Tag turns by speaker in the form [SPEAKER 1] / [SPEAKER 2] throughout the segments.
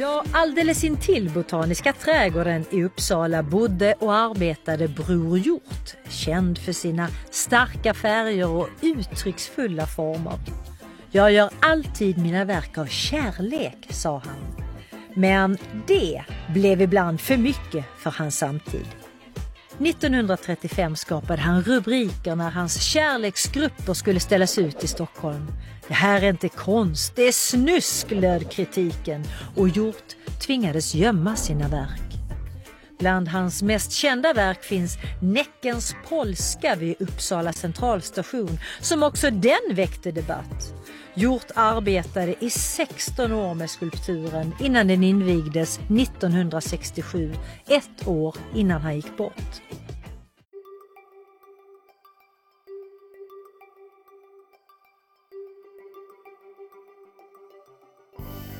[SPEAKER 1] Ja, alldeles intill Botaniska trädgården i Uppsala bodde och arbetade Bror Hjort, känd för sina starka färger och uttrycksfulla former. Jag gör alltid mina verk av kärlek, sa han. Men det blev ibland för mycket för hans samtid. 1935 skapade han rubriker när hans kärleksgrupper skulle ställas ut i Stockholm. Det här är inte konst, det är snusk, löd kritiken och Hjort tvingades gömma sina verk. Bland hans mest kända verk finns Näckens polska vid Uppsala centralstation som också den väckte debatt. Hjort arbetade i 16 år med skulpturen innan den invigdes 1967, ett år innan han gick bort.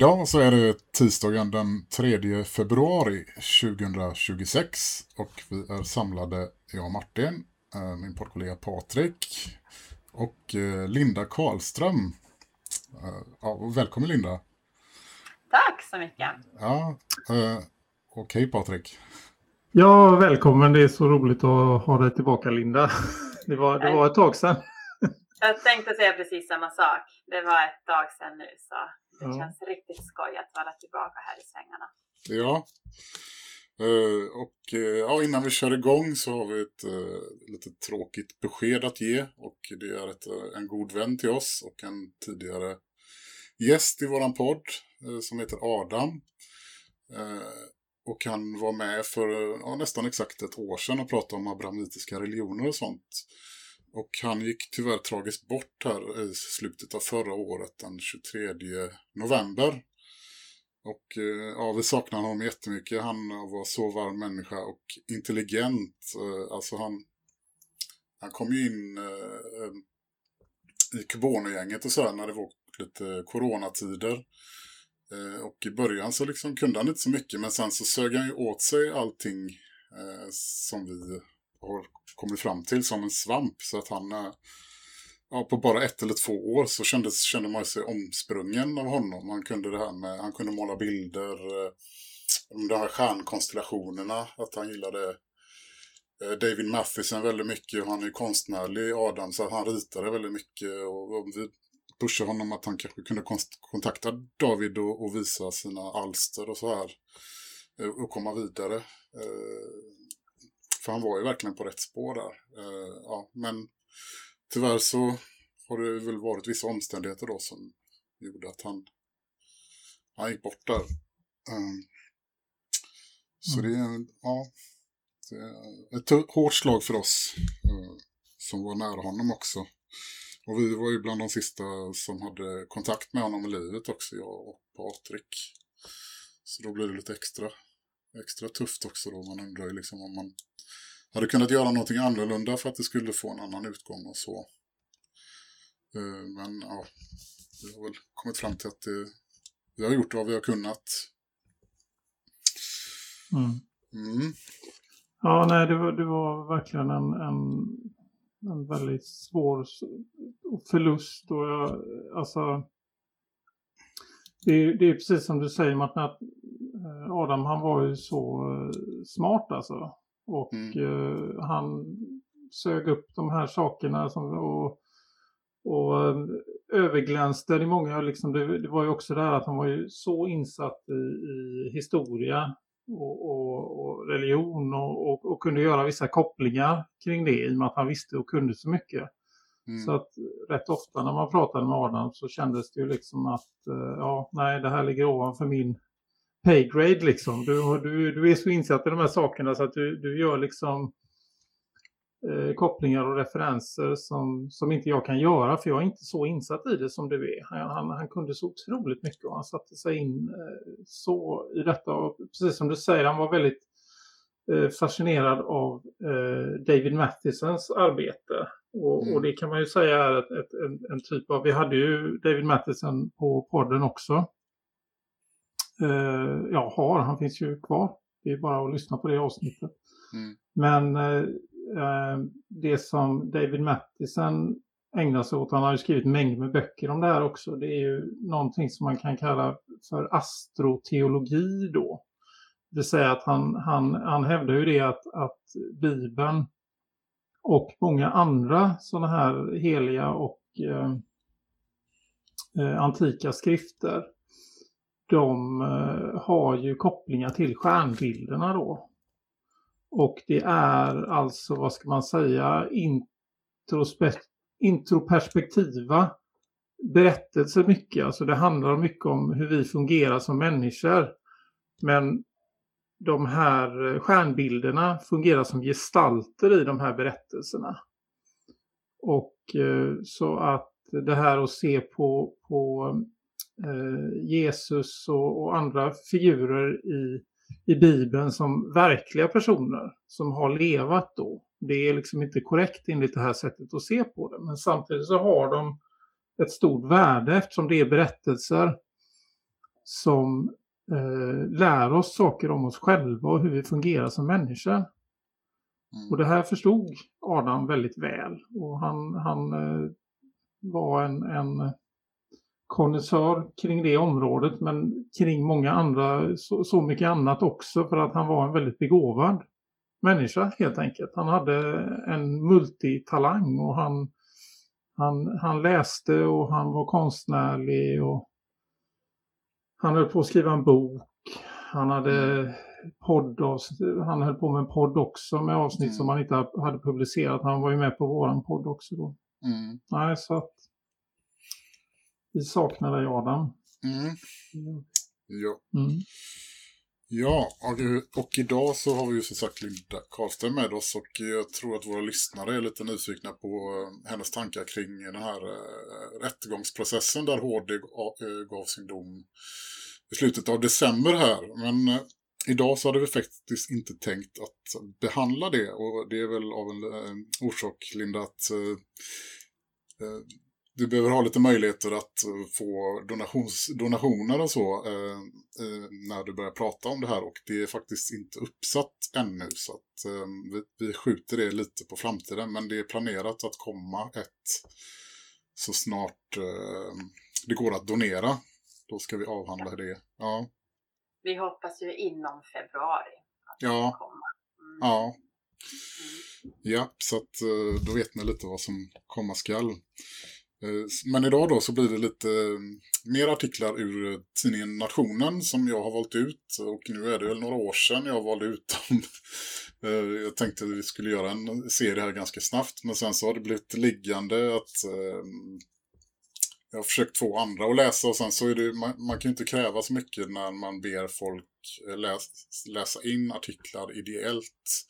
[SPEAKER 2] Idag så är det tisdagen den 3 februari 2026 och vi är samlade, jag och Martin, eh, min poddkollega Patrik och eh, Linda Karlström. Eh, ja, välkommen Linda!
[SPEAKER 3] Tack så mycket!
[SPEAKER 2] Ja, Okej okay, Patrik.
[SPEAKER 4] Ja, välkommen. Det är så roligt att ha dig tillbaka Linda. Det var, det var ett tag sedan.
[SPEAKER 3] Jag tänkte säga precis samma sak. Det var ett tag sedan nu så det ja. känns riktigt skoj att vara tillbaka här i svängarna.
[SPEAKER 2] Ja. Uh, och uh, ja, innan vi kör igång så har vi ett uh, lite tråkigt besked att ge. Och det är ett, en god vän till oss och en tidigare gäst i våran podd som heter Adam. och han var med för nästan exakt ett år sedan och pratade om abrahamitiska religioner och sånt. Och han gick tyvärr tragiskt bort här i slutet av förra året, den 23 november. Och eh, ja, vi saknar honom jättemycket. Han var så varm människa och intelligent. Eh, alltså han, han kom ju in eh, i Kubono-gänget och så här när det var lite coronatider. Och i början så liksom kunde han inte så mycket men sen så sög han ju åt sig allting som vi har kommit fram till som en svamp. Så att han, eh, ja, på bara ett eller två år så kändes, kände man sig omsprungen av honom. Han kunde det här med, han kunde måla bilder, eh, de här stjärnkonstellationerna, att han gillade eh, David Matheson väldigt mycket. Han är konstnärlig, Adam, så han ritade väldigt mycket. Och, vi pushade honom att han kanske kunde kontakta David och, och visa sina alster och så här. Och komma vidare. För han var ju verkligen på rätt spår där. Uh, ja, men tyvärr så har det väl varit vissa omständigheter då som gjorde att han, han gick bort där. Um, så mm. det är, ja, det är ett hårt slag för oss uh, som var nära honom också. Och vi var ju bland de sista som hade kontakt med honom i livet också, jag och Patrik. Så då blir det lite extra, extra tufft också då. Man undrar ju liksom om man hade kunnat göra någonting annorlunda för att det skulle få en annan utgång och så. Eh, men ja, vi har väl kommit fram till att det, vi har gjort vad vi har kunnat.
[SPEAKER 4] Mm. Mm. Ja, nej, det var, det var verkligen en, en, en väldigt svår förlust. Och jag, alltså, det, det är precis som du säger Martin, att eh, Adam han var ju så eh, smart alltså. Och mm. eh, han sög upp de här sakerna som, och, och överglänste i många, liksom, det, det, var ju också det här att han var ju så insatt i, i historia och, och, och religion och, och, kunde göra vissa kopplingar kring det i och med att han visste och kunde så mycket. Mm. Så att rätt ofta när man pratade med Adam så kändes det ju liksom att eh, ja, nej, det här ligger ovanför min paygrade liksom. Du, du, du är så insatt i de här sakerna så att du, du gör liksom eh, kopplingar och referenser som, som inte jag kan göra för jag är inte så insatt i det som du är. Han, han, han kunde så otroligt mycket och han satte sig in eh, så i detta. Och precis som du säger, han var väldigt eh, fascinerad av eh, David Mathisons arbete. Och, mm. och, det kan man ju säga är ett, ett, en, en, typ av, vi hade ju David Matheson på podden också. Eh, ja, har, han finns ju kvar. Det är bara att lyssna på det avsnittet. Mm. Men eh, Eh, det som David Mattison ägnar sig åt, han har ju skrivit mängder med böcker om det här också, det är ju någonting som man kan kalla för astroteologi då. Det vill säga att han, han, han hävdar ju det att, att Bibeln och många andra sådana här heliga och eh, eh, antika skrifter, de eh, har ju kopplingar till stjärnbilderna då. Och det är alltså, vad ska man säga, introperspektiva berättelser mycket. Alltså det handlar mycket om hur vi fungerar som människor. Men de här eh, stjärnbilderna fungerar som gestalter i de här berättelserna. Och eh, så att det här att se på, på eh, Jesus och, och andra figurer i i Bibeln som verkliga personer som har levat då. Det är liksom inte korrekt enligt det här sättet att se på det. Men samtidigt så har de ett stort värde eftersom det är berättelser som eh, lär oss saker om oss själva och hur vi fungerar som människor. Mm. Och det här förstod Adam väldigt väl. Och han, han eh, var en, en konnässör kring det området men kring många andra, så, så, mycket annat också för att han var en väldigt begåvad människa helt enkelt. Han hade en multitalang och han, han, han läste och han var konstnärlig och han höll på att skriva en bok. Han hade podd, han höll på med en podd också med avsnitt mm. som han inte hade publicerat. Han var ju med på våran podd också då. Mm. Nej, så att vi saknar dig Adam.
[SPEAKER 2] Mm. Ja. Ja, och, och, idag så har vi ju som sagt Linda Karlsten med oss och jag tror att våra lyssnare är lite nyfikna på eh, hennes tankar kring den här äh, rättegångsprocessen där HD äh, eh, gav sin dom i slutet av december här. Men äh, idag så hade vi faktiskt inte tänkt att behandla det och det är väl av en, en orsak, Linda, att du behöver ha lite möjligheter att eh, få donations, donationer och så eh, eh, när du börjar prata om det här och det är faktiskt inte uppsatt ännu så att eh, vi, vi skjuter det lite på framtiden men det är planerat att komma ett så snart eh, det går att donera. Då ska vi avhandla det. Ja.
[SPEAKER 3] Vi hoppas ju inom februari. Att
[SPEAKER 2] ja. komma. Mm. Ja. Mm. Ja, så att eh, då vet ni lite vad som komma skall. Eh, men idag då så blir det lite mm, mer artiklar ur eh, tidningen Nationen som jag har valt ut. Och nu är det väl några år sedan jag valde ut dem. Eh, jag tänkte att vi skulle göra en serie här ganska snabbt. Men sen så har det blivit liggande att jag har försökt få andra att läsa och sen så är det, man, man kan ju inte kräva så mycket när man ber folk läs, läsa in artiklar ideellt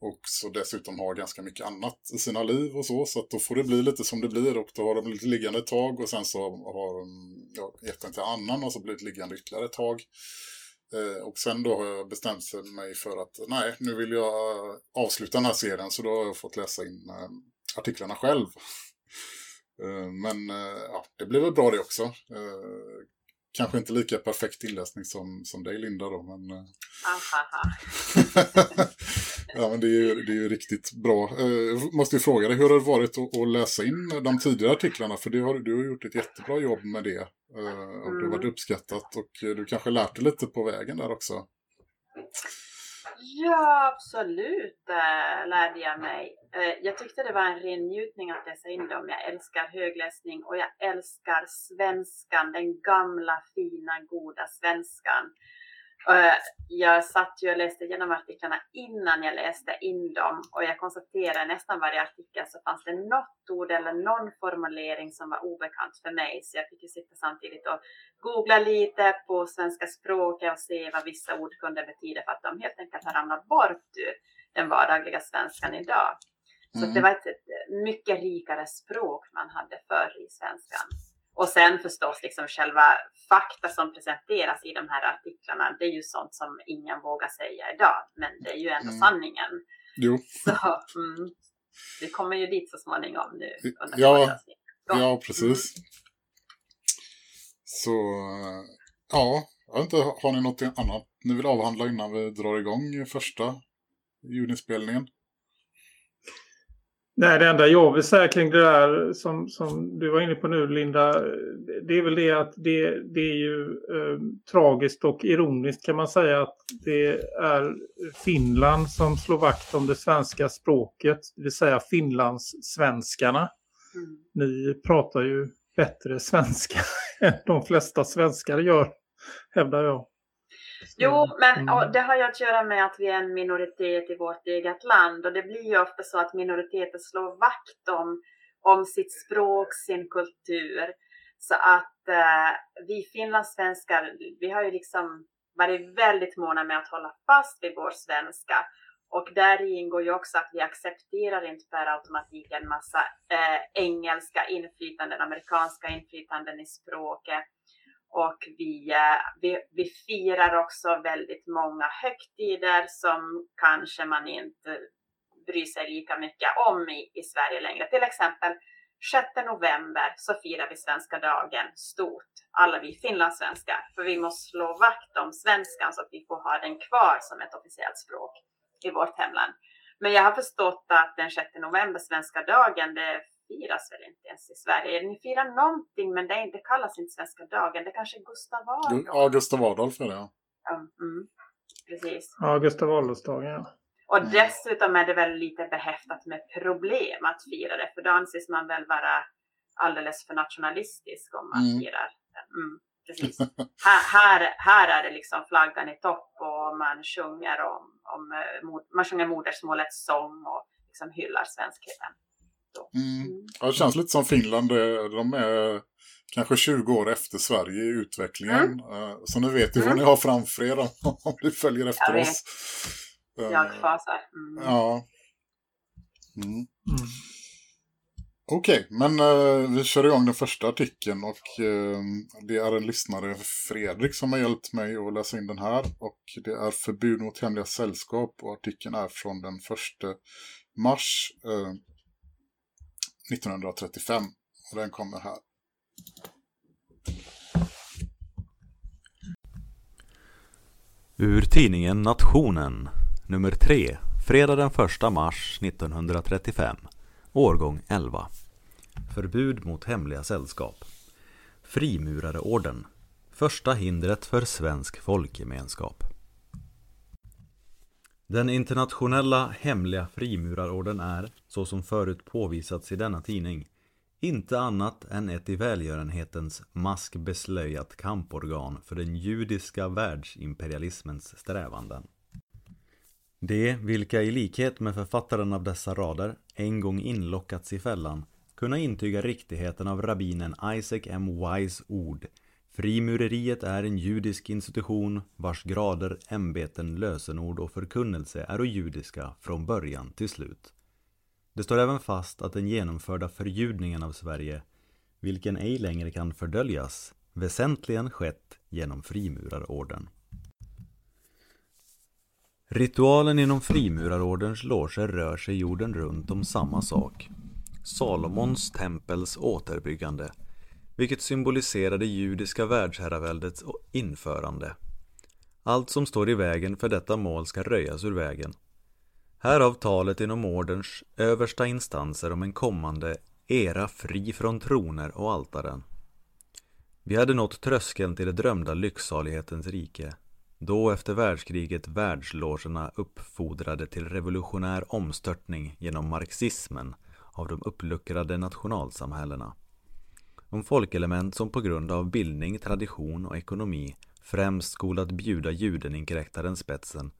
[SPEAKER 2] och så dessutom har ganska mycket annat i sina liv och så. Så att då får det bli lite som det blir och då har de blivit liggande ett tag och sen så har de ja, gett den till annan och så blivit liggande ytterligare ett tag. Eh, och sen då har jag bestämt mig för att nej, nu vill jag avsluta den här serien så då har jag fått läsa in eh, artiklarna själv. Eh, men eh, ja, det blir väl bra det också. Eh, kanske inte lika perfekt inläsning som, som dig Linda då, men... Eh, ja, men det är ju, det är ju riktigt bra. Jag eh, måste ju fråga dig, hur har det varit att, att läsa in de tidigare artiklarna? För det har, du har gjort ett jättebra jobb med det. Eh, och det har varit mm. uppskattat och du kanske lärt dig lite på vägen där också.
[SPEAKER 3] Ja, absolut äh, lärde jag mig. Äh, jag tyckte det var en ren njutning att läsa in dem. Jag älskar högläsning och jag älskar svenskan, den gamla fina goda svenskan. Jag satt ju och läste igenom artiklarna innan jag läste in dem och jag konstaterade nästan varje artikel så fanns det något ord eller någon formulering som var obekant för mig. Så jag fick ju sitta samtidigt och googla lite på svenska språket och se vad vissa ord kunde betyda för att de helt enkelt har ramlat bort ur den vardagliga svenskan idag. Så mm. det var ett mycket rikare språk man hade förr i svenskan. Och sen förstås liksom själva fakta som presenteras i de här artiklarna, det är ju sånt som ingen vågar säga idag, men det är ju ändå mm. sanningen.
[SPEAKER 2] Jo.
[SPEAKER 3] Så, mm, vi kommer ju dit så småningom nu.
[SPEAKER 2] Ja, ja, precis. Mm. Så, ja, jag vet inte, har ni något annat ni vill avhandla innan vi drar igång första juninspelningen?
[SPEAKER 4] Nej, det enda jag vill säga kring det där som, som du var inne på nu Linda, det är väl det att det, det är ju eh, tragiskt och ironiskt kan man säga att det är Finland som slår vakt om det svenska språket, det vill säga Finlands svenskarna. Mm. Ni pratar ju bättre svenska än de flesta svenskar gör, hävdar jag.
[SPEAKER 3] Jo, men mm. det har ju att göra med att vi är en minoritet i vårt eget land och det blir ju ofta så att minoriteter slår vakt om, om sitt språk, sin kultur. Så att eh, vi finlandssvenskar, vi har ju liksom varit väldigt måna med att hålla fast vid vår svenska. Och där ingår ju också att vi accepterar inte per automatik en massa eh, engelska inflytanden, amerikanska inflytanden i språket. Och vi, eh, vi, vi firar också väldigt många högtider som kanske man inte bryr sig lika mycket om i, i Sverige längre. Till exempel 6 november så firar vi svenska dagen stort, alla vi finlandssvenskar. För vi måste slå vakt om svenskan så att vi får ha den kvar som ett officiellt språk i vårt hemland. Men jag har förstått att den 6 november, svenska dagen, det firas väl inte ens i Sverige. Ni firar någonting men det inte kallas inte svenska dagen. Det kanske är Gustav Adolf.
[SPEAKER 2] Ja, Gustav Adolf är det ja.
[SPEAKER 3] Mm, precis.
[SPEAKER 4] Ja, Gustav Adolfsdagen ja.
[SPEAKER 3] Och mm. dessutom är det väl lite behäftat med problem att fira det. För då anses man väl vara alldeles för nationalistisk om man mm. firar mm, precis. här, här, här är det liksom flaggan i topp och man sjunger om, om eh, man sjunger modersmålets sång och liksom hyllar svenskheten.
[SPEAKER 2] Mm. mm. Ja, det känns lite som Finland. De är kanske 20 år efter Sverige i utvecklingen. Mm. Så nu vet ni mm. vad ni har framför er om ni följer efter jag oss.
[SPEAKER 3] Jag fasar. Mm.
[SPEAKER 2] Ja. Mm. mm. Okej, okay, men uh, vi kör igång den första artikeln och uh, det är en lyssnare, Fredrik, som har hjälpt mig att läsa in den här. Och det är förbud mot hemliga sällskap och artikeln är från den första mars. Uh, 1935. Och den kommer här.
[SPEAKER 5] Ur tidningen Nationen, nummer 3, fredag den 1 mars 1935, årgång 11. Förbud mot hemliga sällskap. Frimurareorden. Första hindret för svensk folkgemenskap. Den internationella hemliga frimurarorden är, så som förut påvisats i denna tidning, inte annat än ett i välgörenhetens maskbeslöjat kamporgan för den judiska världsimperialismens strävanden. De, vilka i likhet med författaren av dessa rader en gång inlockats i fällan, kunna intyga riktigheten av rabbinen Isaac M. Wise ord Frimureriet är en judisk institution vars grader, ämbeten, lösenord och förkunnelse är judiska från början till slut. Det står även fast att den genomförda förljudningen av Sverige, vilken ej längre kan fördöljas, väsentligen skett genom frimurarorden. Ritualen inom frimurarordens loger rör sig jorden runt om samma sak. Salomons tempels återbyggande vilket symboliserar det judiska världsherraväldets införande. Allt som står i vägen för detta mål ska röjas ur vägen. Härav talet inom orderns översta instanser om en kommande era fri från troner och altaren. Vi hade nått tröskeln till det drömda lycksalighetens rike. Då efter världskriget världslogerna uppfodrade till revolutionär omstörtning genom marxismen av de uppluckrade nationalsamhällena om folkelement som på grund av bildning, tradition och ekonomi främst skolat bjuda judeninkräktaren spetsen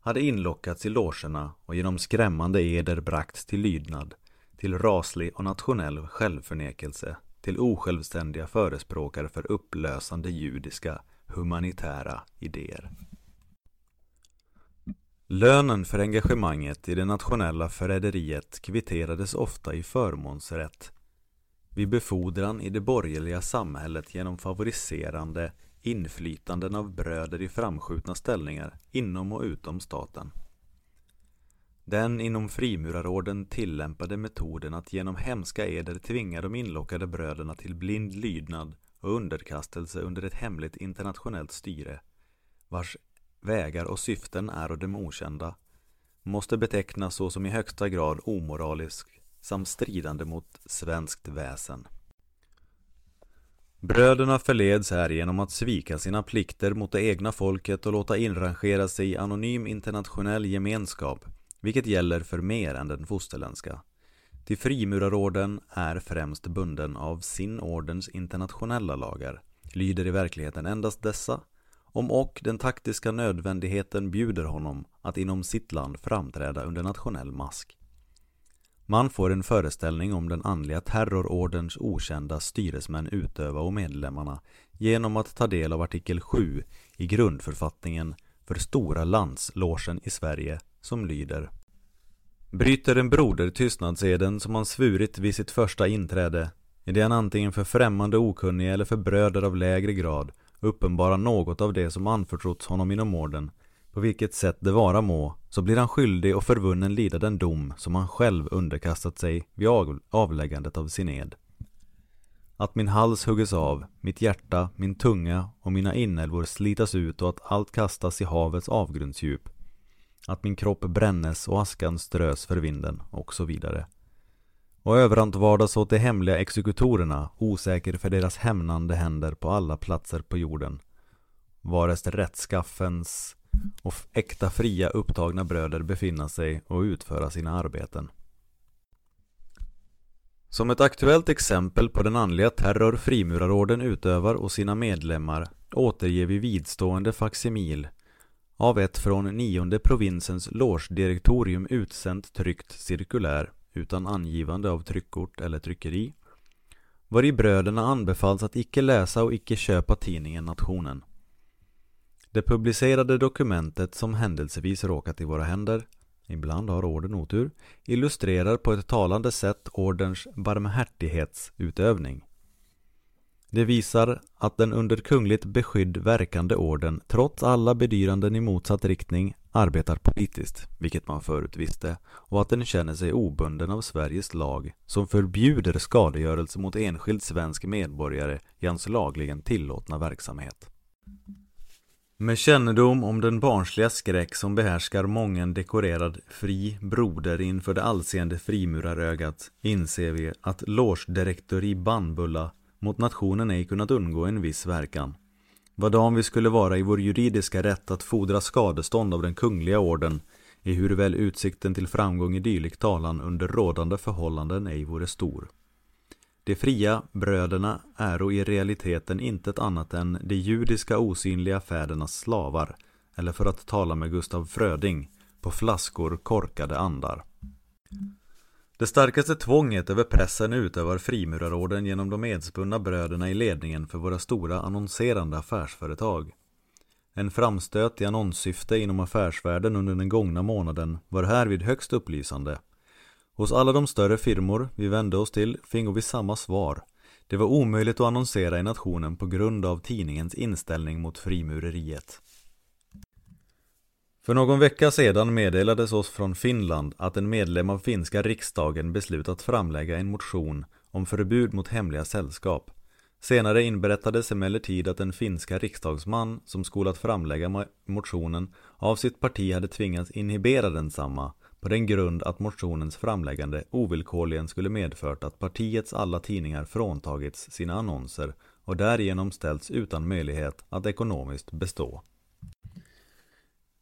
[SPEAKER 5] hade inlockats i logerna och genom skrämmande eder bragts till lydnad, till raslig och nationell självförnekelse, till osjälvständiga förespråkare för upplösande judiska humanitära idéer. Lönen för engagemanget i det nationella förräderiet kvitterades ofta i förmånsrätt vid befordran i det borgerliga samhället genom favoriserande inflytanden av bröder i framskjutna ställningar inom och utom staten. Den inom frimurarorden tillämpade metoden att genom hemska eder tvinga de inlockade bröderna till blind lydnad och underkastelse under ett hemligt internationellt styre, vars vägar och syften är dem okända, måste betecknas såsom i högsta grad omoralisk samt stridande mot svenskt väsen. Bröderna förleds här genom att svika sina plikter mot det egna folket och låta inrangera sig i anonym internationell gemenskap, vilket gäller för mer än den fosterländska. Till frimurarorden är främst bunden av sin ordens internationella lagar, lyder i verkligheten endast dessa, om och den taktiska nödvändigheten bjuder honom att inom sitt land framträda under nationell mask. Man får en föreställning om den andliga terrorordens okända styresmän utöva och medlemmarna genom att ta del av artikel 7 i grundförfattningen för Stora landslogen i Sverige som lyder. Bryter en broder tystnadseden som han svurit vid sitt första inträde är det han antingen för främmande okunniga eller för bröder av lägre grad uppenbara något av det som anförtrotts honom inom orden på vilket sätt det vara må, så blir han skyldig och förvunnen lida den dom som han själv underkastat sig vid avläggandet av sin ed. Att min hals hugges av, mitt hjärta, min tunga och mina inälvor slitas ut och att allt kastas i havets avgrundsdjup. Att min kropp brännes och askan strös för vinden och så vidare. Och överantvardas åt de hemliga exekutorerna, osäker för deras hämnande händer på alla platser på jorden. Varest rättskaffens och äkta fria upptagna bröder befinna sig och utföra sina arbeten. Som ett aktuellt exempel på den andliga terror frimurarorden utövar och sina medlemmar återger vi vidstående faksimil av ett från nionde provinsens logedirektorium utsänt tryckt cirkulär utan angivande av tryckort eller tryckeri var i bröderna anbefalls att icke läsa och icke köpa tidningen Nationen. Det publicerade dokumentet som händelsevis råkat i våra händer Ibland har orden otur Illustrerar på ett talande sätt orderns barmhärtighetsutövning Det visar att den under kungligt beskydd verkande orden trots alla bedyranden i motsatt riktning arbetar politiskt, vilket man förut visste, och att den känner sig obunden av Sveriges lag som förbjuder skadegörelse mot enskild svensk medborgare i hans lagligen tillåtna verksamhet. Med kännedom om den barnsliga skräck som behärskar mången dekorerad fri broder inför det allseende frimurarögat inser vi att logedirektori Bannbulla mot nationen ej kunnat undgå en viss verkan. Vadan vi skulle vara i vår juridiska rätt att fordra skadestånd av den kungliga orden väl utsikten till framgång i dylik talan under rådande förhållanden ej vore stor. De fria bröderna är i realiteten intet annat än de judiska osynliga fädernas slavar, eller för att tala med Gustav Fröding, på flaskor korkade andar. Det starkaste tvånget över pressen utövar frimurarorden genom de medspunna bröderna i ledningen för våra stora annonserande affärsföretag. En framstöt i annonssyfte inom affärsvärlden under den gångna månaden var härvid högst upplysande. Hos alla de större firmor vi vände oss till fingo vi samma svar. Det var omöjligt att annonsera i nationen på grund av tidningens inställning mot frimureriet. För någon vecka sedan meddelades oss från Finland att en medlem av finska riksdagen beslutat framlägga en motion om förbud mot hemliga sällskap. Senare inberättades emellertid att en finska riksdagsman som skolat framlägga motionen av sitt parti hade tvingats inhibera densamma på den grund att motionens framläggande ovillkorligen skulle medfört att partiets alla tidningar fråntagits sina annonser och därigenom ställts utan möjlighet att ekonomiskt bestå.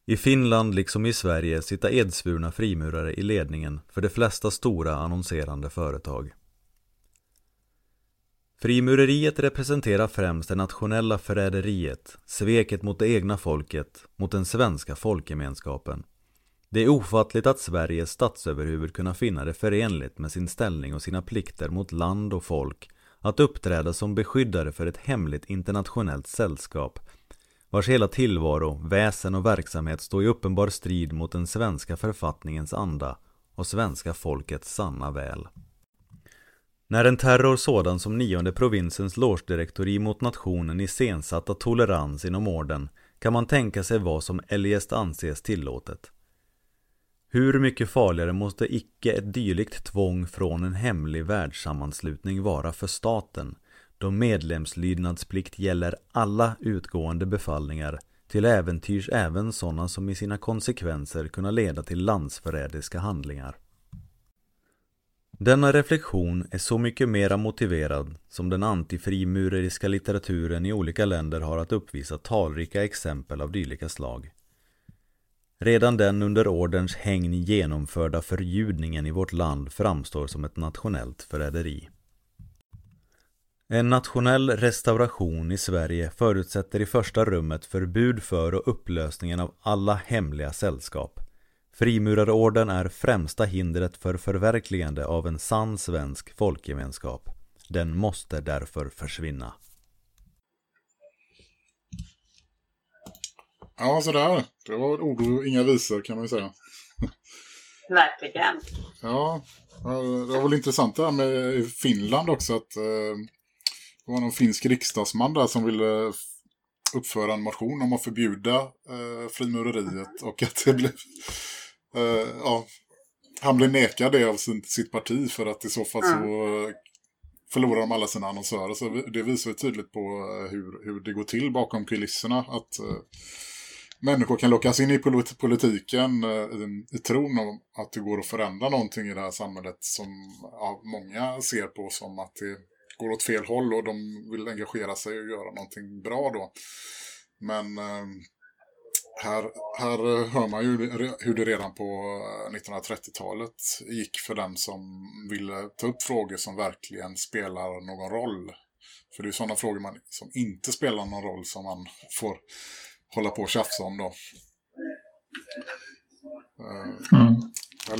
[SPEAKER 5] I Finland liksom i Sverige sitter edsvurna frimurare i ledningen för de flesta stora annonserande företag. Frimureriet representerar främst det nationella förräderiet, sveket mot det egna folket, mot den svenska folkgemenskapen. Det är ofattligt att Sveriges statsöverhuvud kunna finna det förenligt med sin ställning och sina plikter mot land och folk att uppträda som beskyddare för ett hemligt internationellt sällskap vars hela tillvaro, väsen och verksamhet står i uppenbar strid mot den svenska författningens anda och svenska folkets sanna väl. När en terror sådan som nionde provinsens logedirektori mot nationen iscensatta tolerans inom orden kan man tänka sig vad som eljest anses tillåtet. Hur mycket farligare måste icke ett dylikt tvång från en hemlig världssammanslutning vara för staten då medlemslydnadsplikt gäller alla utgående befallningar till äventyrs även sådana som i sina konsekvenser kunna leda till landsförrädiska handlingar. Denna reflektion är så mycket mera motiverad som den antifrimureriska litteraturen i olika länder har att uppvisa talrika exempel av dylika slag. Redan den under orderns hägn genomförda förljudningen i vårt land framstår som ett nationellt förräderi. En nationell restauration i Sverige förutsätter i första rummet förbud för och upplösningen av alla hemliga sällskap. Frimurarorden är främsta hindret för förverkligande av en sann svensk folkgemenskap. Den måste därför försvinna.
[SPEAKER 2] Ja, sådär. Det var ord och inga visor kan man ju säga.
[SPEAKER 3] Verkligen.
[SPEAKER 2] Ja, det var väl intressant det här med Finland också. att eh, Det var någon finsk riksdagsman där som ville uppföra en motion om att förbjuda eh, frimureriet. Och att det blev... Eh, ja, han blev nekad det av sin, sitt parti för att i så fall så mm. förlorar de alla sina annonsörer. Så det visar ju tydligt på hur, hur det går till bakom kulisserna. Att människor kan lockas in i politiken eh, i tron om att det går att förändra någonting i det här samhället som ja, många ser på som att det går åt fel håll och de vill engagera sig och göra någonting bra då. Men eh, här, här eh, hör man ju hur det redan på 1930-talet gick för den som ville ta upp frågor som verkligen spelar någon roll. För det är sådana frågor man, som inte spelar någon roll som man får hålla på och tjafsa om då.
[SPEAKER 3] Eh, mm.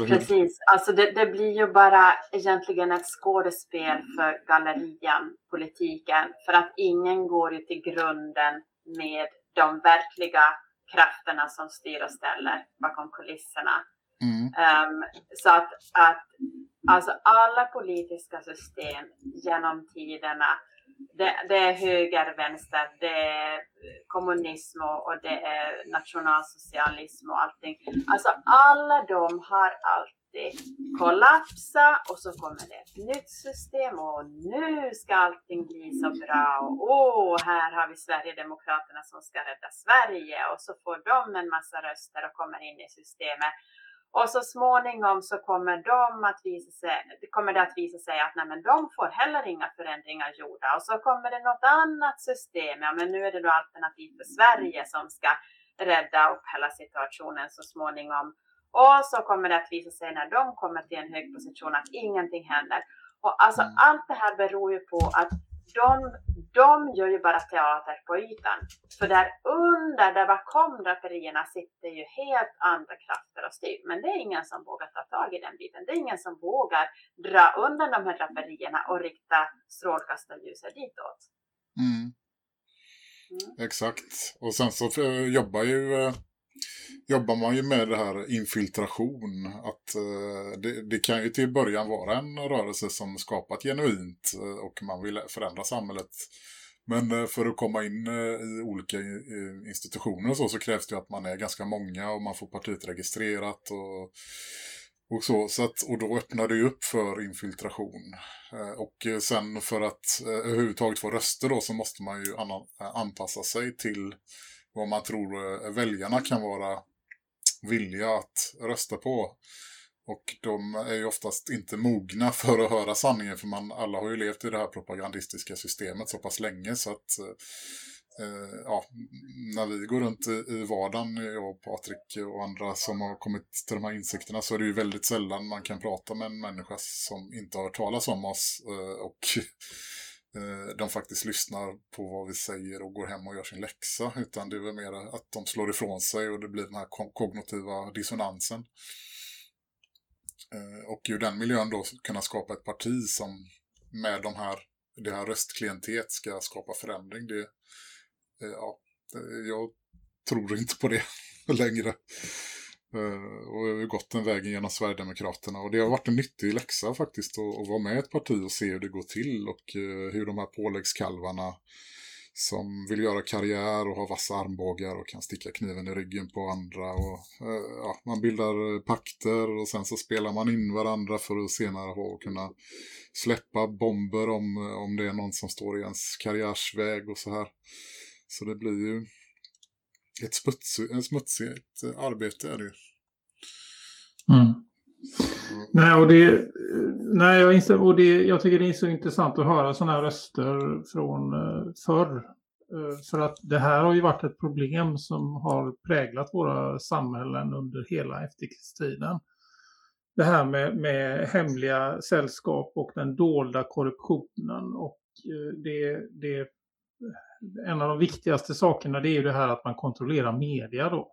[SPEAKER 3] Precis, alltså det, det, blir ju bara egentligen ett skådespel för gallerian, politiken, för att ingen går ju till grunden med de verkliga krafterna som styr och ställer bakom kulisserna. Mm. Um, så att, att alltså alla politiska system genom tiderna det, det, är höger, vänster, det är kommunism och, det är nationalsocialism och allting. Alltså alla de har alltid kollapsat och så kommer det ett nytt system och nu ska allting bli så bra och åh, här har vi Sverigedemokraterna som ska rädda Sverige och så får de en massa röster och kommer in i systemet. Och så småningom så kommer, de att visa sig, kommer det att visa sig att nej, men de får heller inga förändringar gjorda. Och så kommer det något annat system, ja men nu är det då alternativ för Sverige som ska rädda upp hela situationen så småningom. Och så kommer det att visa sig när de kommer till en hög position att ingenting händer. Och alltså mm. allt det här beror ju på att de, de gör ju bara teater på ytan. För där under, där bakom draperierna sitter ju helt andra krafter och styr. Men det är ingen som vågar ta tag i den biten. Det är ingen som vågar dra undan de här draperierna och rikta strålkastarljuset ditåt.
[SPEAKER 2] Mm. Mm. Exakt. Och sen så eh, jobbar ju eh, jobbar man ju med det här infiltration. Att eh, det, det, kan ju till början vara en rörelse som skapat genuint eh, och man vill förändra samhället. Men eh, för att komma in eh, i olika eh, institutioner och så, så krävs det att man är ganska många och man får partiet registrerat och, och så. så att, och då öppnar det ju upp för infiltration. Eh, och eh, sen för att överhuvudtaget få röster då så måste man ju anpassa sig till vad man tror väljarna kan vara vilja att rösta på. Och de är ju oftast inte mogna för att höra sanningen för man alla har ju levt i det här propagandistiska systemet så pass länge så att eh, eh, ja, när vi går runt i, i vardagen, jag och Patrik och andra som har kommit till de här insikterna så är det ju väldigt sällan man kan prata med en människa som inte har hört talas om oss eh, och Eh, de faktiskt lyssnar på vad vi säger och går hem och gör sin läxa. Utan det är väl mer att de slår ifrån sig och det blir den här kognitiva dissonansen. Eh, och ur den miljön då kunna skapa ett parti som med de här, det här röstklientet ska skapa förändring. Det, eh, ja, jag tror inte på det längre. Eh, och jag har gått den vägen genom Sverigedemokraterna. Och det har varit en nyttig läxa faktiskt att, att vara med i ett parti och se hur det går till. Och eh, hur de här påläggskalvarna som vill göra karriär och har vassa armbågar och kan sticka kniven i ryggen på andra. Och, eh, ja, man bildar pakter och sen så spelar man in varandra för att senare ha, kunna släppa bomber om, om det är någon som står i ens karriärsväg och så här. Så det blir ju ett smutsigt, smutsigt arbete är det
[SPEAKER 4] mm. Nej, och det, nej jag, instämmer, och det, jag tycker det är så intressant att höra sådana här röster från uh, förr. För att det här har ju varit ett problem som har präglat våra samhällen under hela efterkrigstiden. Det här med, med hemliga sällskap och den dolda korruptionen. Och det, det en av de viktigaste sakerna det är ju det här att man kontrollerar media då.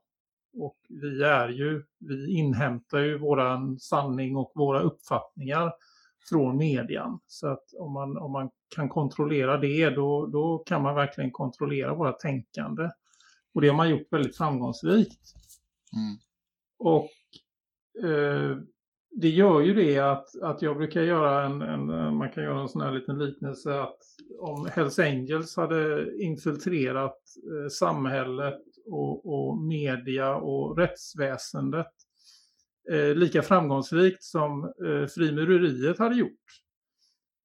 [SPEAKER 4] Och vi är ju, vi inhämtar ju våran sanning och våra uppfattningar från median. Så att om man, om man kan kontrollera det då, då kan man verkligen kontrollera våra tänkande. Och det har man gjort väldigt framgångsrikt. Mm. Och eh, det gör ju det att, att jag brukar göra en, en, man kan göra en sån här liten liknelse att om Hells Angels hade infiltrerat eh, samhället och, och, media och rättsväsendet eh, lika framgångsrikt som eh, frimureriet hade gjort.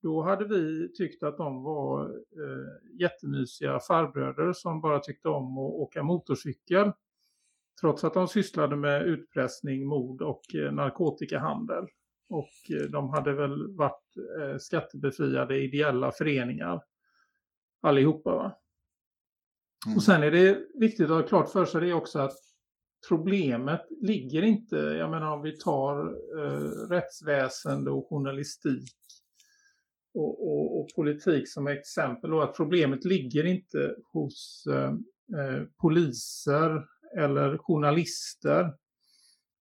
[SPEAKER 4] Då hade vi tyckt att de var eh, jättemysiga farbröder som bara tyckte om att åka motorcykel trots att de sysslade med utpressning, mord och eh, narkotikahandel. Och eh, de hade väl varit eh, skattebefriade ideella föreningar allihopa. Va? Mm. Och sen är det viktigt att ha klart för sig det också att problemet ligger inte, jag menar om vi tar eh, rättsväsende och journalistik och, och, och, politik som exempel och att problemet ligger inte hos eh, poliser eller journalister.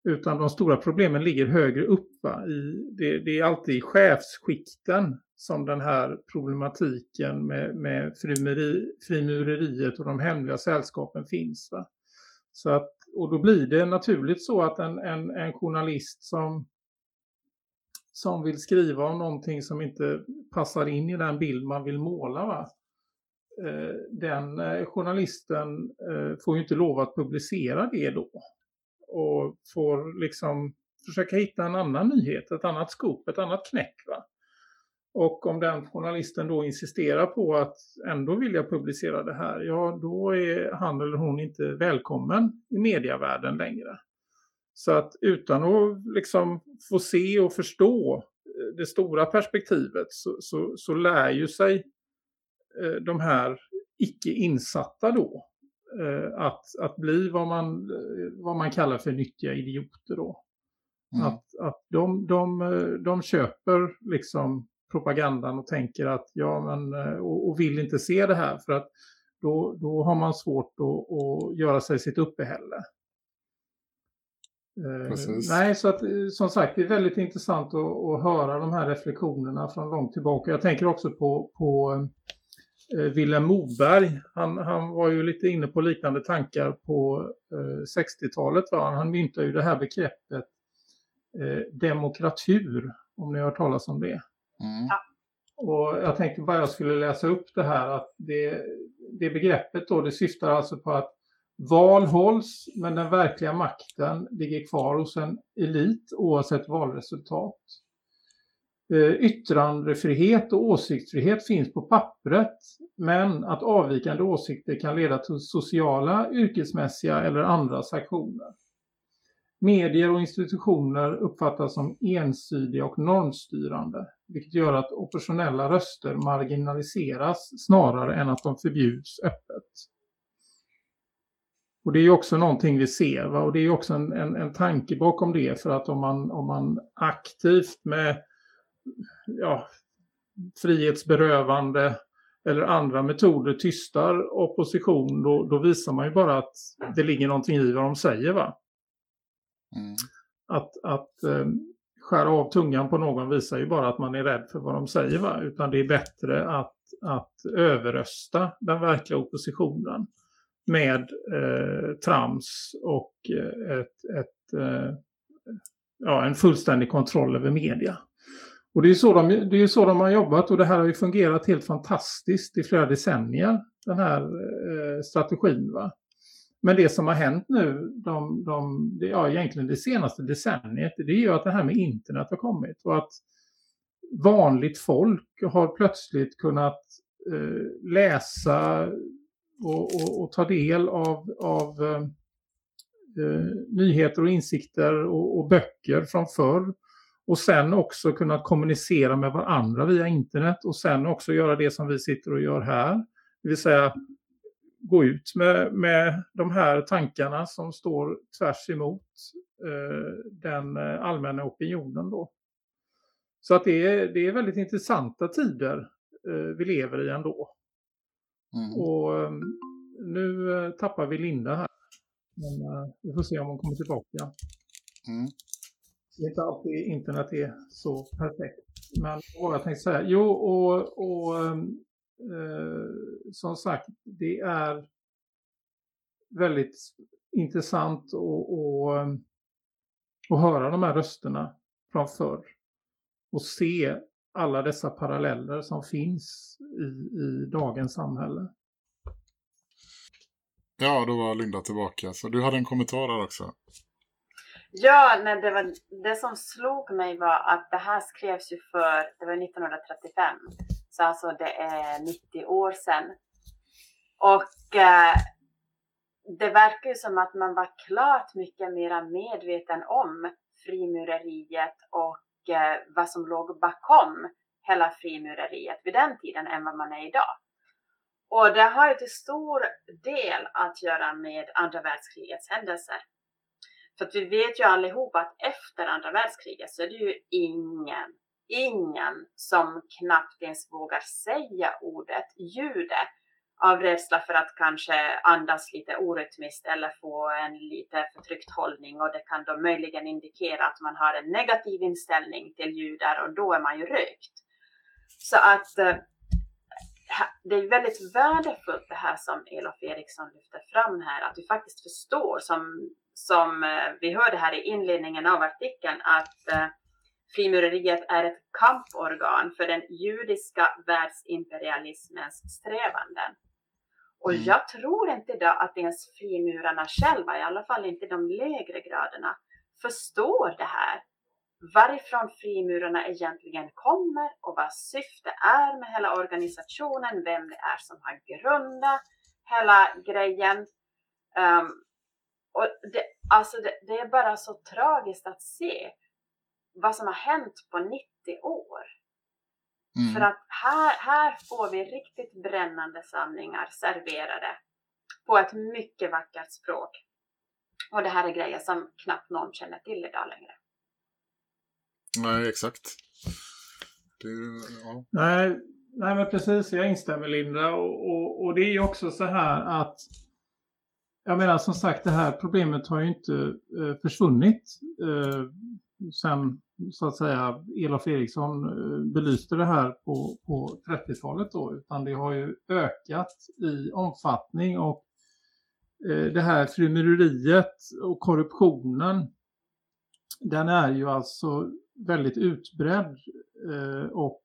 [SPEAKER 4] Utan de stora problemen ligger högre upp. I, det, det, är alltid i chefsskikten som den här problematiken med, med frimuri, frimureriet och de hemliga sällskapen finns. Va? Så att, och då blir det naturligt så att en, en, en journalist som, som vill skriva om någonting som inte passar in i den bild man vill måla. Va? Eh, den eh, journalisten eh, får ju inte lov att publicera det då. Och får liksom försöka hitta en annan nyhet, ett annat scoop, ett annat knäck. Va? Och om den journalisten då insisterar på att ändå vilja publicera det här, ja då är han eller hon inte välkommen i medievärlden längre. Så att utan att liksom få se och förstå det stora perspektivet så, så, så lär ju sig de här icke insatta då eh, att, att bli vad man, vad man kallar för nyttiga idioter då. Mm. Att, att de, de, de köper liksom propagandan och tänker att ja men och, och, vill inte se det här för att då, då har man svårt att, att göra sig sitt uppehälle. Precis. nej, så att som sagt det är väldigt intressant att, att höra de här reflektionerna från långt tillbaka. Jag tänker också på, på eh, Vilhelm Moberg. Han, han var ju lite inne på liknande tankar på eh, 60-talet. Han myntade ju det här begreppet eh, demokratur, om ni har hört talas om det. Mm. Och jag tänkte bara jag skulle läsa upp det här att det, det begreppet då det syftar alltså på att val hålls men den verkliga makten ligger kvar hos en elit oavsett valresultat. Eh, yttrandefrihet och åsiktsfrihet finns på pappret men att avvikande åsikter kan leda till sociala, yrkesmässiga eller andra sanktioner. Medier och institutioner uppfattas som ensidiga och normstyrande vilket gör att oppositionella röster marginaliseras snarare än att de förbjuds öppet. Och det är ju också någonting vi ser va? och det är också en, en, en tanke bakom det för att om man, om man aktivt med ja, frihetsberövande eller andra metoder tystar opposition, då, då, visar man ju bara att det ligger någonting i vad de säger. va? Mm. Att, att eh, skära av tungan på någon visar ju bara att man är rädd för vad de säger. Va? Utan det är bättre att, att överrösta den verkliga oppositionen. med eh, trams och eh, ett, ett, eh, ja, en fullständig kontroll över media. Och det är, så de, det är så de har jobbat och det här har ju fungerat helt fantastiskt i flera decennier, den här eh, strategin. Va? Men det som har hänt nu, de, de, ja, egentligen det senaste decenniet, det är ju att det här med internet har kommit och att vanligt folk har plötsligt kunnat eh, läsa och, och, och, ta del av, av eh, eh, nyheter och insikter och, och, böcker från förr. Och sen också kunnat kommunicera med varandra via internet och sen också göra det som vi sitter och gör här. Det vill säga gå ut med, med de här tankarna som står tvärs emot eh, den eh, allmänna opinionen. Då. Så att det är, det är väldigt intressanta tider eh, vi lever i ändå. Mm. Och um, nu uh, tappar vi Linda här. Men uh, vi får se om hon kommer tillbaka. Mm. Det är inte alltid internet är så perfekt. Men vad jag tänkte säga. Jo, och, och ehm, eh, som sagt, det är väldigt intressant att och, ehm, och höra de här rösterna från förr. Och se alla dessa paralleller som finns i, i dagens samhälle.
[SPEAKER 2] Ja, då var Linda tillbaka. Så du hade en kommentar där också.
[SPEAKER 3] Ja, nej, det, var, det som slog mig var att det här skrevs ju för, det var 1935. Så alltså det är 90 år sedan. Och eh, det verkar ju som att man var klart mycket mer medveten om frimureriet och Eh, vad som låg bakom hela frimureriet vid den tiden än vad man är idag. Och det har ju till stor del att göra med andra världskrigets händelser. För att vi vet ju allihopa att efter andra världskriget så är det ju ingen, ingen som knappt ens vågar säga ordet jude av rädsla för att kanske andas lite orytmiskt eller få en lite förtryckt hållning och det kan då möjligen indikera att man har en negativ inställning till judar och då är man ju rökt. Så att eh, det är väldigt värdefullt det här som Elof Eriksson lyfter fram här, att vi faktiskt förstår som, som eh, vi hörde här i inledningen av artikeln att eh, frimureriet är ett kamporgan för den judiska världsimperialismens strävanden. Och mm. jag tror inte idag att ens frimurarna själva, i alla fall inte de lägre graderna, förstår det här. Varifrån frimurarna egentligen kommer och vad syftet är med hela organisationen, vem det är som har grundat hela grejen. Um, och det, alltså det, det är bara så tragiskt att se vad som har hänt på 90 år. Mm. För att här, här får vi riktigt brännande sanningar serverade på ett mycket vackert språk. Och det här är grejer som knappt någon känner till idag längre.
[SPEAKER 2] Nej, exakt.
[SPEAKER 4] Det, ja. nej, nej, men precis. Jag instämmer Linda. Och, och, och det är ju också så här att jag menar som sagt det här problemet har ju inte eh, försvunnit eh, sen så att säga Elof Eriksson eh, belyste det här på, på 30-talet då, utan det har ju ökat i omfattning och eh, det här frimureriet och korruptionen den är ju alltså väldigt utbredd eh, och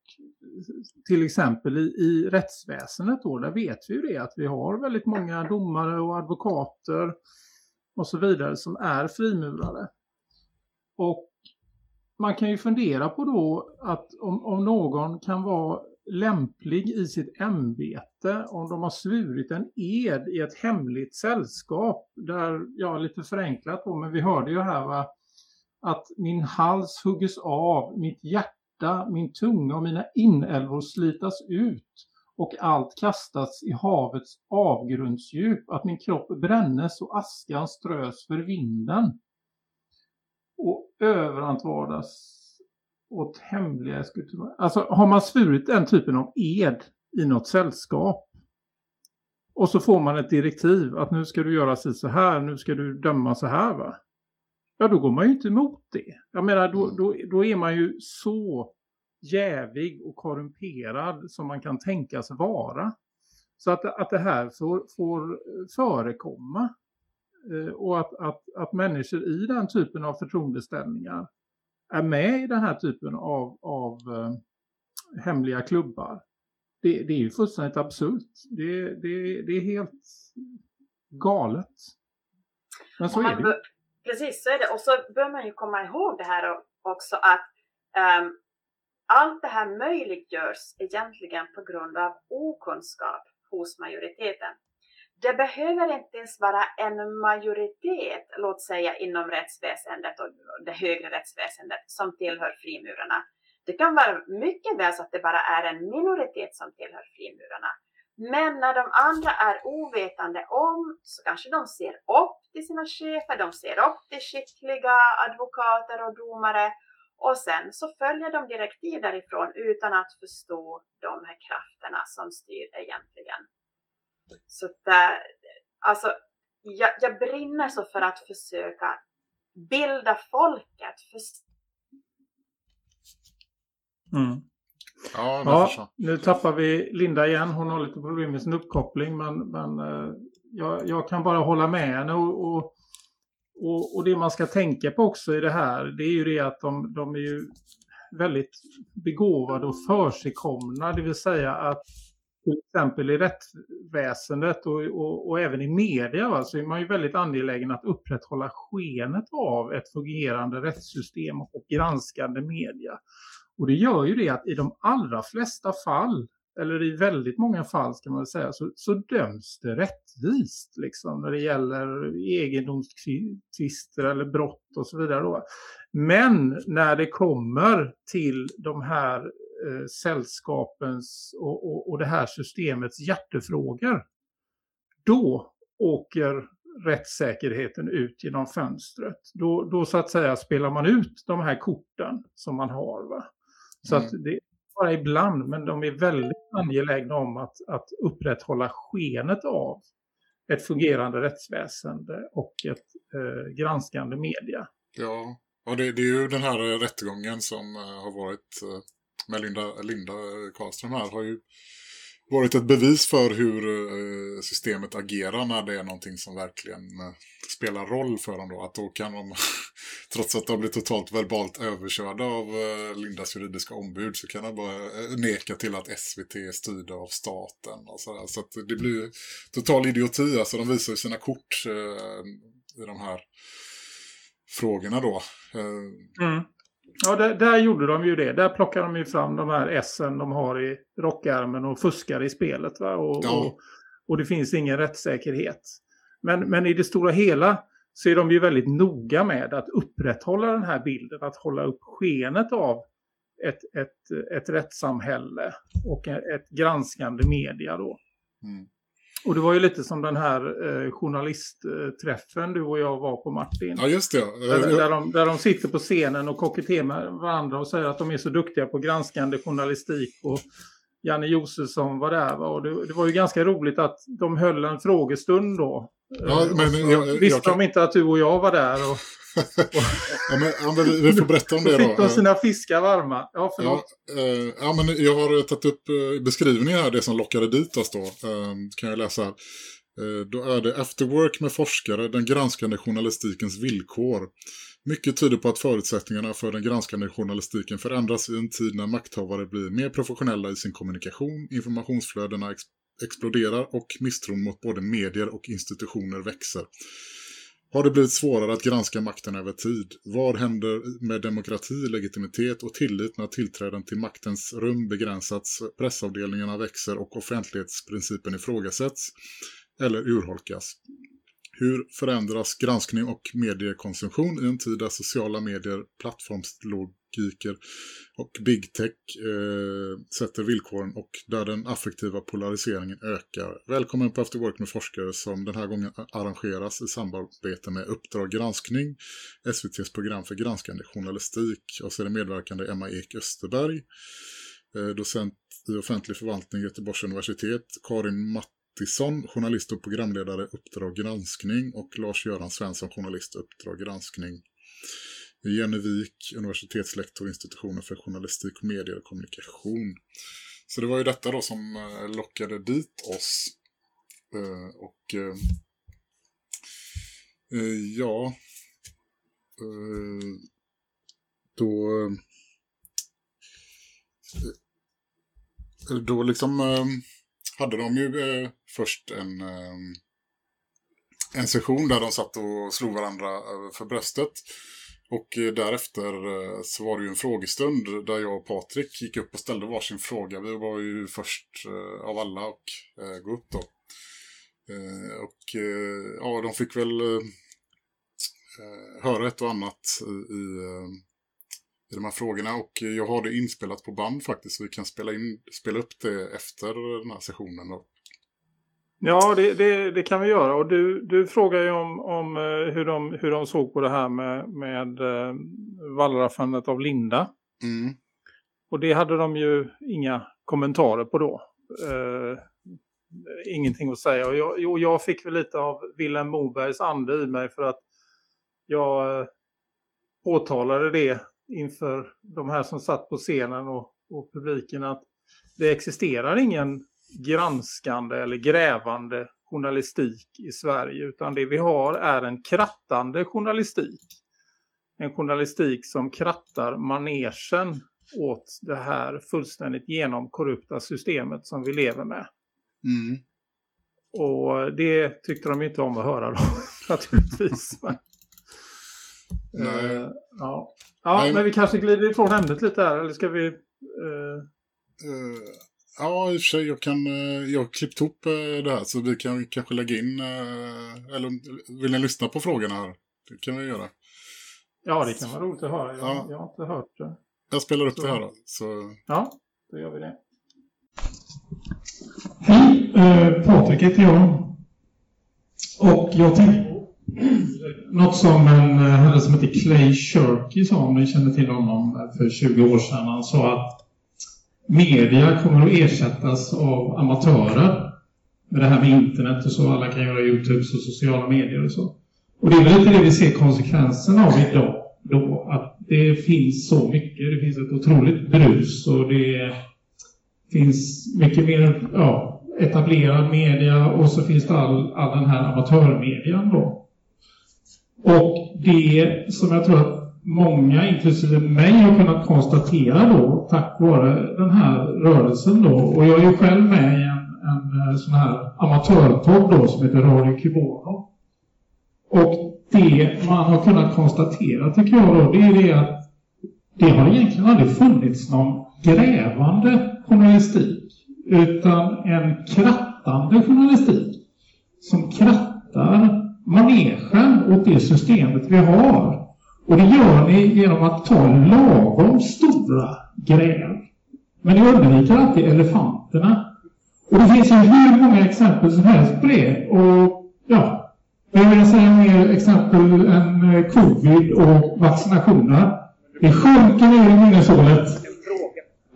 [SPEAKER 4] till exempel i, i rättsväsendet då, där vet vi ju det att vi har väldigt många domare och advokater och så vidare som är frimurare. Och man kan ju fundera på då att om, om någon kan vara lämplig i sitt ämbete om de har svurit en ed i ett hemligt sällskap där, ja lite förenklat då, men vi hörde ju här va, att min hals hugges av, mitt hjärta, min tunga och mina inälvor slitas ut och allt kastas i havets avgrundsdjup, att min kropp brännes och askan strös för vinden och överantvardas åt hemliga skulpturer. Alltså har man svurit den typen av ed i något sällskap och så får man ett direktiv att nu ska du göra så här, nu ska du döma så här va. Ja då går man ju inte emot det. Jag menar då, då, då är man ju så jävig och korrumperad som man kan tänkas vara. Så att, att det här får, får förekomma eh, och att, att, att människor i den typen av förtroendeställningar är med i den här typen av, av eh, hemliga klubbar. Det, det är ju fullständigt absurt. Det, det, det är helt galet. Men så är det.
[SPEAKER 3] Precis, så är det. Och så bör man ju komma ihåg det här också att um, allt det här möjliggörs egentligen på grund av okunskap hos majoriteten. Det behöver inte ens vara en majoritet, låt säga inom rättsväsendet och det högre rättsväsendet som tillhör frimurarna. Det kan vara mycket väl så att det bara är en minoritet som tillhör frimurarna. Men när de andra är ovetande om så kanske de ser upp till sina chefer, de ser upp till skickliga advokater och domare och sen så följer de direktiv därifrån utan att förstå de här krafterna som styr egentligen. Så där, alltså, jag, jag brinner så för att försöka bilda folket. För...
[SPEAKER 4] Mm. Ja, ja nu tappar vi Linda igen. Hon har lite problem med sin uppkoppling. Men, men eh, jag, jag, kan bara hålla med henne. Och, och, och, och, det man ska tänka på också i det här, det är ju det att de, de är ju väldigt begåvade och försigkomna. Det vill säga att till exempel i rättsväsendet och, och, och, även i media va, så är man ju väldigt angelägen att upprätthålla skenet av ett fungerande rättssystem och ett granskande media. Och det gör ju det att i de allra flesta fall, eller i väldigt många fall ska man säga, så, så döms det rättvist liksom, när det gäller egendomstvister eller brott och så vidare. Då. Men när det kommer till de här eh, sällskapens och, och, och det här systemets hjärtefrågor, då åker rättssäkerheten ut genom fönstret. Då, då så att säga spelar man ut de här korten som man har. Va? Så mm. att det är bara ibland, men de är väldigt angelägna om att, att upprätthålla skenet av ett fungerande rättsväsende och ett eh, granskande media.
[SPEAKER 2] Ja, och det, det, är ju den här rättegången som uh, har varit uh, med Linda, Linda Karlström här har ju varit ett bevis för hur eh, systemet agerar när det är någonting som verkligen eh, spelar roll för dem då. Att då kan de, trots att de blir totalt verbalt överkörda av eh, Lindas juridiska ombud så kan de bara neka till att SVT är styrda av staten. Och så så att det blir total idioti. Alltså de visar ju sina kort i de här frågorna då.
[SPEAKER 4] Mm. Ja, där, där, gjorde de ju det. Där plockar de ju fram de här S de har i rockärmen och fuskar i spelet. Va? Och, ja. och, och det finns ingen rättssäkerhet. Men, men i det stora hela så är de ju väldigt noga med att upprätthålla den här bilden, att hålla upp skenet av ett, ett, ett rättssamhälle och ett granskande media då. Mm. Och det var ju lite som den här eh, journalistträffen du och jag var på Martin.
[SPEAKER 2] Ja, just det.
[SPEAKER 4] Där, där, de, där de sitter på scenen och koketterar med varandra och säger att de är så duktiga på granskande journalistik och Janne Josefsson var där. Va? Och det, det, var ju ganska roligt att de höll en frågestund då. Ja,
[SPEAKER 2] eh, men jag,
[SPEAKER 4] visste jag kan... de inte att du och jag var där. Och...
[SPEAKER 2] ja, men, ja, men vi får berätta om det då.
[SPEAKER 4] fick de sina fiskar varma. Ja,
[SPEAKER 2] Ja, eh, ja, men jag har tagit upp eh, beskrivningen här, det som lockade dit oss då. Eh, kan jag läsa. Eh, då är det After Work med forskare, den granskande journalistikens villkor. Mycket tyder på att förutsättningarna för den granskande journalistiken förändras i en tid när makthavare blir mer professionella i sin kommunikation, informationsflödena ex exploderar och misstron mot både medier och institutioner växer. Har det blivit svårare att granska makten över tid? Vad händer med demokrati, legitimitet och tillit när tillträden till maktens rum begränsats, pressavdelningarna växer och offentlighetsprincipen ifrågasätts eller urholkas? Hur förändras granskning och mediekonsumtion i en tid där sociala medier, geeker och big tech eh, sätter villkoren och där den affektiva polariseringen ökar? Välkommen på After Work med forskare som den här gången arrangeras i samarbete med Uppdrag granskning, SVTs program för granskande journalistik och så är det medverkande Emma Ek Österberg, eh, docent i offentlig förvaltning Göteborgs universitet, Karin Matt Mattisson, journalist och programledare Uppdrag granskning och Lars-Göran Svensson, journalist Uppdrag granskning. Jenny Wik, universitetslektor, institutionen för journalistik, medier och kommunikation. Så det var ju detta då som eh, lockade dit oss. Eh, och eh, ja, då då liksom hade de ju först en en session där de satt och slog varandra för bröstet. Och eh, därefter eh, så var det ju en frågestund där jag och Patrik gick upp och ställde varsin fråga. Vi var ju först eh, av alla att gå upp då. Och ja, de fick väl höra ett och annat i, i, i de här frågorna. Och jag har det inspelat på band faktiskt så vi kan spela, in, spela upp det efter den här sessionen då.
[SPEAKER 4] Ja, det, det, det, kan vi göra. Och du, du frågar ju om, om eh, hur, de, hur de såg på det här med, med uh, wallraffandet av Linda.
[SPEAKER 2] Mm.
[SPEAKER 4] Och det hade de ju inga kommentarer på då. Uh, ingenting att säga. Och jag, och jag fick väl lite av Willem Mobergs ande i mig för att jag påtalade det inför de här som satt på scenen och, och publiken att det existerar ingen granskande eller grävande journalistik i Sverige utan det vi har är en krattande journalistik. En journalistik som krattar manegen åt det här fullständigt genomkorrupta systemet som vi lever med.
[SPEAKER 2] Mm.
[SPEAKER 4] Och det tyckte de inte om att höra då, naturligtvis. Men,
[SPEAKER 2] Nej.
[SPEAKER 4] Uh, ja, ja Nej. men vi kanske glider ifrån ämnet lite här, eller ska vi... Uh...
[SPEAKER 2] Uh, Ja, i och för sig, jag, kan, eh, jag har klippt ihop eh, det här så vi kan kanske lägga in, eh, eller vill ni lyssna på frågorna här? Det kan vi göra.
[SPEAKER 4] Ja, det kan vara roligt att höra. Jag, ja. jag har inte hört det.
[SPEAKER 2] Jag spelar upp så. det här då. Så...
[SPEAKER 4] Ja, då gör vi det.
[SPEAKER 6] Hej, eh, Patrik heter jag. Och jag tänkte något som en herre som heter Clay Shirky sa, om ni känner till honom, för 20 år sedan. Han sa att media kommer att ersättas av amatörer. Med det här med internet och så, alla kan göra Youtube och sociala medier och så. Och det är väl lite det vi ser konsekvenserna av idag. Då, att det finns så mycket, det finns ett otroligt brus och det finns mycket mer ja, etablerad media och så finns det all, all den här amatörmedian då. Och det som jag tror att många, inklusive mig, har kunnat konstatera då tack vare den här rörelsen då. Och jag är ju själv med i en, en eh, sån här amatörpodd då som heter Radio Kibono. Och det man har kunnat konstatera tycker jag då, det är det att det har egentligen aldrig funnits någon grävande journalistik utan en krattande journalistik som krattar manegen åt det systemet vi har och det gör ni genom att ta lagom stora gräv. Men ni undviker alltid elefanterna. Och det finns ju hur många exempel som helst på det. Och ja, jag vill säga mer exempel än eh, covid och vaccinationer. Det sjunker ner i minneshålet.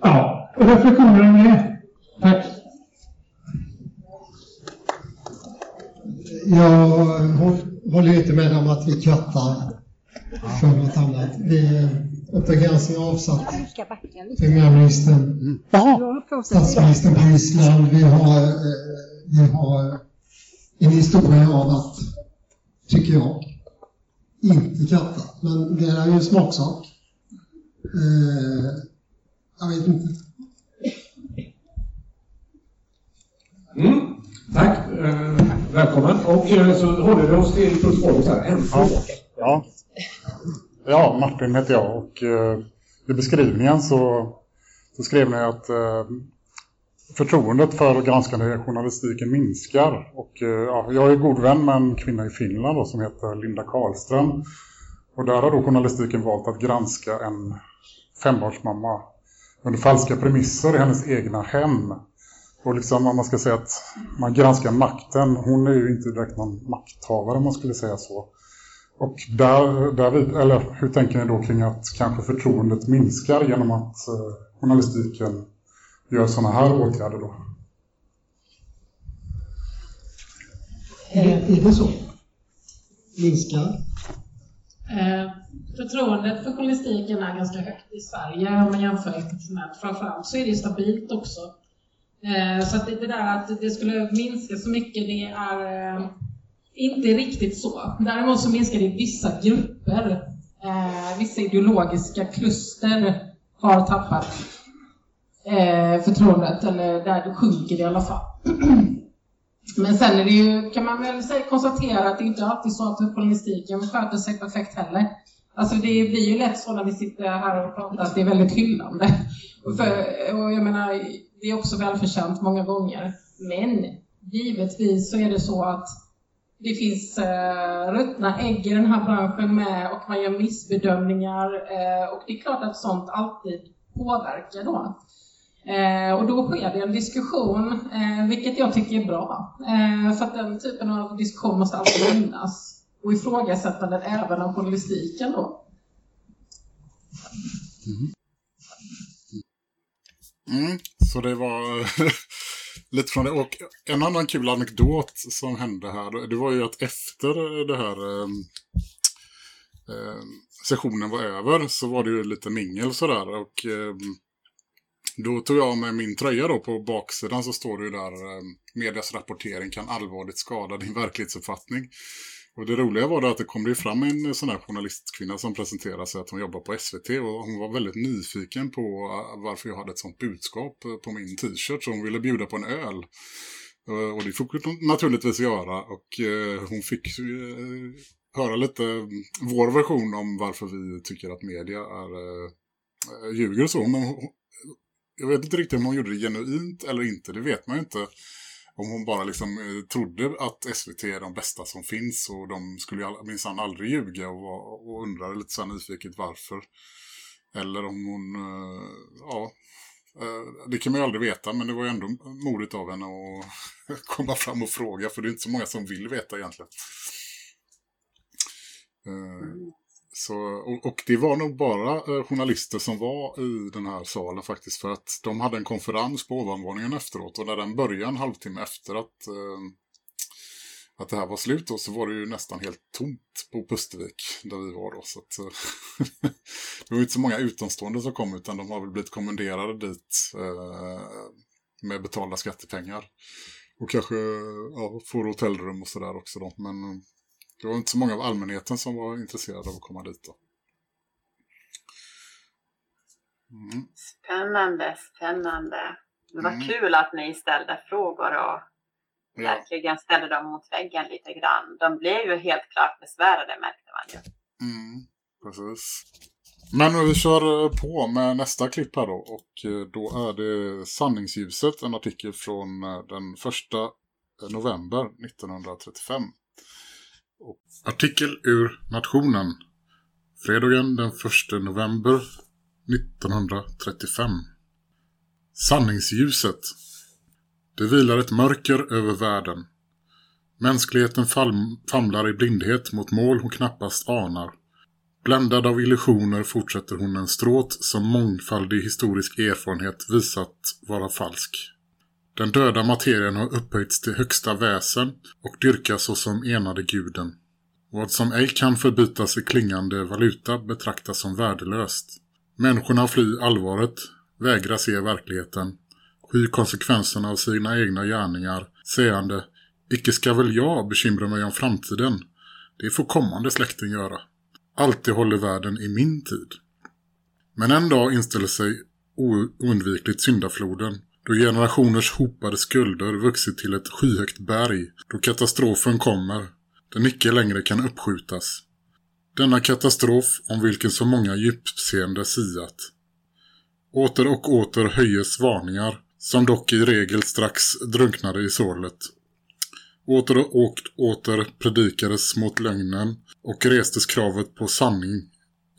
[SPEAKER 6] Ja, och reflektioner med. Tack.
[SPEAKER 7] Jag håller inte med om att vi kattar för något annat. Vi, Uppdrag granskning har avsatt premiärministern, statsministern på Island. Vi har, eh, vi har en historia av att, tycker jag, inte katta. Men det är ju en smaksak. Eh, jag vet inte.
[SPEAKER 8] Mm, tack. Eh, välkommen. Och eh, så håller vi oss till protokollet här. En fråga.
[SPEAKER 2] Ja. Ja, Martin heter jag och eh, i beskrivningen så, så skrev ni att eh, förtroendet för granskande journalistiken minskar. Och, eh, ja, jag är god vän med en kvinna i Finland då, som heter Linda Karlström. Och där har då journalistiken valt att granska en fembarnsmamma under falska premisser i hennes egna hem. Och liksom om man ska säga att man granskar makten, hon är ju inte direkt någon makthavare om man skulle säga så. Och där, där vi, eller hur tänker ni då kring att kanske förtroendet minskar genom att eh, journalistiken gör sådana här åtgärder då?
[SPEAKER 7] Är, är det så? Minskar?
[SPEAKER 9] Eh, förtroendet för journalistiken är ganska högt i Sverige om man jämför internationellt. Framförallt så är det stabilt också. Eh, så att det där att det skulle minska så mycket, det är eh, inte riktigt så. Däremot så minskar det i vissa grupper. Eh, vissa ideologiska kluster har tappat eh, förtroendet, eller där det sjunker i alla fall. Men sen är det ju, kan man väl säga, konstatera att det inte alltid är så att journalistiken sköter sig perfekt heller. Alltså det blir ju lätt så när vi sitter här och pratar att det är väldigt hyllande. Och, för, och jag menar, det är också välförtjänt många gånger. Men givetvis så är det så att det finns eh, ruttna ägg i den här branschen med och man gör missbedömningar. Eh, och det är klart att sånt alltid påverkar då. Eh, och då sker det en diskussion, eh, vilket jag tycker är bra. Eh, för att den typen av diskussion måste alltid finnas. Och ifrågasättandet även av journalistiken då.
[SPEAKER 2] Mm. Mm, så det var lite från det. Och en annan kul anekdot som hände här, det var ju att efter det här eh, sessionen var över så var det ju lite mingel sådär. Och eh, då tog jag med min tröja då på baksidan så står det ju där eh, medias rapportering kan allvarligt skada din verklighetsuppfattning. Och det roliga var då att det kom det fram en sån här journalistkvinna som presenterade sig att hon jobbar på SVT och hon var väldigt nyfiken på eh, varför jag hade ett sånt budskap eh, på min t-shirt så hon ville bjuda på en öl. Eh, och det fick hon naturligtvis göra och hon fick höra lite mm, vår version om varför vi tycker att media är ljuger och så. Men jag vet inte riktigt om hon gjorde det genuint eller inte, det vet man ju inte. Om hon bara liksom eh, trodde att SVT är de bästa som finns och de skulle ju minsann aldrig ljuga och, och undrade lite så nyfiket varför. Eller om hon, eh, ja, eh, det kan man ju aldrig veta men det var ju ändå modigt av henne att komma fram och fråga för det är inte så många som vill veta egentligen. Mm. Så, och, och, det var nog bara eh, journalister som var i den här salen faktiskt. För att de hade en konferens på ovanvåningen efteråt. Och när den började en halvtimme efter att, eh, att det här var slut då, så var det ju nästan helt tomt på Pustervik där vi var då. Så att, eh, det var inte så många utomstående som kom utan de har väl blivit kommenderade dit eh, med betalda skattepengar. Och kanske ja, får hotellrum och sådär också då. Men det var inte så många av allmänheten som var intresserade av att komma dit då.
[SPEAKER 3] Mm. Spännande, spännande. Det var mm. kul att ni ställde frågor och ja. verkligen ställde dem mot väggen lite grann. De blev ju helt klart besvärade märkte man ju.
[SPEAKER 2] Mm, precis. Men vi kör på med nästa klipp här då. Och eh, då är det Sanningsljuset, en artikel från eh, den första november 1935. Artikel ur Nationen. Fredagen den 1 november 1935. Sanningsljuset. Det vilar ett mörker över världen. Mänskligheten famlar i blindhet mot mål hon knappast anar. Bländad av illusioner fortsätter hon en stråt som mångfaldig historisk erfarenhet visat vara falsk. Den döda materien har upphöjts till högsta väsen och dyrkas såsom enade guden. Vad som ej kan förbytas i klingande valuta betraktas som värdelöst. Människorna flyr allvaret, vägrar se verkligheten, skyr konsekvenserna av sina egna gärningar, sägande Icke ska väl jag bekymra mig om framtiden. Det får kommande släkten göra. Alltid håller världen i min tid. Men en dag inställer sig oundvikligt syndafloden då generationers hopade skulder vuxit till ett skyhögt berg, då katastrofen kommer, den icke längre kan uppskjutas. Denna katastrof om vilken så många djupseende siat. Åter och åter höjes varningar, som dock i regel strax drunknade i sålet. Åter och åter predikades mot lögnen och restes kravet på sanning.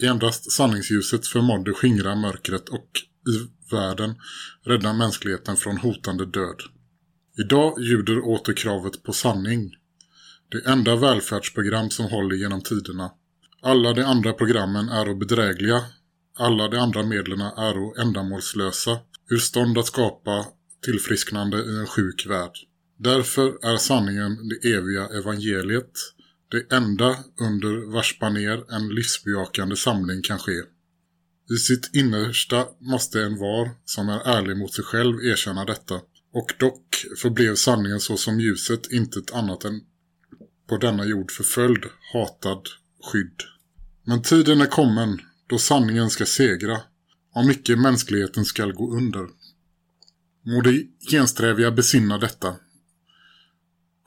[SPEAKER 2] Endast sanningsljuset förmådde skingra mörkret och i världen rädda mänskligheten från hotande död. Idag ljuder åter kravet på sanning. Det enda välfärdsprogram som håller genom tiderna. Alla de andra programmen är bedrägliga. Alla de andra medlen är ändamålslösa. Ur stånd att skapa tillfrisknande i en sjuk värld. Därför är sanningen det eviga evangeliet. Det enda under vars baner en livsbejakande samling kan ske. I sitt innersta måste en var som är ärlig mot sig själv erkänna detta. Och dock förblev sanningen så som ljuset inte ett annat än på denna jord förföljd, hatad, skydd. Men tiden är kommen då sanningen ska segra, om icke mänskligheten ska gå under. Må det gensträviga besinna detta.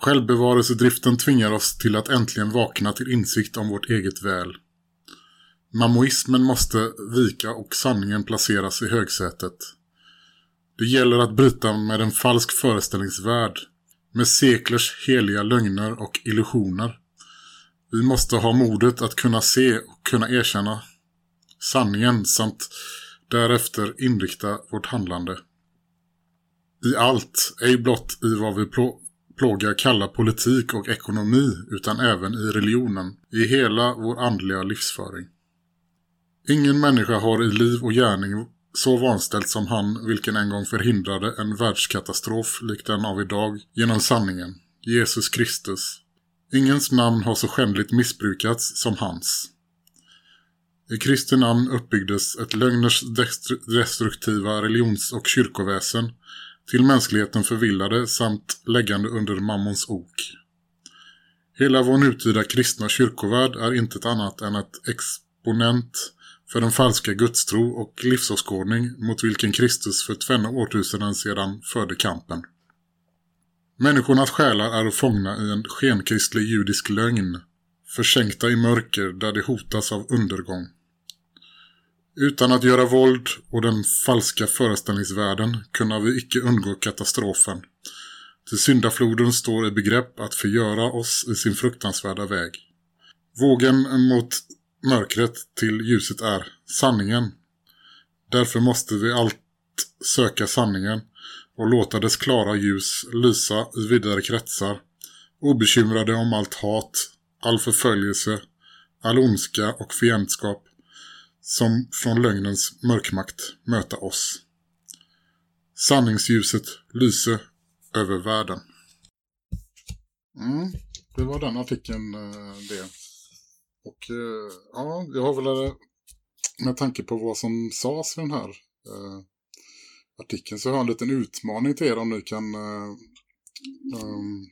[SPEAKER 2] Självbevarelsedriften tvingar oss till att äntligen vakna till insikt om vårt eget väl. Mamoismen måste vika och sanningen placeras i högsätet. Det gäller att bryta med en falsk föreställningsvärld, med seklers heliga lögner och illusioner. Vi måste ha modet att kunna se och kunna erkänna sanningen samt därefter inrikta vårt handlande. I allt, ej blott i vad vi plå plågar kalla politik och ekonomi utan även i religionen, i hela vår andliga livsföring. Ingen människa har i liv och gärning så vanställt som han vilken en gång förhindrade en världskatastrof lik den av idag genom sanningen, Jesus Kristus. Ingens namn har så skändligt missbrukats som hans. I Kristi namn uppbyggdes ett lögners destruktiva religions- och kyrkoväsen till mänskligheten förvillade samt läggande under mammons ok. Hela vår nutida kristna kyrkovärld är inte ett annat än ett exponent för den falska gudstro och livsåskådning mot vilken Kristus för tvenne årtusenden sedan förde kampen. Människornas själar är fångna i en skenkristlig judisk lögn, försänkta i mörker där de hotas av undergång. Utan att göra våld och den falska föreställningsvärlden kunna vi icke undgå katastrofen. Till syndafloden står i begrepp att förgöra oss i sin fruktansvärda väg. Vågen mot mörkret till ljuset är sanningen. Därför måste vi allt söka sanningen och låta dess klara ljus lysa i vidare kretsar, obekymrade om allt hat, all förföljelse, all ondska och fiendskap som från lögnens mörkmakt möta oss. Sanningsljuset lyser över världen. Mm, det var den artikeln eh, det. Och eh, ja, jag har väl eh, med tanke på vad som sades i den här eh, artikeln så har jag en liten utmaning till er om ni kan eh, um,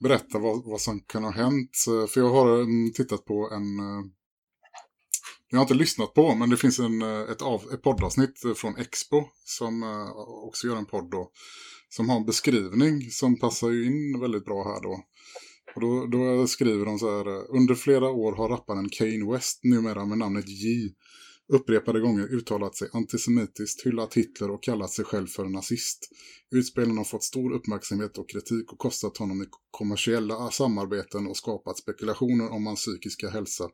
[SPEAKER 2] berätta vad, vad som kan ha hänt. Eh, för jag har um, tittat på en... Uh, jag har inte lyssnat på, men det finns en, ett, av, ett poddavsnitt från Expo som uh, också gör en podd då. Som har en beskrivning som passar ju in väldigt bra här då. Och då, då, skriver de så här, under flera år har rapparen Kane West, numera med namnet J, upprepade gånger uttalat sig antisemitiskt, hyllat Hitler och kallat sig själv för nazist. Utspelen har fått stor uppmärksamhet och kritik och kostat honom i kommersiella samarbeten och skapat spekulationer om hans psykiska hälsa.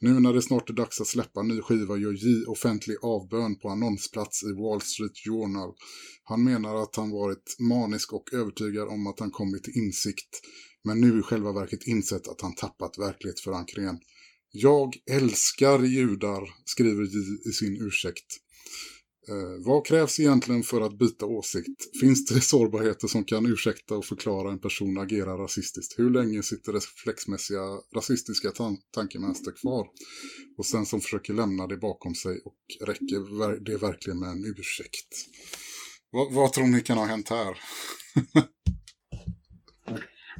[SPEAKER 2] Nu när det snart är dags att släppa ny skiva gör J offentlig avbön på annonsplats i Wall Street Journal. Han menar att han varit manisk och övertygad om att han kommit till insikt men nu i själva verket insett att han tappat verklighetsförankringen. Jag älskar judar, skriver J i sin ursäkt. Eh, vad krävs egentligen för att byta åsikt? Finns det sårbarheter som kan ursäkta och förklara en person agerar rasistiskt? Hur länge sitter reflexmässiga rasistiska tan tankemönster kvar? Och sen som försöker lämna det bakom sig och räcker det verkligen med en ursäkt? Va vad tror ni kan ha hänt här?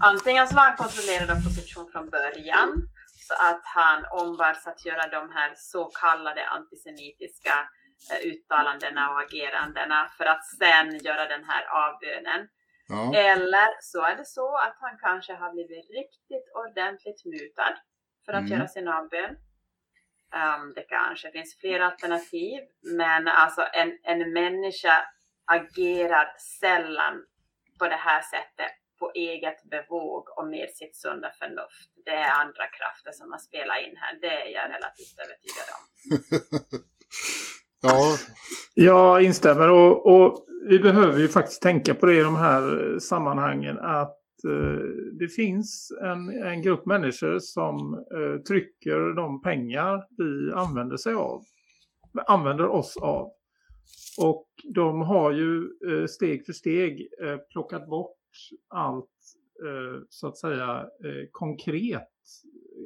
[SPEAKER 3] Antingen så var han kontrollerad av position från början, så att han ombads att göra de här så kallade antisemitiska eh, uttalandena och agerandena för att sen göra den här avbönen. Ja. Eller så är det så att han kanske har blivit riktigt ordentligt mutad för att mm. göra sin avbön. Um, det kanske finns fler alternativ, men alltså en, en människa agerar sällan på det här sättet på eget bevåg och med sitt sunda förnuft. Det är andra krafter som har spelat in här. Det är jag relativt övertygad om.
[SPEAKER 4] ja. Jag instämmer och, och, vi behöver ju faktiskt tänka på det i de här sammanhangen att eh, det finns en, en grupp människor som eh, trycker de pengar vi använder sig av. Använder oss av. Och de har ju eh, steg för steg eh, plockat bort allt eh, så att säga eh, konkret,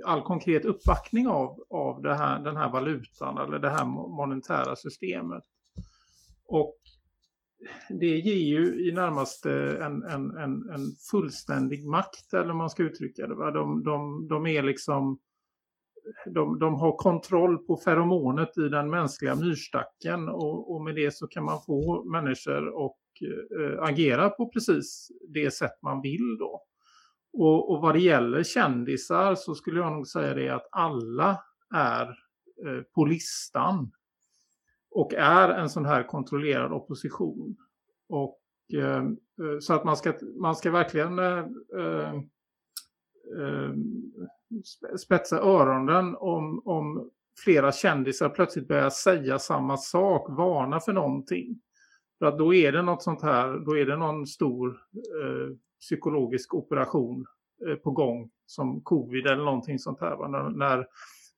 [SPEAKER 4] all konkret uppbackning av, av det här, den här valutan eller det här monetära systemet. Och det ger ju i närmaste en, en, en, en fullständig makt, eller man ska uttrycka det. Va? De, de, de är liksom de, de har kontroll på feromonet i den mänskliga myrstacken och, och med det så kan man få människor och eh, agera på precis det sätt man vill då. Och, och vad det gäller kändisar så skulle jag nog säga det att alla är eh, på listan och är en sån här kontrollerad opposition. Och eh, eh så att man ska, man ska verkligen eh, eh, eh spetsa öronen om, om flera kändisar plötsligt börjar säga samma sak, varna för någonting. För att då är det något sånt här, då är det någon stor eh, psykologisk operation eh, på gång som covid eller någonting sånt här. När, när,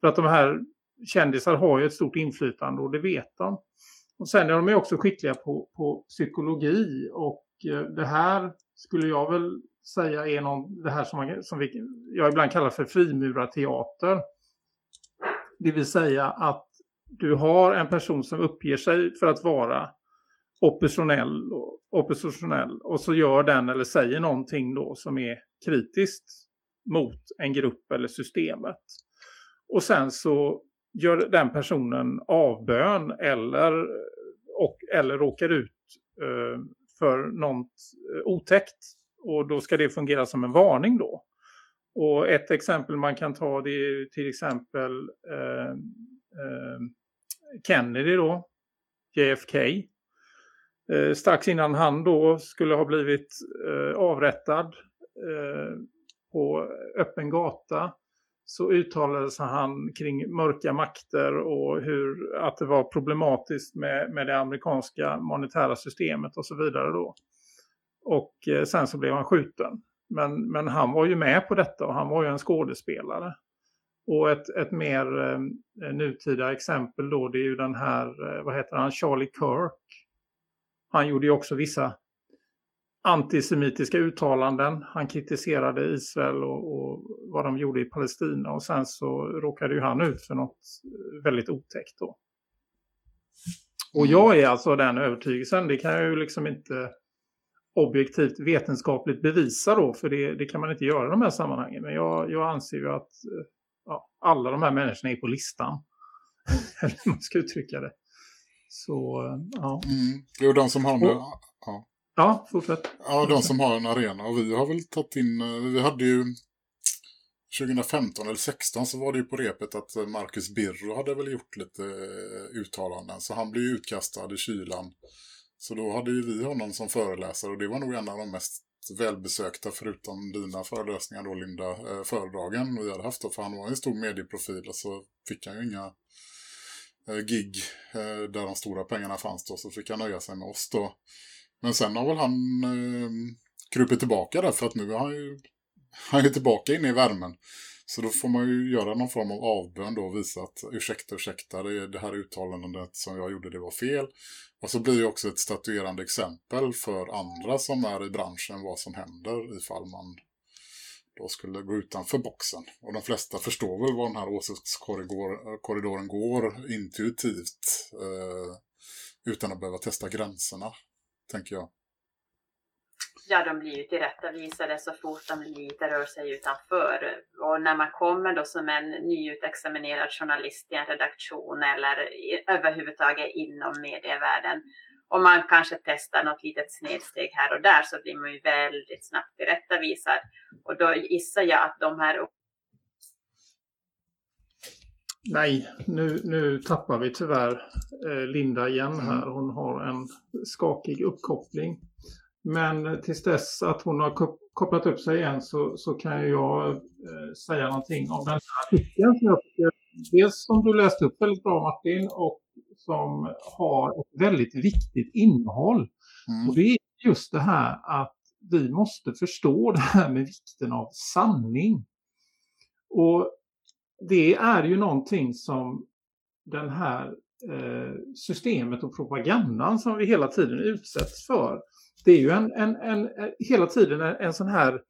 [SPEAKER 4] för att de här kändisar har ju ett stort inflytande och det vet de. Och sen är de också skickliga på, på psykologi och eh, det här skulle jag väl säga är någon, det här som, man, som vi, jag ibland kallar för frimurarteater. Det vill säga att du har en person som uppger sig för att vara oppositionell, och oppositionell och så gör den eller säger någonting då som är kritiskt mot en grupp eller systemet. Och sen så gör den personen avbön eller, och, eller råkar ut eh, för något eh, otäckt och då ska det fungera som en varning då. Och ett exempel man kan ta det är till exempel eh, eh, Kennedy då, JFK. Eh, strax innan han då skulle ha blivit eh, avrättad eh, på öppen gata så uttalade sig han kring mörka makter och hur att det var problematiskt med, med det amerikanska monetära systemet och så vidare då. Och eh, sen så blev han skjuten. Men, men han var ju med på detta och han var ju en skådespelare. Och ett, ett mer eh, nutida exempel då det är ju den här, eh, vad heter han, Charlie Kirk. Han gjorde ju också vissa antisemitiska uttalanden. Han kritiserade Israel och, och, vad de gjorde i Palestina och sen så råkade ju han ut för något väldigt otäckt då. Och jag är alltså den övertygelsen, det kan jag ju liksom inte objektivt vetenskapligt bevisa då, för det, det, kan man inte göra i de här sammanhangen. Men jag, jag anser ju att eh, ja, alla de här människorna är på listan. Eller hur man ska uttrycka det. Så, ja.
[SPEAKER 2] Mm. Jo, de som har... Och, ja.
[SPEAKER 4] ja, fortsätt.
[SPEAKER 2] Ja, de som har en arena. Och vi har väl tagit in... Vi hade ju... 2015 eller 16 så var det ju på repet att Marcus Birro hade väl gjort lite uttalanden. Så han blev ju utkastad i kylan så då hade ju vi honom som föreläsare och det var nog en av de mest välbesökta förutom dina föreläsningar då Linda, eh, föredragen vi hade haft då, för han var en stor medieprofil och så fick han ju inga eh, Eh, gig eh, där de stora pengarna fanns då så fick han nöja sig med oss då. Men sen har väl han eh, krupit tillbaka där för att nu är han ju, han är tillbaka inne i värmen. Så då får man ju göra någon form av avbön då och visa att ursäkta, ursäkta, det, det här uttalandet som jag gjorde det var fel. Och så blir det också ett statuerande exempel för andra som är i branschen vad som händer ifall man då skulle gå utanför boxen. Och de flesta förstår väl var den här åsiktskorridoren går intuitivt eh, utan att behöva testa gränserna, tänker jag
[SPEAKER 3] ja, de blir ju tillrättavisade så fort de lite rör sig utanför. Och när man kommer då som en nyutexaminerad journalist i en redaktion eller överhuvudtaget inom medievärlden och man kanske testar något litet snedsteg här och där så blir man ju väldigt snabbt tillrättavisad. Och då gissar jag att de här
[SPEAKER 4] Nej, nu, nu tappar vi tyvärr eh, Linda igen här. Hon har en skakig uppkoppling. Men tills dess att hon har kopplat upp sig igen så, så kan jag eh, säga någonting om den här artikeln som jag tycker, dels som du läste upp väldigt bra Martin och som har ett väldigt viktigt innehåll. Mm. Och det är just det här att vi måste förstå det här med vikten av sanning. Och det är ju någonting som den här eh, systemet och propagandan som vi hela tiden utsätts för det är ju en, en, en, hela tiden en, en sån här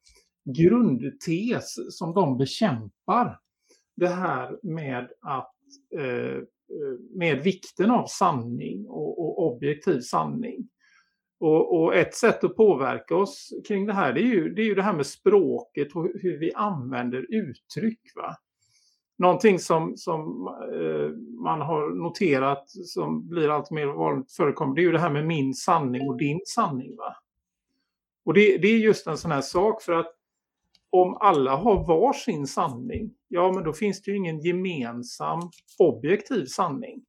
[SPEAKER 4] grundtes som de bekämpar. Det här med att eh, Eh, med vikten av sanning och, och objektiv sanning. Och, och, ett sätt att påverka oss kring det här det är ju det, är ju det här med språket och hur vi använder uttryck. Va? Någonting som, som eh, man har noterat som blir allt mer vanligt förekommande det är ju det här med min sanning och din sanning. Va? Och det, det är just en sån här sak för att om alla har var sin sanning, ja men då finns det ju ingen gemensam objektiv sanning.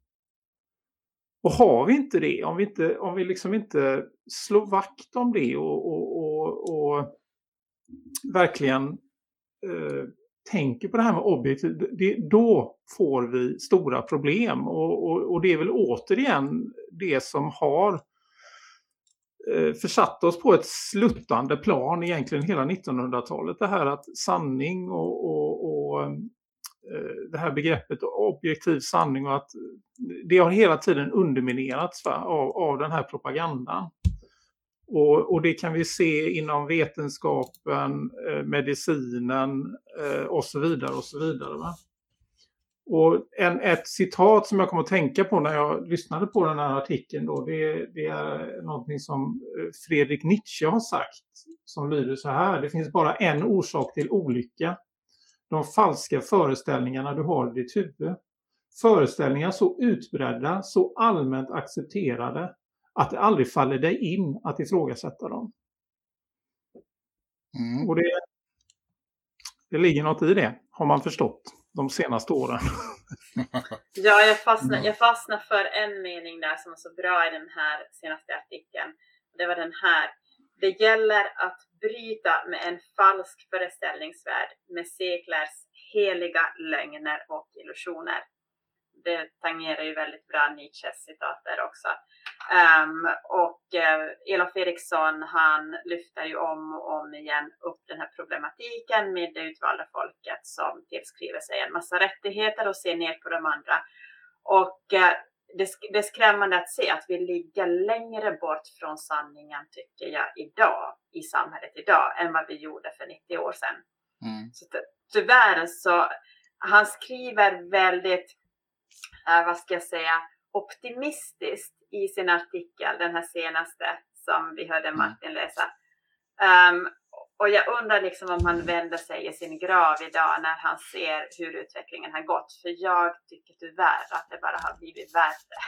[SPEAKER 4] Och har vi inte det, om vi, inte, om vi liksom inte slår vakt om det och, och, och, och verkligen eh, tänker på det här med objektiv, det, då får vi stora problem. Och, och, och det är väl återigen det som har Eh, försatt oss på ett sluttande plan egentligen hela 1900-talet. Det här att sanning och, och, och det här begreppet objektiv sanning och att det har hela tiden underminerats va, av, av den här propagandan. Och, och, det kan vi se inom vetenskapen, eh, medicinen eh, och så vidare och så vidare. Va? Och en, ett citat som jag kom att tänka på när jag lyssnade på den här artikeln då, det, det är någonting som Fredrik Nietzsche har sagt som lyder så här. Det finns bara en orsak till olycka. De falska föreställningarna du har i ditt huvud. Föreställningar så utbredda, så allmänt accepterade att det aldrig faller dig in att ifrågasätta dem. Mm. Och det, det ligger något i det, har man förstått de senaste åren.
[SPEAKER 3] ja, jag fastnade, jag fastnade för en mening där som var så bra i den här senaste artikeln. Det var den här. Det gäller att bryta med en falsk föreställningsvärld med seklers heliga lögner och illusioner det tangerar ju väldigt bra Nietzsches citat där också. Um, och uh, Elof Eriksson han lyfter ju om och om igen upp den här problematiken med det utvalda folket som tillskriver sig en massa rättigheter och ser ner på de andra. Och uh, det, det är skrämmande att se att vi ligger längre bort från sanningen tycker jag idag i samhället idag än vad vi gjorde för 90 år sedan. Mm. Så tyvärr så han skriver väldigt eh, vad ska jag säga, optimistiskt i sin artikel, den här senaste som vi hörde mm. Martin läsa. Um, och jag undrar liksom om han vänder sig i sin grav idag när han ser hur utvecklingen har gått. För jag tycker tyvärr att det bara har blivit värre.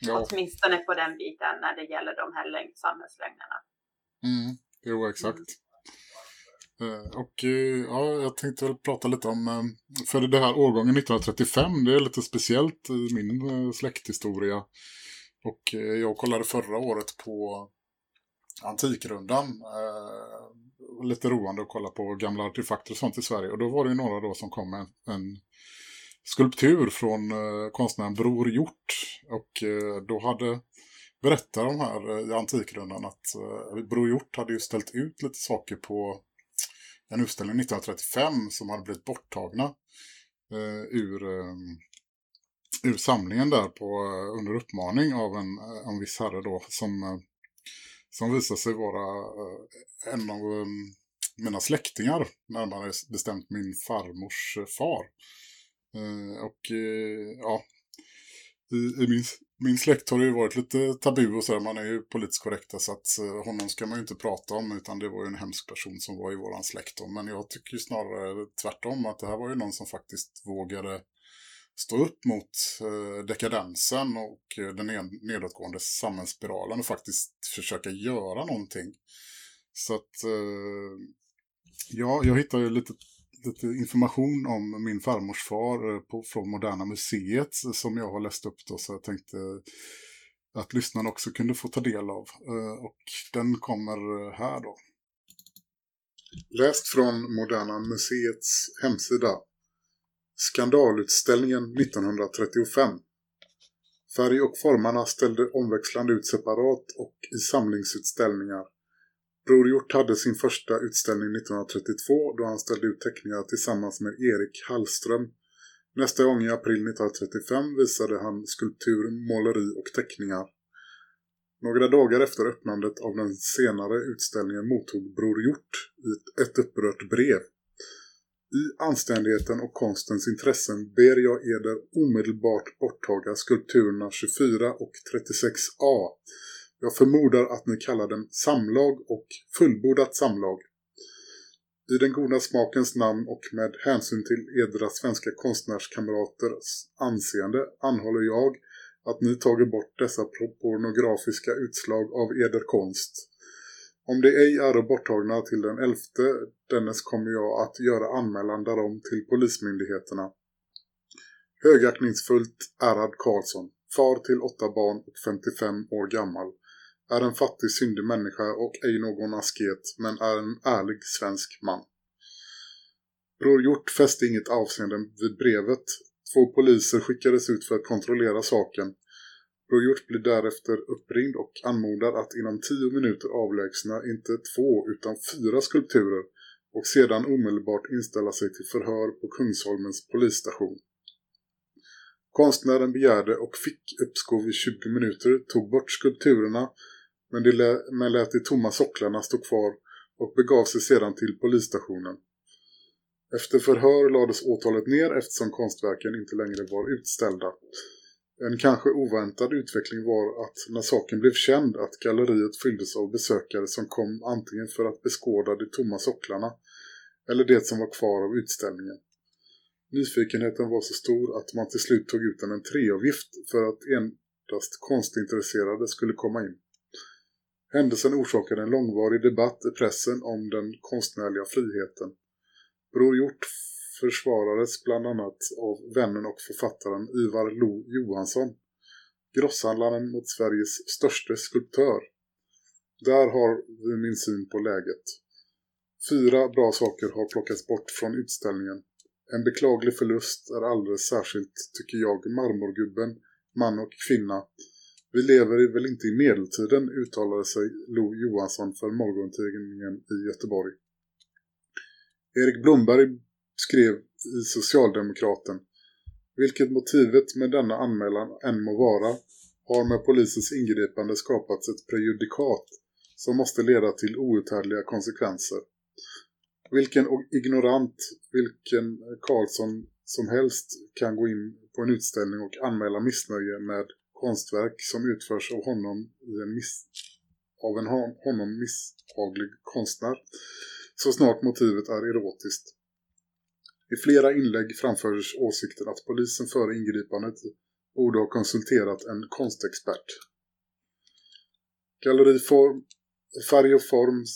[SPEAKER 3] Ja. Åtminstone på den biten när det gäller de här samhällslögnerna.
[SPEAKER 2] Mm. Jo, exakt. Mm. Och eh, ja, jag tänkte väl prata lite om, eh, för det här årgången 1935, det är lite speciellt i min släkthistoria. Och jag kollade förra året på Antikrundan. Lite roande att kolla på gamla artefakter och sånt i Sverige. Och då var det ju några då som kom med en skulptur från eh, konstnären Bror Hjort. Och eh, då hade berättat de här eh, i Antikrundan att Bror Hjort hade ju ställt ut lite saker på en utställning 1935 som hade blivit borttagna eh, ur, eh, ur samlingen där på, under uppmaning av en, en viss herre då som, eh, som visade sig vara eh, en av eh, mina släktingar, närmare bestämt min farmors eh, far. och ja, i, i min, min släkt har det ju varit lite tabu och sådär. Man är ju politiskt korrekta så att honom ska man ju inte prata om utan det var ju en hemsk person som var i våran släkt. Då. Men jag tycker ju snarare tvärtom att det här var ju någon som faktiskt vågade stå upp mot eh, dekadensen och eh, den nedåtgående samhällsspiralen och faktiskt försöka göra någonting. Så att eh, ja, jag hittar ju lite lite information om min farmors far på, från Moderna Museet som jag har läst upp då så jag tänkte att lyssnarna också kunde få ta del av. Och den kommer här då. Läst från Moderna Museets hemsida. Skandalutställningen 1935. Färg och formarna ställde omväxlande ut separat och i samlingsutställningar. Bror Hjort hade sin första utställning 1932 då han ställde ut teckningar tillsammans med Erik Hallström. Nästa gång i april 1935 visade han skulptur, måleri och teckningar. Några dagar efter öppnandet av den senare utställningen mottog Bror Hjort ett upprört brev. I anständigheten och konstens intressen ber jag eder omedelbart borttaga skulpturerna 24 och 36a. Jag förmodar att ni kallar dem samlag och fullbordat samlag. I den goda smakens namn och med hänsyn till edra svenska konstnärskamraters anseende anhåller jag att ni tager bort dessa pornografiska utslag av eder konst. Om det ej är borttagna till den elfte, dennes kommer jag att göra anmälan därom till polismyndigheterna. Högaktningsfullt Ärad Karlsson, far till åtta barn och 55 år gammal, är en fattig syndig människa och ej någon asket, men är en ärlig svensk man. Bror Hjort fäste inget avseende vid brevet. Två poliser skickades ut för att kontrollera saken. Bror blir därefter uppringd och anmodad att inom tio minuter avlägsna inte två utan fyra skulpturer och sedan omedelbart inställa sig till förhör på Kungsholmens polisstation. Konstnären begärde och fick uppskov i 20 minuter, tog bort skulpturerna men, det lä men lät de tomma socklarna stå kvar och begav sig sedan till polisstationen. Efter förhör lades åtalet ner eftersom konstverken inte längre var utställda. En kanske oväntad utveckling var att när saken blev känd att galleriet fylldes av besökare som kom antingen för att beskåda de tomma socklarna eller det som var kvar av utställningen. Nyfikenheten var så stor att man till slut tog ut en entréavgift för att endast konstintresserade skulle komma in. Händelsen orsakade en långvarig debatt i pressen om den konstnärliga friheten. Bror Hjort försvarades bland annat av vännen och författaren Ivar Lo Johansson, grosshandlaren mot Sveriges största skulptör. Där har vi min syn på läget. Fyra bra saker har plockats bort från utställningen. En beklaglig förlust är alldeles särskilt, tycker jag, marmorgubben, man och kvinna. Vi lever väl inte i medeltiden, uttalade sig Lo Johansson för morgontidningen i Göteborg. Erik Blomberg skrev i Socialdemokraten Vilket motivet med denna anmälan än må vara har med polisens ingripande skapats ett prejudikat som måste leda till outhärdliga konsekvenser. Vilken ignorant, vilken Karlsson som helst kan gå in på en utställning och anmäla missnöje med konstverk som utförs av honom i en miss av en honom misshaglig konstnär så snart motivet är erotiskt. I flera inlägg framfördes åsikten att polisen före ingripandet borde ha konsulterat en konstexpert. Galleriform, färg och forms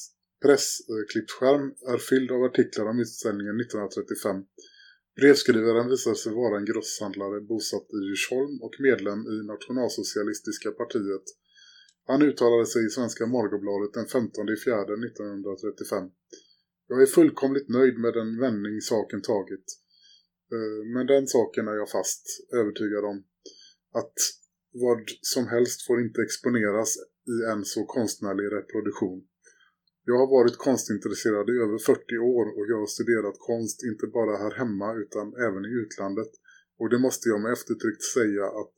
[SPEAKER 2] pressklippskärm är fylld av artiklar om utställningen 1935. Brevskrivaren visar sig vara en grosshandlare bosatt i Djursholm och medlem i Nationalsocialistiska partiet. Han uttalade sig i Svenska Morgobladet den 15 4 1935. Jag är fullkomligt nöjd med den vändning saken tagit. Eh, men den saken är jag fast övertygad om. Att vad som helst får inte exponeras i en så konstnärlig reproduktion. Jag har varit konstintresserad i över 40 år och jag har studerat konst inte bara här hemma utan även i utlandet. Och det måste jag med eftertryck säga att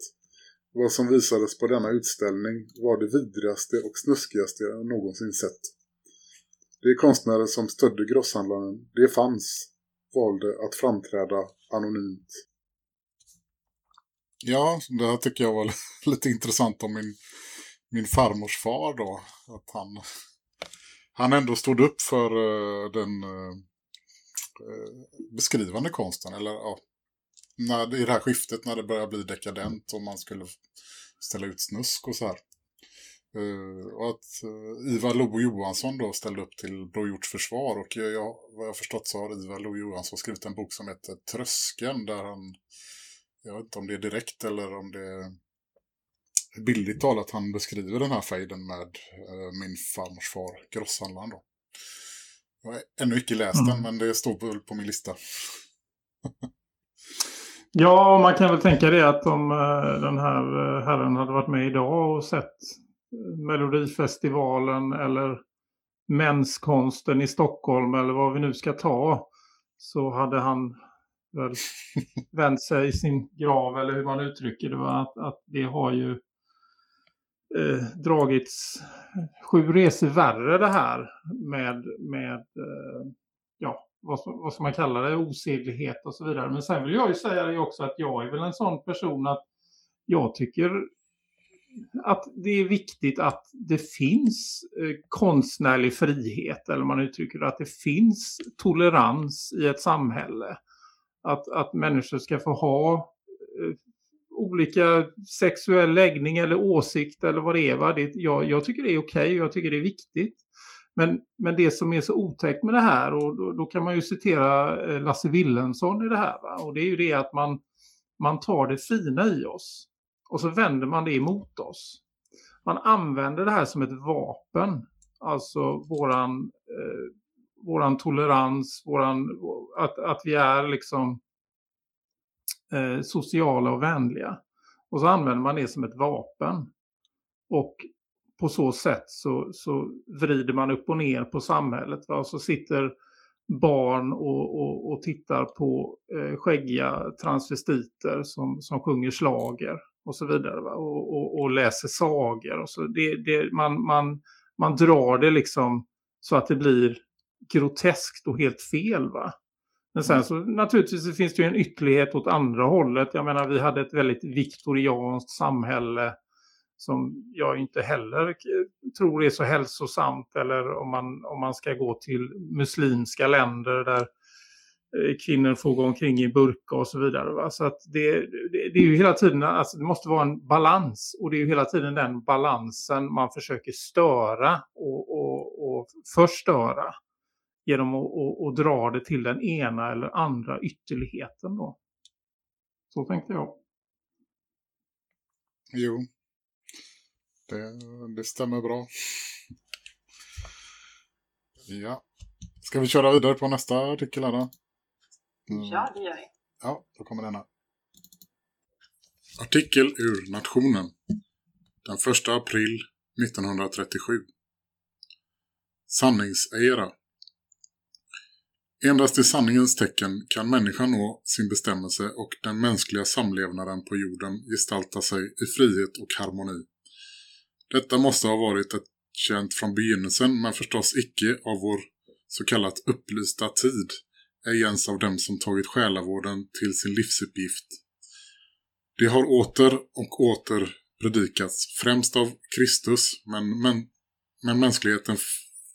[SPEAKER 2] vad som visades på denna utställning var det vidrigaste och snuskigaste jag någonsin sett. De konstnärer som stödde grosshandlaren, det fanns, valde att framträda anonymt. Ja, det här tycker jag var lite intressant om min, min farmors far då. Att han, han ändå stod upp för eh, den eh, eh, beskrivande konsten. Eller ja, när, i det här skiftet när det började bli dekadent och man skulle ställa ut snusk och så här. Uh, och att uh, Ivar Lo Johansson då ställde upp till Bror Hjorts försvar och jag, vad jag förstått så har Ivar Lo Johansson skrivit en bok som heter Tröskeln där han, jag vet inte om det är direkt eller om det är billigt talat han beskriver den här fejden med uh, min farmors far, grosshandlaren då. Jag har ännu inte läst den, mm. men det står på, på min lista.
[SPEAKER 4] ja, man kan väl tänka det att om den här herren hade varit med idag och sett Melodifestivalen eller Mänskonsten i Stockholm eller vad vi nu ska ta så hade han väl vänt sig i sin grav eller hur man uttrycker det. Att, att det har ju eh, dragits sju resor värre det här med, med eh, ja, vad, vad ska man kalla det, osedlighet och så vidare. Men sen vill jag ju säga det också att jag är väl en sån person att jag tycker att det är viktigt att det finns eh, konstnärlig frihet, eller man uttrycker det, att det finns tolerans i ett samhälle. Att, att människor ska få ha eh, olika sexuell läggning eller åsikt eller vad det är. Va? Det, jag, jag tycker det är okej okay, jag tycker det är viktigt. Men, men det som är så otäckt med det här, och då, då kan man ju citera eh, Lasse Willensson i det här, va? och det är ju det att man, man tar det fina i oss och så vänder man det emot oss. Man använder det här som ett vapen. Alltså våran, eh, våran tolerans, våran, att, att vi är liksom eh, sociala och vänliga. Och så använder man det som ett vapen. Och på så sätt så, så vrider man upp och ner på samhället. Va? Så sitter barn och, och, och tittar på eh, skäggiga transvestiter som, som sjunger slager och så vidare. Och, och, och, läser sagor. Och så. Det, det, man, man, man drar det liksom så att det blir groteskt och helt fel. Va? Men sen så naturligtvis finns det ju en ytterlighet åt andra hållet. Jag menar vi hade ett väldigt viktorianskt samhälle som jag inte heller tror är så hälsosamt. Eller om man, om man ska gå till muslimska länder där Eh, kvinnor får gå omkring i burka och så vidare. Va? Så att det, det, det, är ju hela tiden, alltså det måste vara en balans och det är ju hela tiden den balansen man försöker störa och, och, och förstöra genom att och, och dra det till den ena eller andra ytterligheten då. Så tänkte jag.
[SPEAKER 2] Jo, det, det stämmer bra. Ja. Ska vi köra vidare på nästa artikel här då?
[SPEAKER 3] Mm. Ja, det gör vi.
[SPEAKER 2] Ja, då kommer denna. Artikel ur Nationen. Den 1 april 1937. Sanningsera. Endast i sanningens tecken kan människan nå sin bestämmelse och den mänskliga samlevnaden på jorden gestalta sig i frihet och harmoni. Detta måste ha varit ett känt från begynnelsen men förstås icke av vår så kallat upplysta tid är ens av dem som tagit själavården till sin livsuppgift. Det har åter och åter predikats, främst av Kristus, men, men, men mänskligheten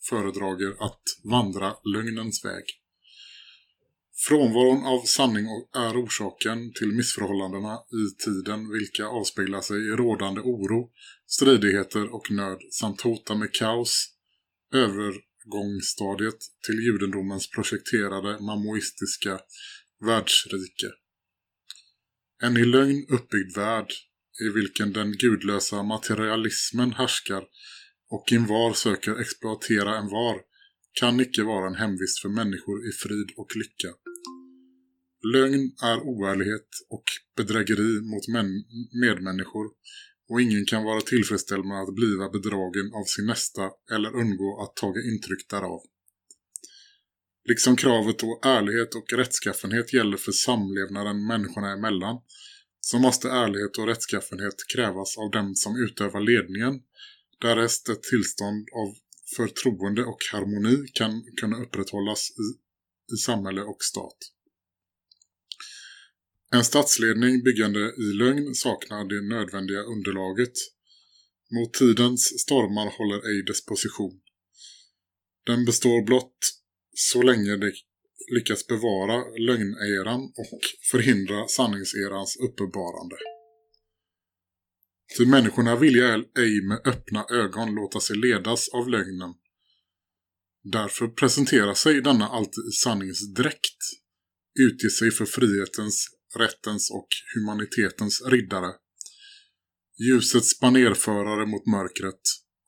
[SPEAKER 2] föredrager att vandra lögnens väg. Frånvaron av sanning är orsaken till missförhållandena i tiden vilka avspeglar sig i rådande oro, stridigheter och nöd samt hotar med kaos, över, övergångsstadiet till judendomens projekterade mamoistiska världsrike. En i lögn uppbyggd värld i vilken den gudlösa materialismen härskar och en var söker exploatera en var kan icke vara en hemvist för människor i frid och lycka. Lögn är oärlighet och bedrägeri mot medmänniskor och ingen kan vara tillfredsställd med att bliva bedragen av sin nästa eller undgå att taga intryck därav. Liksom kravet på ärlighet och rättskaffenhet gäller för samlevnaden människorna emellan så måste ärlighet och rättskaffenhet krävas av dem som utövar ledningen därest ett tillstånd av förtroende och harmoni kan kunna upprätthållas i, i samhälle och stat. En statsledning byggande i lögn saknar det nödvändiga underlaget. Mot tidens stormar håller ej dess position. Den består blott så länge det lyckas bevara lögneran och förhindra sanningserans uppenbarande. Ty människorna vill ej med öppna ögon låta sig ledas av lögnen. Därför presenterar sig denna alltid i sanningsdräkt, utger sig för frihetens rättens och humanitetens riddare. Ljusets banerförare mot mörkret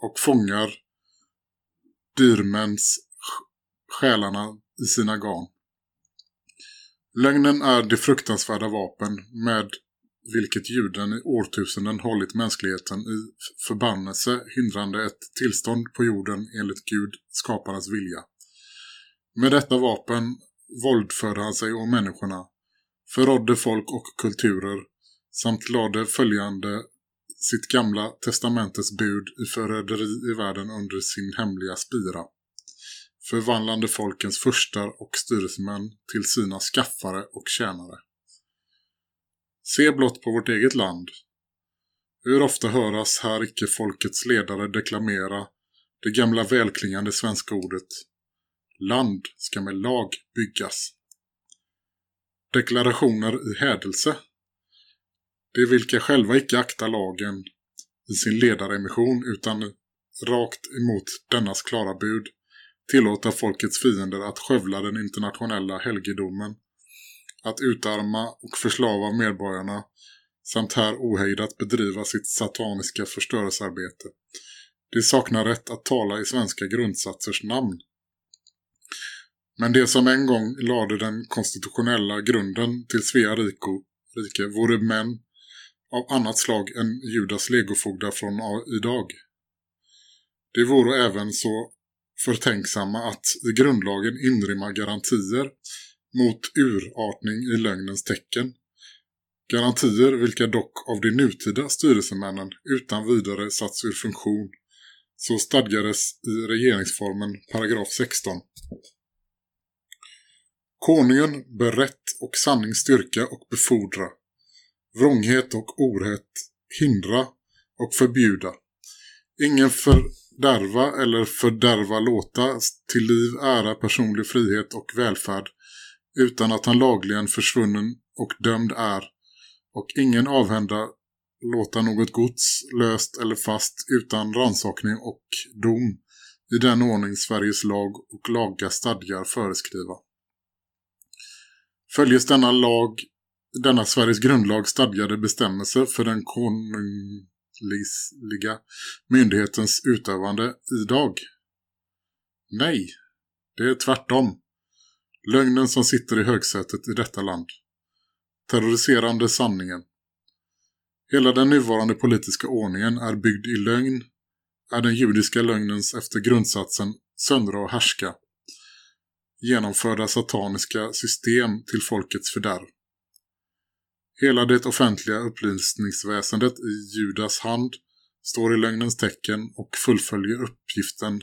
[SPEAKER 2] och fångar dyrmäns själarna i sina garn. Lögnen är det fruktansvärda vapen med vilket juden i årtusenden hållit mänskligheten i förbannelse hindrande ett tillstånd på jorden enligt Gud skaparens vilja. Med detta vapen våldförde han sig om människorna förrådde folk och kulturer samt lade följande sitt gamla testamentets bud i förräderi i världen under sin hemliga spira. Förvandlande folkens förstar och styrelsemän till sina skaffare och tjänare. Se blott på vårt eget land. Hur ofta höras här icke folkets ledare deklamera det gamla välklingande svenska ordet Land ska med lag byggas. Deklarationer i hädelse. Det är vilka själva icke aktar lagen i sin ledaremission utan rakt emot dennas klara bud tillåta folkets fiender att skövla den internationella helgedomen, att utarma och förslava medborgarna samt här ohejdat bedriva sitt sataniska förstörelsearbete. De saknar rätt att tala i svenska grundsatsers namn. Men det som en gång lade den konstitutionella grunden till Svea Riko, rike vore män av annat slag än Judas legofogdar från idag. Det vore även så förtänksamma att i grundlagen inrymma garantier mot urartning i lögnens tecken. Garantier vilka dock av de nutida styrelsemännen utan vidare satts ur funktion. Så stadgades i regeringsformen paragraf 16. Konungen bör rätt och sanning styrka och befordra. Vrånghet och orätt hindra och förbjuda. Ingen fördärva eller fördärva låta till liv, ära, personlig frihet och välfärd utan att han lagligen försvunnen och dömd är och ingen avhända låta något gods löst eller fast utan ransakning och dom i den ordning Sveriges lag och laga stadgar föreskriva. Följes denna lag, denna Sveriges grundlag stadgade bestämmelse för den Konungliga myndighetens utövande idag? Nej, det är tvärtom. Lögnen som sitter i högsätet i detta land. Terroriserande sanningen. Hela den nuvarande politiska ordningen är byggd i lögn, är den judiska lögnens efter grundsatsen söndra och härska. Genomförda sataniska system till folkets fördärv. Hela det offentliga upplysningsväsendet i Judas hand står i lögnens tecken och fullföljer uppgiften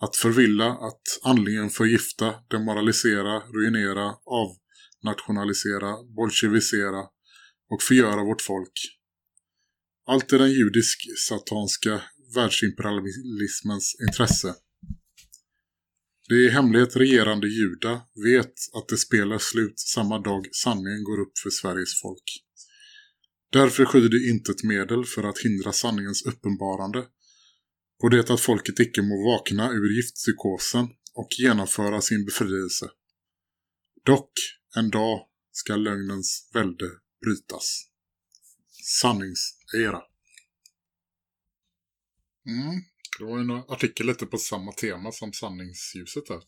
[SPEAKER 2] att förvilla, att andligen förgifta, demoralisera, ruinera, avnationalisera, bolsjevisera och förgöra vårt folk. Allt är den judisk-satanska världsimperialismens intresse. Det i hemlighet regerande juda vet att det spelar slut samma dag sanningen går upp för Sveriges folk. Därför skyr det inte ett medel för att hindra sanningens uppenbarande på det att folket icke må vakna ur giftpsykosen och genomföra sin befrielse. Dock, en dag ska lögnens välde brytas. Sanningsera. Mm. Det var en artikel lite på samma tema som sanningsljuset där.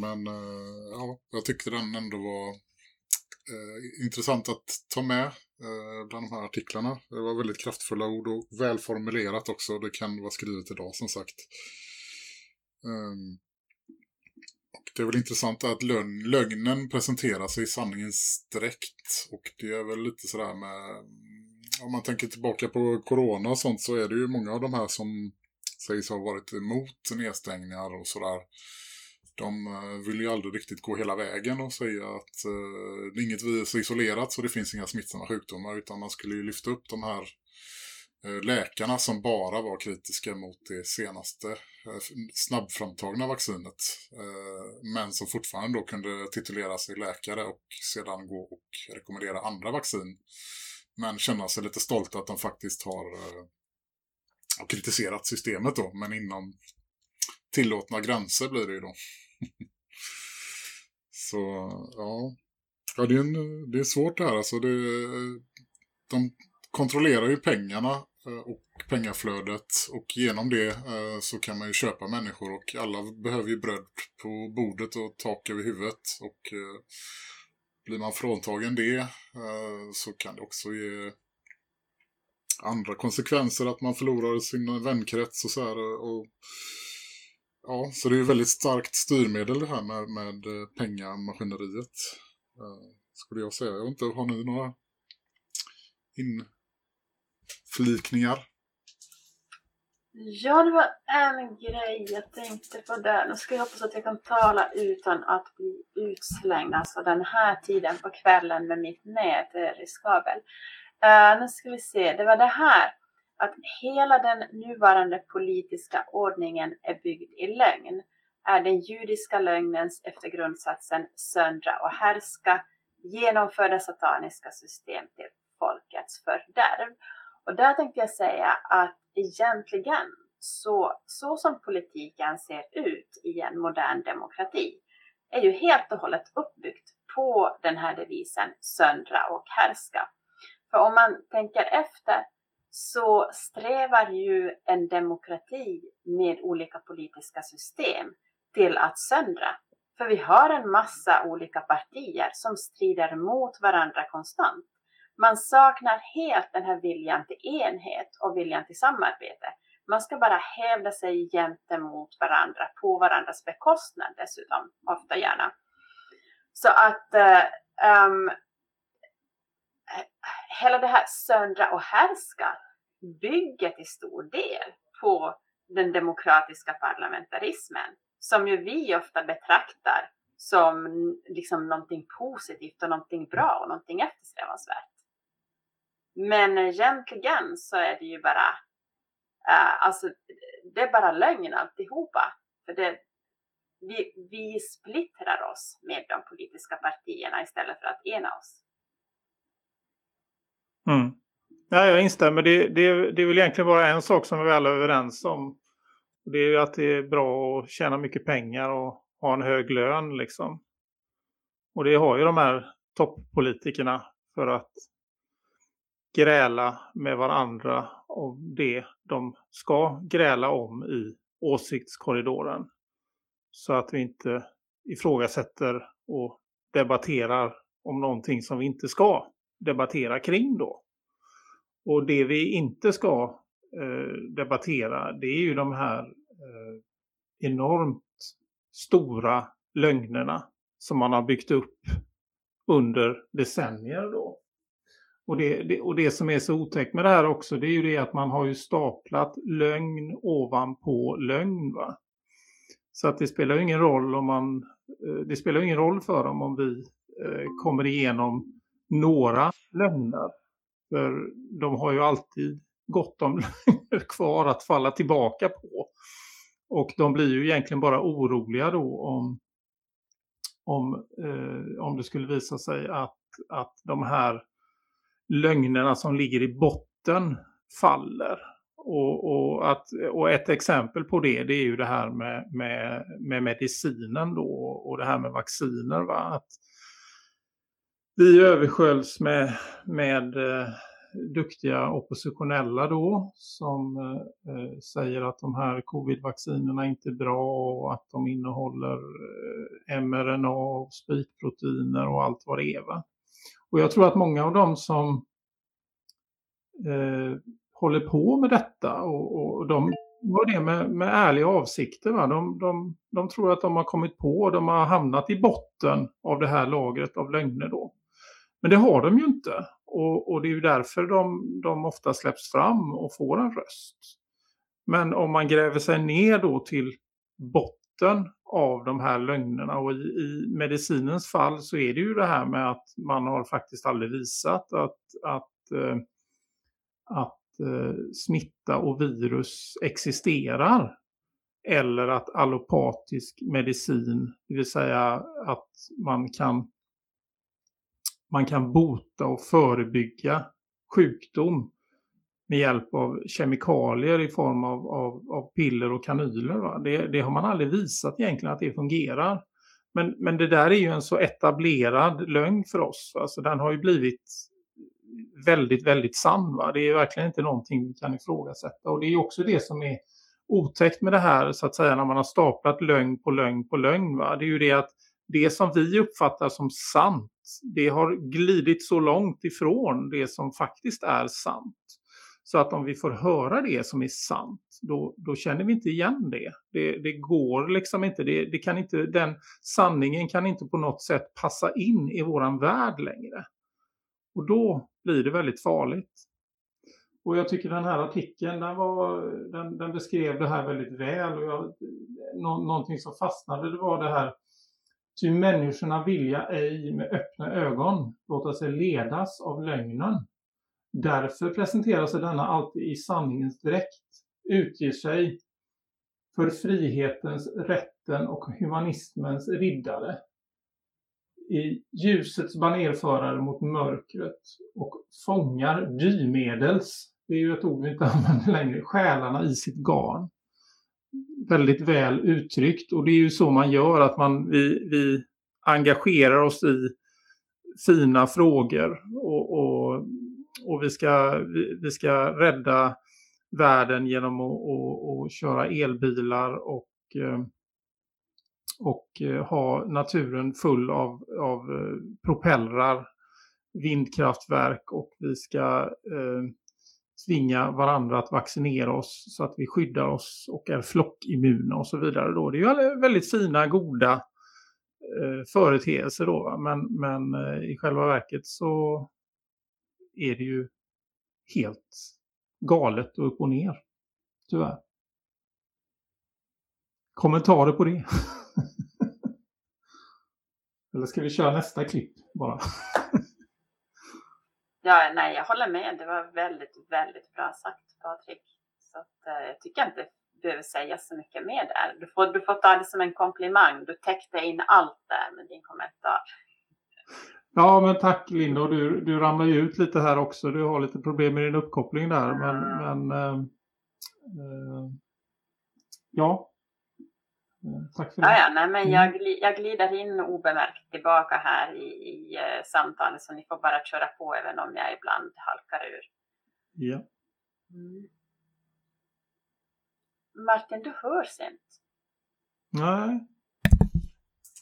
[SPEAKER 2] Men eh, ja, jag tyckte den ändå var eh, intressant att ta med eh, bland de här artiklarna. Det var väldigt kraftfulla ord och välformulerat också. Det kan vara skrivet idag som sagt. Ehm, och det är väl intressant att lögn, lögnen presenteras i sanningens dräkt. Och det är väl lite sådär med... Om man tänker tillbaka på corona och sånt så är det ju många av de här som sägs ha varit emot nedstängningar och sådär. De eh, vill ju aldrig riktigt gå hela vägen och säga att uh, inget virus är isolerat så det finns inga smittsamma sjukdomar utan man skulle ju lyfta upp de här eh, läkarna som bara var kritiska mot det senaste snabbframtagna vaccinet. men som fortfarande då kunde titulera sig läkare och sedan gå och rekommendera andra vaccin. Men känna sig lite stolta att de faktiskt har och kritiserat systemet då, men inom tillåtna gränser blir det ju då. Så, ja. Ja, det är, en, det är svårt det här. Alltså det, de kontrollerar ju pengarna eh, och pengaflödet och genom det eh, så kan man ju köpa människor och alla behöver ju bröd på bordet och tak över huvudet och eh, blir man fråntagen det så kan det också ge andra konsekvenser att man förlorar sin vänkrets och så här. Och, ja, så det är ju väldigt starkt styrmedel det här med, med eh, pengamaskineriet. Eh, skulle jag säga. Jag vet inte, har ni några inflikningar?
[SPEAKER 3] Ja, det var en grej jag tänkte på där. Nu ska jag hoppas att jag kan tala utan att bli utslängd. Alltså den här tiden på kvällen med mitt nät är riskabel. Uh, nu ska vi se, det var det här. Att hela den nuvarande politiska ordningen är byggd i lögn. Är den judiska lögnens efter grundsatsen söndra och härska genomförda sataniska system till folkets fördärv. Och där tänkte jag säga att egentligen så, så som politiken ser ut i en modern demokrati är ju helt och hållet uppbyggt på den här devisen söndra och härska. För om man tänker efter så strävar ju en demokrati med olika politiska system till att söndra. För vi har en massa olika partier som strider mot varandra konstant. Man saknar helt den här viljan till enhet och viljan till samarbete. Man ska bara hävda sig gentemot varandra på varandras bekostnad dessutom, ofta gärna. Så att um, hela det här söndra och härska bygger till stor del på den demokratiska parlamentarismen som ju vi ofta betraktar som liksom någonting positivt och någonting bra och någonting eftersträvansvärt. Men egentligen så är det ju bara, uh, alltså det är bara lögn alltihopa. För det, vi, vi splittrar oss med de politiska partierna istället för att ena oss.
[SPEAKER 4] Mm. Ja, jag instämmer. Det, det, det är väl egentligen bara en sak som vi alla är överens om. Det är ju att det är bra att tjäna mycket pengar och ha en hög lön liksom. Och det har ju de här toppolitikerna för att gräla med varandra om det de ska gräla om i åsiktskorridoren. Så att vi inte ifrågasätter och debatterar om någonting som vi inte ska debattera kring då. Och det vi inte ska eh, debattera det är ju de här eh, enormt stora lögnerna som man har byggt upp under decennier då. Och det, det, och det som är så otäckt med det här också det är ju det att man har ju staplat lögn ovanpå lögn. Va? Så att det spelar ingen roll om man eh, det spelar ingen roll för dem om vi eh, kommer igenom några lögner. För de har ju alltid gott om lögner kvar att falla tillbaka på. Och de blir ju egentligen bara oroliga då om, om, eh, om det skulle visa sig att, att de här lögnerna som ligger i botten faller. Och, och, att, och ett exempel på det, det är ju det här med, med, med medicinen då och det här med vacciner. Va? Att vi översköljs med, med eh, duktiga oppositionella då som eh, eh säger att de här covid-vaccinerna inte är bra och att de innehåller eh, mRNA och spikproteiner och allt vad det är. Va? Och jag tror att många av dem som eh, håller på med detta och, och de var det med, med ärliga avsikter. Va? De, de, de tror att de har kommit på och de har hamnat i botten av det här lagret av lögner då. Men det har de ju inte. Och, och det är ju därför de, de ofta släpps fram och får en röst. Men om man gräver sig ner då till botten av de här lögnerna och i, i, medicinens fall så är det ju det här med att man har faktiskt aldrig visat att, att, eh, att eh, smitta och virus existerar. Eller att allopatisk medicin, det vill säga att man kan man kan bota och förebygga sjukdom med hjälp av kemikalier i form av, av, av piller och kanyler. Det, det, har man aldrig visat egentligen att det fungerar. Men, men det där är ju en så etablerad lögn för oss. Alltså den har ju blivit väldigt, väldigt sann. Va? Det är verkligen inte någonting vi kan ifrågasätta. Och det är också det som är otäckt med det här, så att säga, när man har staplat lögn på lögn på lögn. Va? Det är ju det att det som vi uppfattar som sant, det har glidit så långt ifrån det som faktiskt är sant. Så att om vi får höra det som är sant, då, då känner vi inte igen det. Det, det går liksom inte, det, det, kan inte, den sanningen kan inte på något sätt passa in i våran värld längre. Och då blir det väldigt farligt. Och jag tycker den här artikeln, den, var, den, den beskrev det här väldigt väl. Och jag, nå, någonting som fastnade, det var det här Ty människorna vilja ej med öppna ögon låta sig ledas av lögnen. Därför presenterar sig denna alltid i sanningens dräkt, utger sig för frihetens, rätten och humanismens riddare. I ljusets banerförare mot mörkret och fångar dymedels, det är ju ett ord vi inte använder längre, själarna i sitt garn. Väldigt väl uttryckt. Och det är ju så man gör att man, vi, vi engagerar oss i fina frågor. Och, och, och vi, ska, vi, vi ska rädda världen genom att, att, att köra elbilar och, eh, och eh, ha naturen full av, av eh, propellrar, vindkraftverk. Och vi ska eh, tvinga varandra att vaccinera oss så att vi skyddar oss och är flockimmuna och så vidare. Då. Det är ju väldigt fina, goda eh, företeelser då. Va? Men, men eh, i själva verket så är det ju helt galet och upp och ner. Tyvärr. Kommentarer på det? Eller ska vi köra nästa klipp bara?
[SPEAKER 3] ja, nej, jag håller med. Det var väldigt, väldigt bra sagt, Patrik. Så att, eh, jag tycker inte det behöver säga så mycket mer där. Du får, du får ta det som en komplimang. Du täckte in allt där med din kommentar.
[SPEAKER 4] Ja, men tack Linda. Du, du ramlar ju ut lite här också. Du har lite problem med din uppkoppling där. Men, men äh, äh, ja. Tack för det.
[SPEAKER 3] Ja, ja, nej, men jag, jag glider in obemärkt tillbaka här i, i uh, samtalet så ni får bara köra på även om jag ibland halkar ur.
[SPEAKER 4] Ja.
[SPEAKER 3] Mm. Martin, du hörs inte.
[SPEAKER 4] Nej,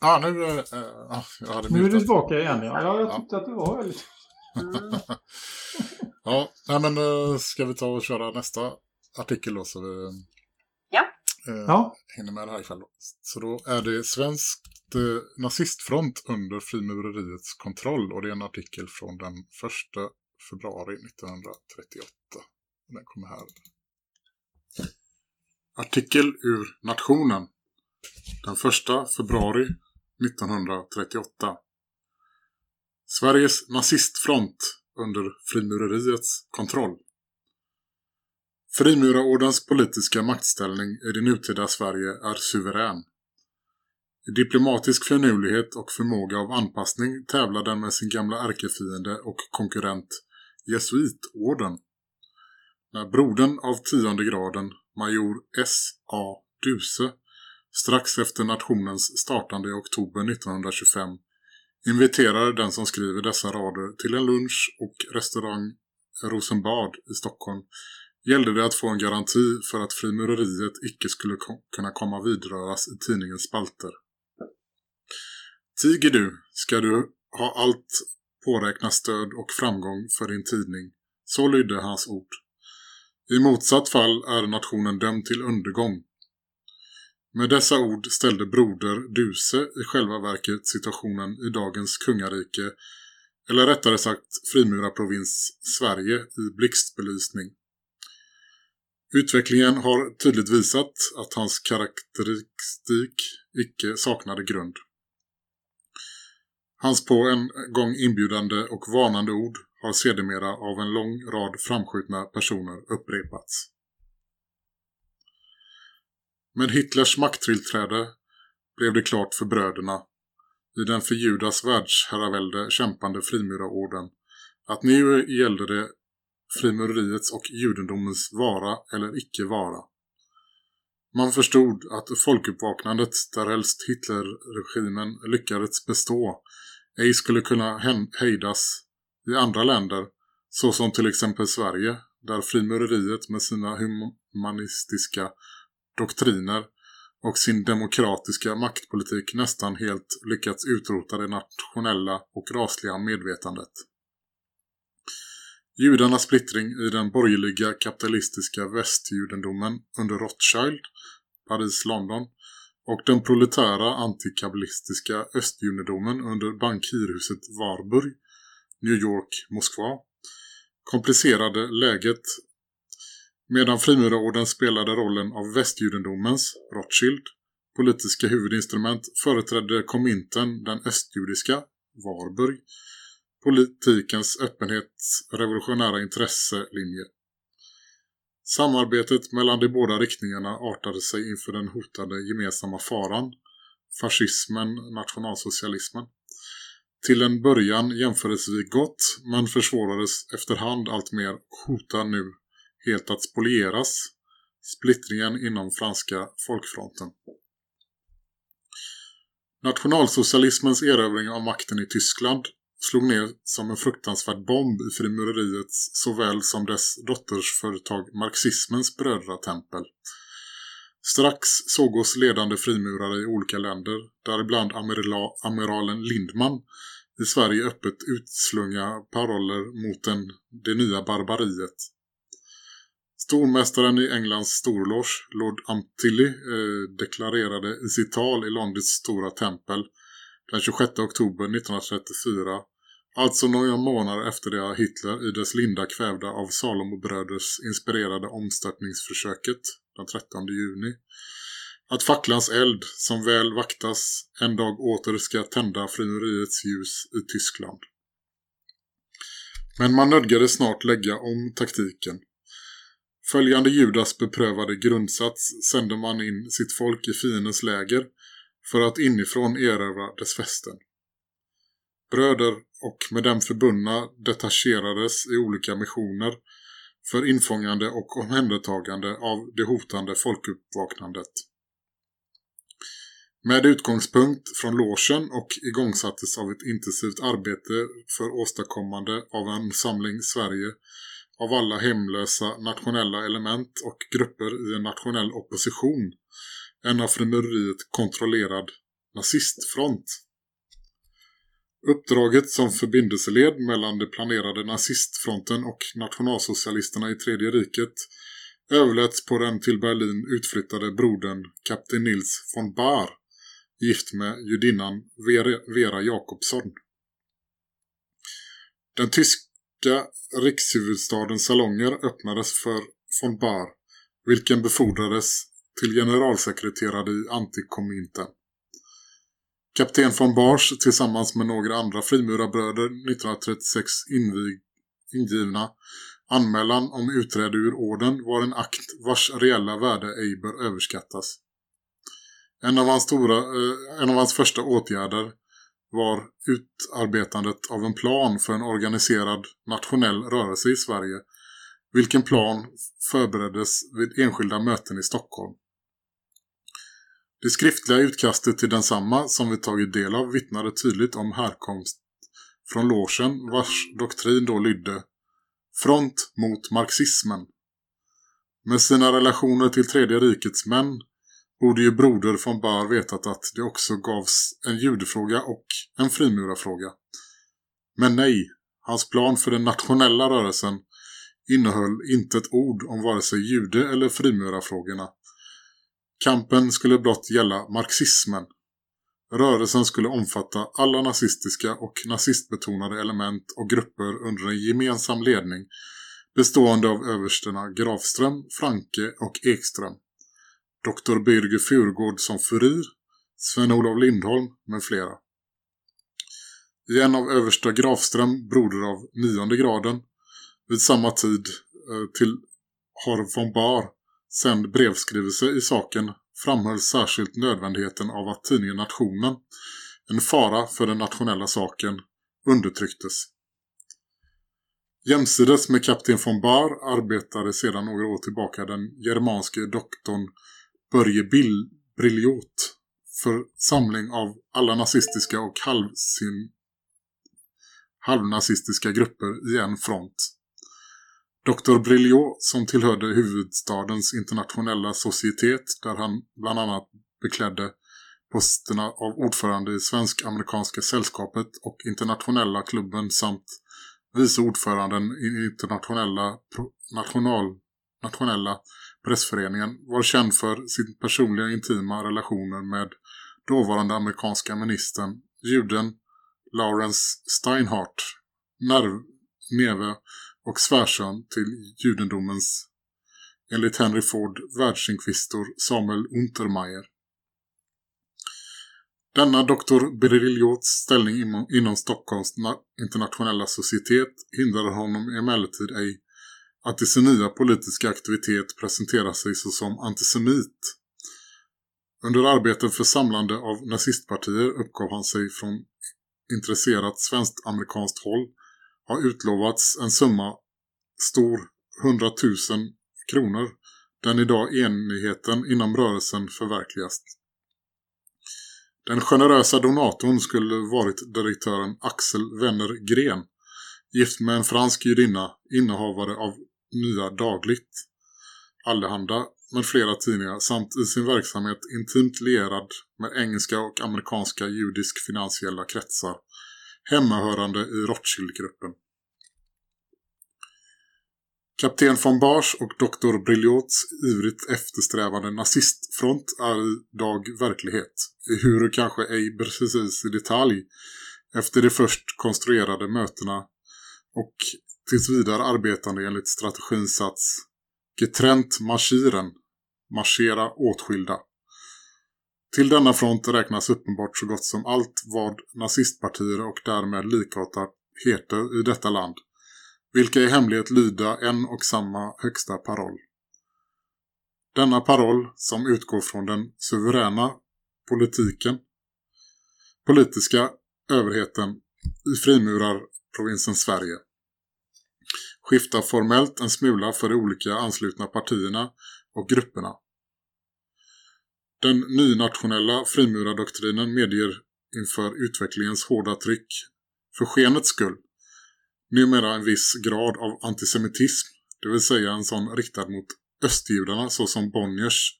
[SPEAKER 2] Ja, nu, äh, jag hade
[SPEAKER 4] nu är du tillbaka igen. Ja, ja jag tyckte ja. att det var väldigt...
[SPEAKER 2] Mm. ja, nej, men äh, ska vi ta och köra nästa artikel då så vi Äh, ja. hinner med det här ikväll. Så då är det svenskt äh, nazistfront under frimureriets kontroll och det är en artikel från den 1 februari 1938. Den kommer här. Artikel ur Nationen. Den 1 februari 1938. Sveriges nazistfront under frimureriets kontroll. Frimurarordens politiska maktställning i det nutida Sverige är suverän. I diplomatisk förnulighet och förmåga av anpassning tävlar den med sin gamla ärkefiende och konkurrent Jesuitorden. När brodern av tionde graden, major S.A. Duse, strax efter nationens startande i oktober 1925 inviterar den som skriver dessa rader till en lunch och restaurang Rosenbad i Stockholm gällde det att få en garanti för att frimureriet icke skulle kunna komma vidröras i tidningens spalter. Tiger du, ska du ha allt påräknat stöd och framgång för din tidning. Så lydde hans ord. I motsatt fall är nationen dömd till undergång. Med dessa ord ställde broder Duse i själva verket situationen i dagens kungarike, eller rättare sagt frimurarprovins Sverige i blixtbelysning. Utvecklingen har tydligt visat att hans karaktäristik icke saknade grund. Hans på en gång inbjudande och varnande ord har sedermera av en lång rad framskjutna personer upprepats. Med Hitlers makttillträde blev det klart för bröderna i den för Judas världsherravälde kämpande frimurarorden att nu gällde det frimureriets och judendomens vara eller icke vara. Man förstod att folkuppvaknandet där helst Hitlerregimen lyckades bestå ej skulle kunna hejdas i andra länder såsom till exempel Sverige där frimureriet med sina humanistiska doktriner och sin demokratiska maktpolitik nästan helt lyckats utrota det nationella och rasliga medvetandet. Judarnas splittring i den borgerliga kapitalistiska västjudendomen under Rothschild, Paris-London och den proletära antikabalistiska östjudendomen under bankirhuset Warburg, New York, Moskva komplicerade läget. Medan frimurarorden spelade rollen av västjudendomens, Rothschild, politiska huvudinstrument företrädde kominten den östjudiska, Warburg, politikens öppenhetsrevolutionära intresselinje. Samarbetet mellan de båda riktningarna artade sig inför den hotade gemensamma faran, fascismen, nationalsocialismen. Till en början jämförelsevis gott men försvårades efterhand allt mer hotar nu helt att spolieras splittringen inom franska folkfronten. Nationalsocialismens erövring av makten i Tyskland slog ner som en fruktansvärd bomb i frimureriets såväl som dess dottersföretag marxismens brödratempel. Strax såg oss ledande frimurare i olika länder, däribland amiralen Lindman i Sverige öppet utslunga paroller mot den, det nya barbariet. Stormästaren i Englands storloge, Lord Amtilly, eh, deklarerade i sitt tal i Londons stora tempel den 26 oktober 1934, alltså några månader efter det Hitler i dess linda kvävda av Salomo-bröders inspirerade omstörtningsförsöket den 13 juni, att facklans eld som väl vaktas en dag åter ska tända frimureriets ljus i Tyskland. Men man nödgade snart lägga om taktiken. Följande Judas beprövade grundsats sände man in sitt folk i fiendens läger för att inifrån erövra dess fästen. Bröder och med dem förbundna detacherades i olika missioner för infångande och omhändertagande av det hotande folkuppvaknandet. Med utgångspunkt från låsen och igångsattes av ett intensivt arbete för åstadkommande av en samling Sverige av alla hemlösa nationella element och grupper i en nationell opposition, en av frimureriet kontrollerad nazistfront. Uppdraget som förbindelseled mellan det planerade nazistfronten och nationalsocialisterna i Tredje riket överläts på den till Berlin utflyttade brodern kapten Nils von Bahr, gift med judinnan Vera Jakobsson. Den tyska rikshuvudstadens salonger öppnades för von Bahr, vilken befordrades till generalsekreterare i antikomminten. Kapten von Bars tillsammans med några andra frimurarbröder 1936 invig, ingivna anmälan om utträde ur orden var en akt vars reella värde ej bör överskattas. En av hans, stora, eh, en av hans första åtgärder var utarbetandet av en plan för en organiserad nationell rörelse i Sverige, vilken plan förbereddes vid enskilda möten i Stockholm. Det skriftliga utkastet till densamma som vi tagit del av vittnade tydligt om härkomst från logen vars doktrin då lydde Front mot marxismen. Med sina relationer till tredje rikets män borde ju broder von Bar vetat att det också gavs en judefråga och en frimurarfråga. Men nej, hans plan för den nationella rörelsen innehöll inte ett ord om vare sig jude- eller frimurarfrågorna. Kampen skulle blott gälla marxismen. Rörelsen skulle omfatta alla nazistiska och nazistbetonade element och grupper under en gemensam ledning bestående av översterna Grafström, Franke och Ekström. Dr. Birger Furgård som furir, Sven-Olof Lindholm med flera. I en av översta Grafström, broder av nionde graden, vid samma tid eh, till Harv von Bar sänd brevskrivelse i saken framhöll särskilt nödvändigheten av att tidningen Nationen, en fara för den nationella saken, undertrycktes. Jämsides med kapten von Bar arbetade sedan några år tillbaka den germanske doktorn Börje Bill för samling av alla nazistiska och halvsin, halvnazistiska grupper i en front. Dr. Brilliot som tillhörde huvudstadens internationella societet där han bland annat beklädde posterna av ordförande i Svensk-amerikanska sällskapet och internationella klubben samt vice ordföranden i internationella national, nationella pressföreningen var känd för sin personliga intima relationer med dåvarande amerikanska ministern juden Lawrence Steinhardt, nerv, neve och svärson till judendomens enligt Henry Ford världsinkvistor Samuel Untermeyer. Denna doktor Beriliots ställning inom Stockholms internationella societet hindrade honom emellertid ej att i sin nya politiska aktivitet presentera sig såsom antisemit. Under arbetet för samlande av nazistpartier uppgav han sig från intresserat svenskt-amerikanskt håll har utlovats en summa stor 100 000 kronor den idag enigheten inom rörelsen förverkligas. Den generösa donatorn skulle varit direktören Axel Wenner Gren, gift med en fransk judinna, innehavare av Nya Dagligt, Allehanda med flera tidningar samt i sin verksamhet intimt lierad med engelska och amerikanska judisk finansiella kretsar, hemmahörande i Rothschild-gruppen. Kapten von Bars och Dr. Brilliots ivrigt eftersträvande nazistfront är idag verklighet, ehuru kanske ej precis i detalj, efter de först konstruerade mötena och tills vidare arbetande enligt strategins sats Getränt marschiren, marschera åtskilda. Till denna front räknas uppenbart så gott som allt vad nazistpartier och därmed likartat heter i detta land vilka i hemlighet lyda en och samma högsta paroll. Denna paroll som utgår från den suveräna politiken, politiska överheten i frimurarprovinsen Sverige skiftar formellt en smula för de olika anslutna partierna och grupperna. Den nynationella frimurardoktrinen medger inför utvecklingens hårda tryck för skenets skull numera en viss grad av antisemitism, det vill säga en sån riktad mot östjudarna så som Bonniers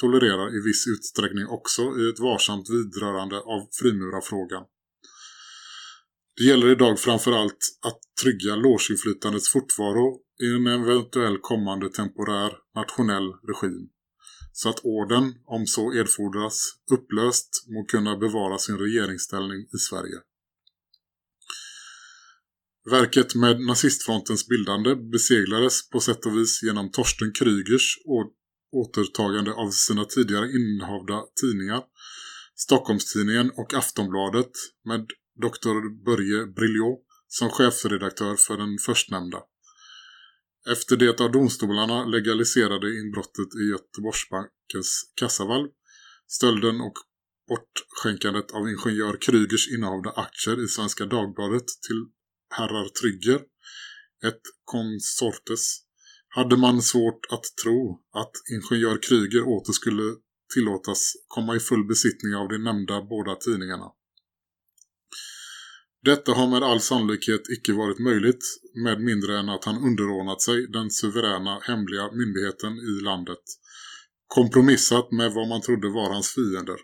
[SPEAKER 2] tolererar i viss utsträckning också i ett varsamt vidrörande av frimurarfrågan. Det gäller idag framförallt att trygga låsinflytandets fortvaro i en eventuell kommande temporär nationell regim så att orden, om så erfordras, upplöst må kunna bevara sin regeringsställning i Sverige. Verket med nazistfrontens bildande beseglades på sätt och vis genom Torsten Krygers återtagande av sina tidigare innehavda tidningar, Stockholmstidningen och Aftonbladet med Dr. Börje Brilliot som chefredaktör för den förstnämnda. Efter det av domstolarna legaliserade inbrottet i Göteborgsbankens kassavalv, stölden och bortskänkandet av ingenjör Krygers innehavda aktier i Svenska Dagbladet till herrar Trygger, ett konsortes, hade man svårt att tro att ingenjör Kryger åter skulle tillåtas komma i full besittning av de nämnda båda tidningarna. Detta har med all sannolikhet icke varit möjligt med mindre än att han underordnat sig den suveräna hemliga myndigheten i landet, kompromissat med vad man trodde var hans fiender.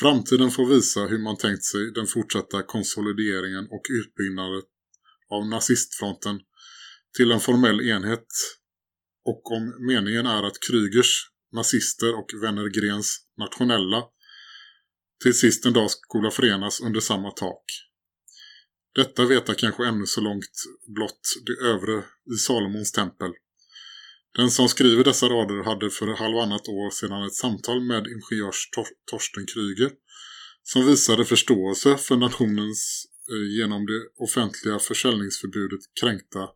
[SPEAKER 2] Framtiden får visa hur man tänkt sig den fortsatta konsolideringen och utbyggnaden av nazistfronten till en formell enhet och om meningen är att Krygers, nazister och Wennergrens nationella till sist en dag skola förenas under samma tak. Detta veta kanske ännu så långt blott det övre i Salomons tempel. Den som skriver dessa rader hade för halvannat år sedan ett samtal med ingenjörs Tor Torsten Kryger som visade förståelse för nationens eh, genom det offentliga försäljningsförbudet kränkta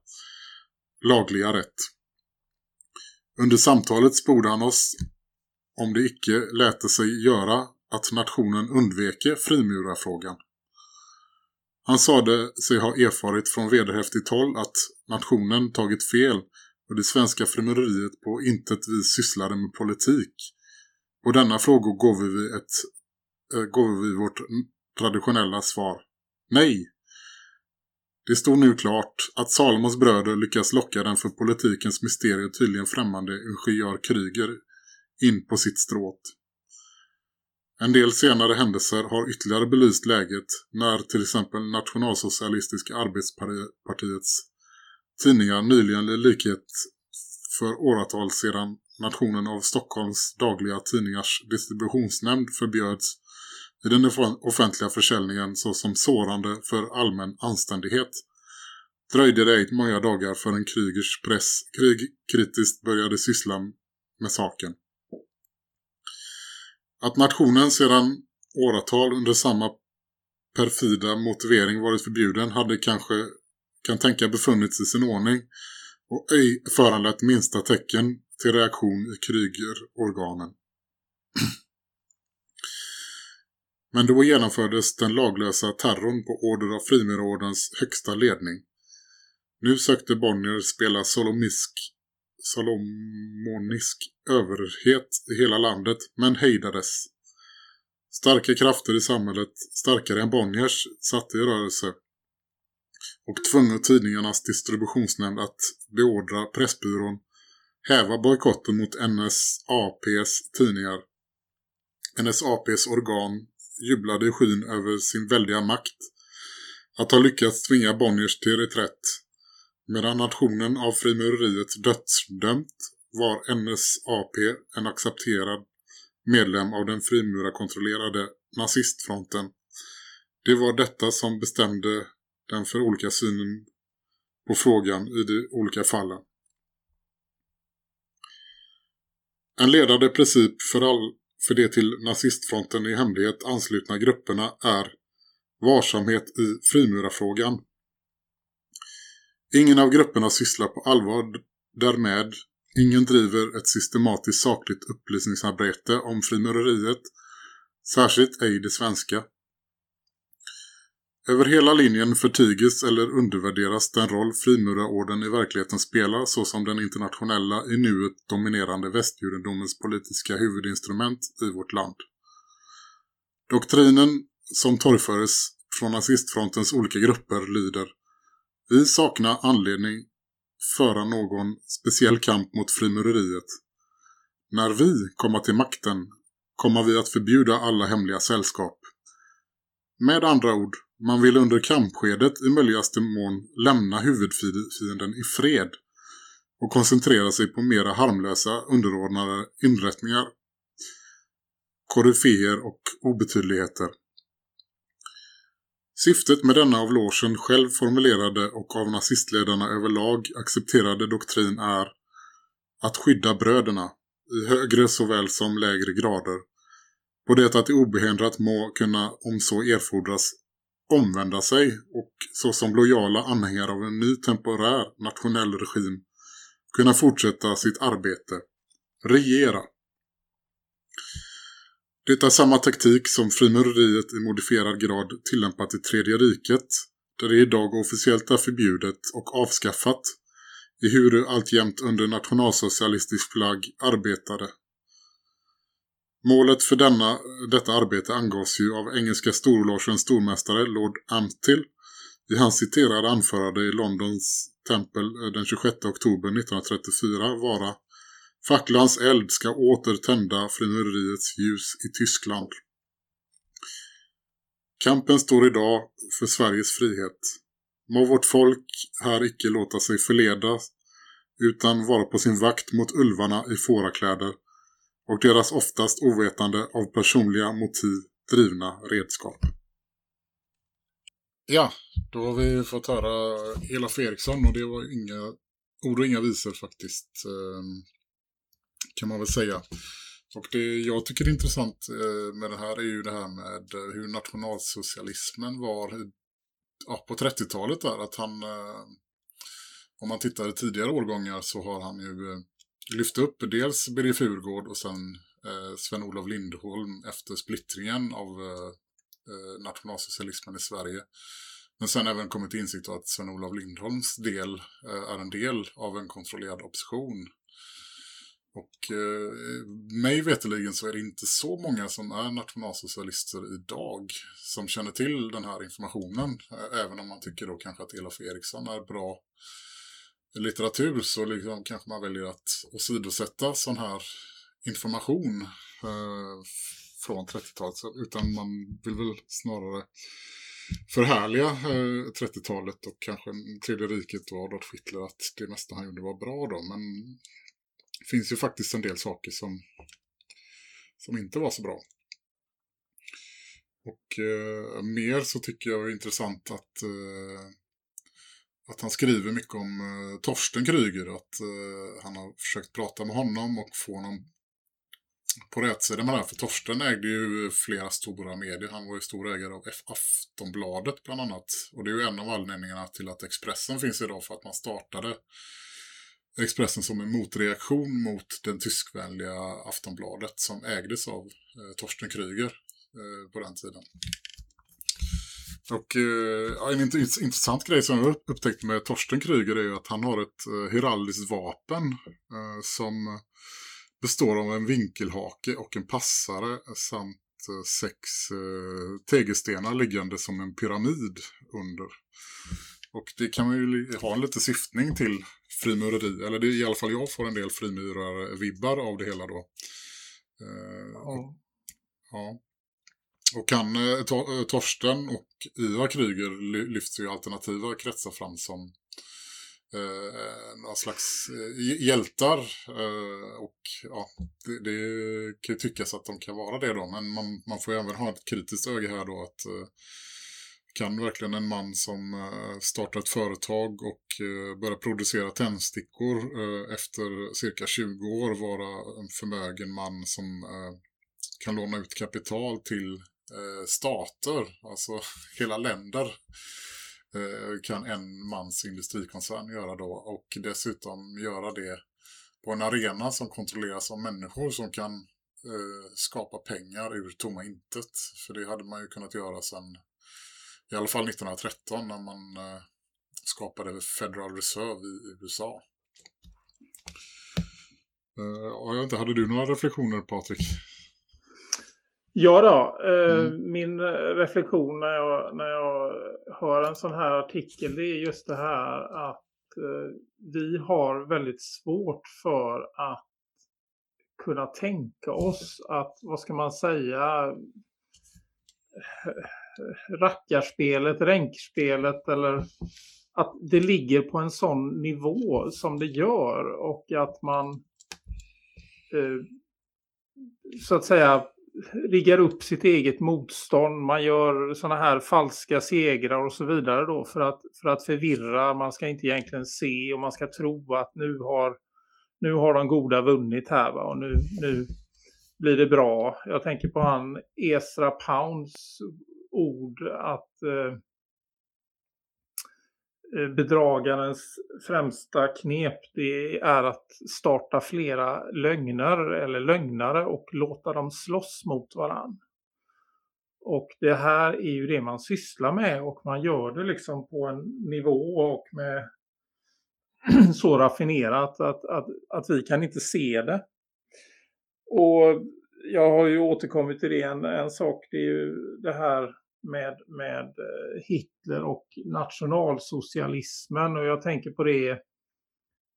[SPEAKER 2] lagliga rätt. Under samtalet sporde han oss om det icke läte sig göra att nationen undveke frimurarfrågan. Han sade sig ha erfarit från vederhäftigt håll att nationen tagit fel och det svenska frimureriet på intet vis sysslade med politik. På denna fråga går vi, ett, äh, går vi vårt traditionella svar. Nej! Det stod nu klart att Salomos bröder lyckas locka den för politikens mysterier tydligen främmande ingenjör Kryger in på sitt stråt. En del senare händelser har ytterligare belyst läget när till exempel Nationalsocialistiska arbetspartiets tidningar nyligen i likhet för åratal sedan nationen av Stockholms dagliga tidningars distributionsnämnd förbjöds i den offentliga försäljningen såsom sårande för allmän anständighet. dröjde det inte många dagar förrän krigers press krigkritiskt började syssla med saken. Att nationen sedan åratal under samma perfida motivering varit förbjuden hade kanske kan tänka befunnits i sin ordning och ej föranlett minsta tecken till reaktion i krygerorganen. Men då genomfördes den laglösa terrorn på order av frimurordens högsta ledning. Nu sökte Bonnier spela solomisk, solomonisk överhet i hela landet, men hejdades. Starka krafter i samhället, starkare än Bonniers, satte i rörelse och tvungna tidningarnas distributionsnämnd att beordra Pressbyrån häva bojkotten mot NSAPs tidningar. NSAPs organ jublade i skyn över sin väldiga makt att ha lyckats tvinga Bonniers till reträtt medan nationen av frimureriet dödsdömt var NSAP en accepterad medlem av den frimurarkontrollerade nazistfronten. Det var detta som bestämde den för olika synen på frågan i de olika fallen. En ledande princip för, all, för det till nazistfronten i hemlighet anslutna grupperna är varsamhet i frimurarfrågan. Ingen av grupperna sysslar på allvar därmed. Ingen driver ett systematiskt sakligt upplysningsarbete om frimureriet, särskilt ej det svenska. Över hela linjen förtiges eller undervärderas den roll frimurarorden i verkligheten spelar såsom den internationella i nuet dominerande västjudendomens politiska huvudinstrument i vårt land. Doktrinen som torgföres från nazistfrontens olika grupper lyder Vi saknar anledning föra någon speciell kamp mot frimureriet. När vi kommer till makten kommer vi att förbjuda alla hemliga sällskap. Med andra ord, man vill under kampskedet i möjligaste mån lämna huvudfienden i fred och koncentrera sig på mera harmlösa underordnade inrättningar, koryféer och obetydligheter. Syftet med denna av logen själv formulerade och av nazistledarna överlag accepterade doktrin är att skydda bröderna i högre såväl som lägre grader på det att det obehindrat må kunna om så erfordras omvända sig och såsom lojala anhängare av en ny temporär nationell regim kunna fortsätta sitt arbete, regera. Det är samma taktik som frimureriet i modifierad grad tillämpat i Tredje riket, där det idag officiellt är förbjudet och avskaffat, i hur alltjämt under nationalsocialistisk flagg arbetade. Målet för denna, detta arbete angavs ju av engelska storlogens stormästare Lord Amtil, i hans citerade anförande i Londons tempel den 26 oktober 1934 vara Facklans eld ska åter tända frimureriets ljus i Tyskland. Kampen står idag för Sveriges frihet. Må vårt folk här icke låta sig förleda utan vara på sin vakt mot ulvarna i fårakläder och deras oftast ovetande av personliga motiv drivna redskap. Ja, då har vi fått höra Elaf Eriksson och det var inga ord och inga visor faktiskt ehm, kan man väl säga. Och det jag tycker är intressant eh, med det här är ju det här med eh, hur nationalsocialismen var eh, ja, på 30-talet där. Att han, om man tittar i tidigare årgångar så har han ju lyft upp dels Birger Furgård och sen Sven-Olof Lindholm efter splittringen av nationalsocialismen i Sverige. Men sen även kommit till insikt att Sven-Olof Lindholms del är en del av en kontrollerad opposition. Och eh, mig veteligen så är det inte så många som är nationalsocialister idag som känner till den här informationen. Även om man tycker då kanske att Elof Eriksson är bra litteratur så liksom kanske man väljer att åsidosätta sån här information eh, från 30-talet. Utan man vill väl snarare förhärliga eh, 30-talet och kanske Tredje riket och Adolf Hitler att det mesta han gjorde var bra då. Men finns ju faktiskt en del saker som, som inte var så bra. Och eh, mer så tycker jag är intressant att eh, att han skriver mycket om eh, Torsten Kryger. Att eh, han har försökt prata med honom och få honom på rätt sida med det här. För Torsten ägde ju flera stora medier. Han var ju stor ägare av Aftonbladet bland annat. Och det är ju en av anledningarna till att Expressen finns idag för att man startade Expressen som en motreaktion mot den tyskvänliga Aftonbladet som ägdes av eh, Torsten Kryger eh, på den tiden. Och eh, en int intressant grej som jag upptäckt med Torsten Kryger är att han har ett eh, heraldiskt vapen eh, som består av en vinkelhake och en passare samt eh, sex eh, tegelstenar liggande som en pyramid under. Och det kan man ju ha en lite syftning till frimureri. Eller det är i alla fall jag får en del frimurarvibbar av det hela då. Eh, ja. ja. Och kan eh, eh, Torsten och Ivar Kryger lyfter ju alternativa kretsar fram som eh, några slags hjältar. Eh, och ja, det, det kan ju tyckas att de kan vara det då. Men man, man får ju även ha ett kritiskt öga här då att eh, kan verkligen en man som eh, startar ett företag och eh, börjar producera tändstickor eh, efter cirka 20 år vara en förmögen man som kan låna ut kapital till stater, alltså hela länder kan en mans industrikoncern göra då och dessutom göra det på en arena som kontrolleras av människor som kan skapa pengar ur tomma intet. För det hade man ju kunnat göra sedan i alla fall 1913 när man eh, skapade Federal Reserve i USA. Uh, jag inte, hade du några reflektioner Patrik?
[SPEAKER 4] Ja då, eh, mm. min reflektion när jag, när jag hör en sån här artikel det är just det här att eh, vi har väldigt svårt för att kunna tänka oss att, vad ska man säga, rackarspelet, ränkspelet eller att det ligger på en sån nivå som det gör och att man eh, så att säga riggar upp sitt eget motstånd. Man gör sådana här falska segrar och så vidare då för att, för att förvirra. Man ska inte egentligen se och man ska tro att nu har, nu har de goda vunnit här va? och nu, nu blir det bra. Jag tänker på han Esra Pounds ord att eh, eh, bedragarens främsta knep det är att starta flera lögner eller lögnare och låta dem slåss mot varann. Och det här är ju det man sysslar med och man gör det liksom på en nivå och med så raffinerat att, att, att vi kan inte se det. Och jag har ju återkommit till det en, en sak, det är ju det här med, med eh, Hitler och nationalsocialismen och jag tänker på det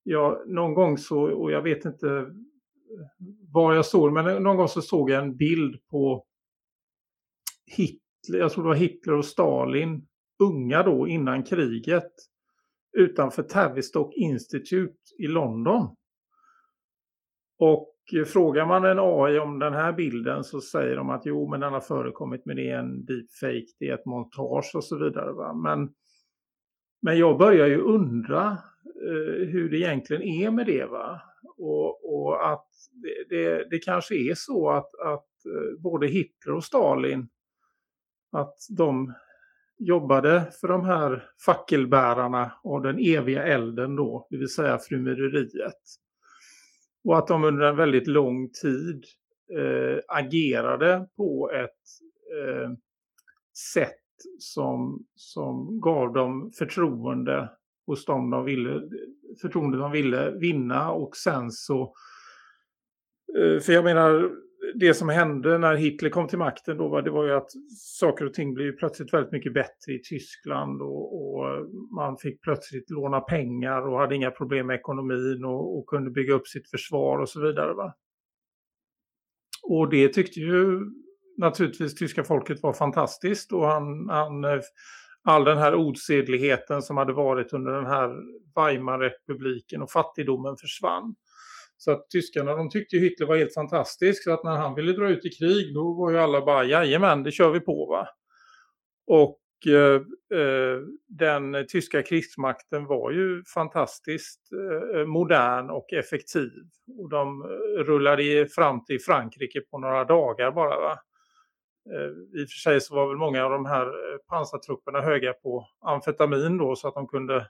[SPEAKER 4] ja, någon gång så, och jag vet inte eh, var jag såg men någon gång så såg jag en bild på Hitler, jag tror det var Hitler och Stalin, unga då innan kriget, utanför Tavistock Institute i London. Och Eh, frågar man en AI om den här bilden så säger de att jo men den har förekommit men det är en deepfake, det är ett montage och så vidare. Va? Men, men jag börjar ju undra eh, hur det egentligen är med det. va Och, och att det, det, det, kanske är så att, att eh, både Hitler och Stalin att de jobbade för de här fackelbärarna och den eviga elden då, det vill säga frumyreriet. Och att de under en väldigt lång tid eh, agerade på ett eh, sätt som, som gav dem förtroende hos dem de ville, förtroende de ville vinna. Och sen så, eh, för jag menar det som hände när Hitler kom till makten då var, det var ju att saker och ting blev plötsligt väldigt mycket bättre i Tyskland och, och, man fick plötsligt låna pengar och hade inga problem med ekonomin och, och kunde bygga upp sitt försvar och så vidare. Va? Och det tyckte ju naturligtvis tyska folket var fantastiskt och han, han, all den här odsedligheten som hade varit under den här Weimarrepubliken och fattigdomen försvann. Så att tyskarna de tyckte Hitler var helt fantastisk. Så att när han ville dra ut i krig då var ju alla bara jajamän det kör vi på va. Och eh, eh, den tyska krigsmakten var ju fantastiskt eh, modern och effektiv. Och de eh, rullade fram till Frankrike på några dagar bara va. Eh, I och för sig så var väl många av de här eh, pansartrupperna höga på amfetamin då så att de kunde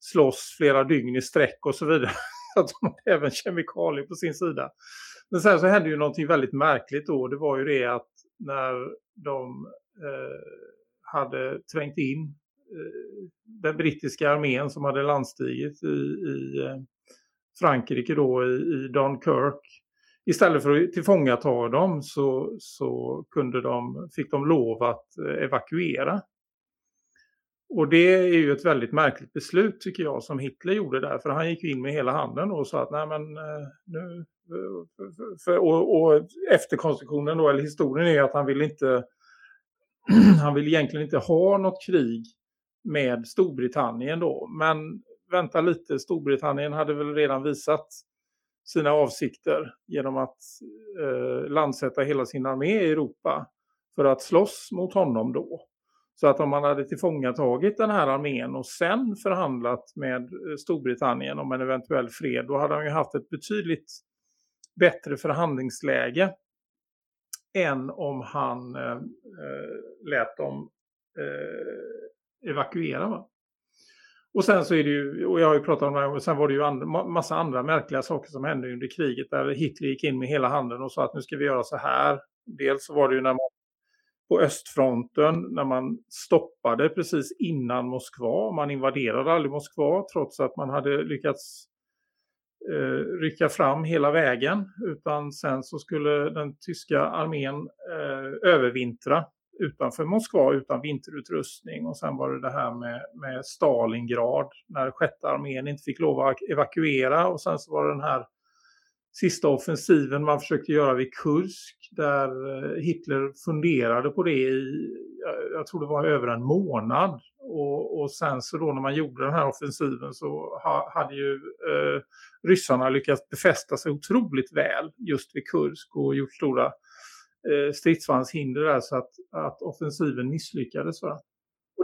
[SPEAKER 4] slåss flera dygn i sträck och så vidare. Så att de hade även kemikalier på sin sida. Men sen så hände ju någonting väldigt märkligt då. Det var ju det att när de eh, hade trängt in eh, den brittiska armén som hade landstigit i, i eh, Frankrike då i, i Dunkirk. Istället för att tillfångata dem så, så kunde de, fick de lov att eh, evakuera. Och det är ju ett väldigt märkligt beslut tycker jag som Hitler gjorde där. För han gick in med hela handen och sa att nej men eh, nu... Eh, för, och, och efterkonstruktionen då, eller historien är att han vill inte han vill egentligen inte ha något krig med Storbritannien då. Men vänta lite, Storbritannien hade väl redan visat sina avsikter genom att eh, landsätta hela sin armé i Europa för att slåss mot honom då. Så att om man hade tillfångatagit den här armén och sen förhandlat med eh, Storbritannien om en eventuell fred, då hade han ju haft ett betydligt bättre förhandlingsläge än om han eh, eh, lät dem eh, evakuera. Va? Och sen så är det ju, och jag har ju pratat om det här, och sen var det ju and, massa andra märkliga saker som hände under kriget där Hitler gick in med hela handen och sa att nu ska vi göra så här. Dels så var det ju när man på östfronten när man stoppade precis innan Moskva. Man invaderade aldrig Moskva trots att man hade lyckats eh, rycka fram hela vägen. Utan sen så skulle den tyska armén eh, övervintra utanför Moskva utan vinterutrustning. Och sen var det det här med, med Stalingrad när sjätte armén inte fick lov att evakuera. Och sen så var det den här sista offensiven man försökte göra vid Kursk där eh, Hitler funderade på det i, jag tror det var över en månad. Och, och sen så då när man gjorde den här offensiven så ha, hade ju eh, ryssarna lyckats befästa sig otroligt väl just vid Kursk och gjort stora eh, stridsvagnshinder där så att, att offensiven misslyckades. Va?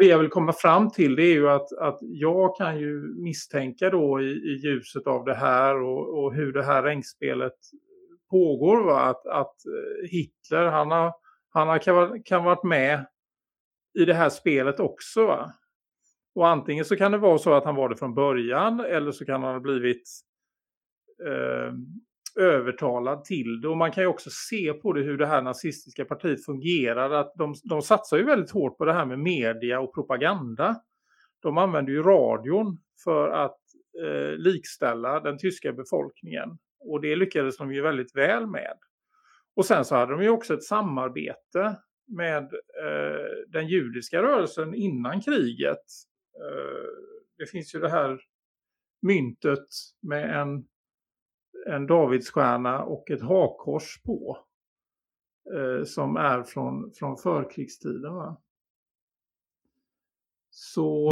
[SPEAKER 4] Och det jag vill komma fram till det är ju att, att jag kan ju misstänka då i, i ljuset av det här och, och hur det här regnspelet pågår va? Att, att eh, Hitler han har, han har kan, kan varit med i det här spelet också va? Och antingen så kan det vara så att han var det från början eller så kan han ha blivit eh, övertalad till det. Och man kan ju också se på det hur det här nazistiska partiet fungerar. Att de, de satsar ju väldigt hårt på det här med media och propaganda. De använder ju radion för att eh, likställa den tyska befolkningen. Och det lyckades de ju väldigt väl med. Och sen så hade de ju också ett samarbete med eh, den judiska rörelsen innan kriget. Eh, det finns ju det här myntet med en en Davidsstjärna och ett hakkors på. Eh, som är från, från förkrigstiden. Va? Så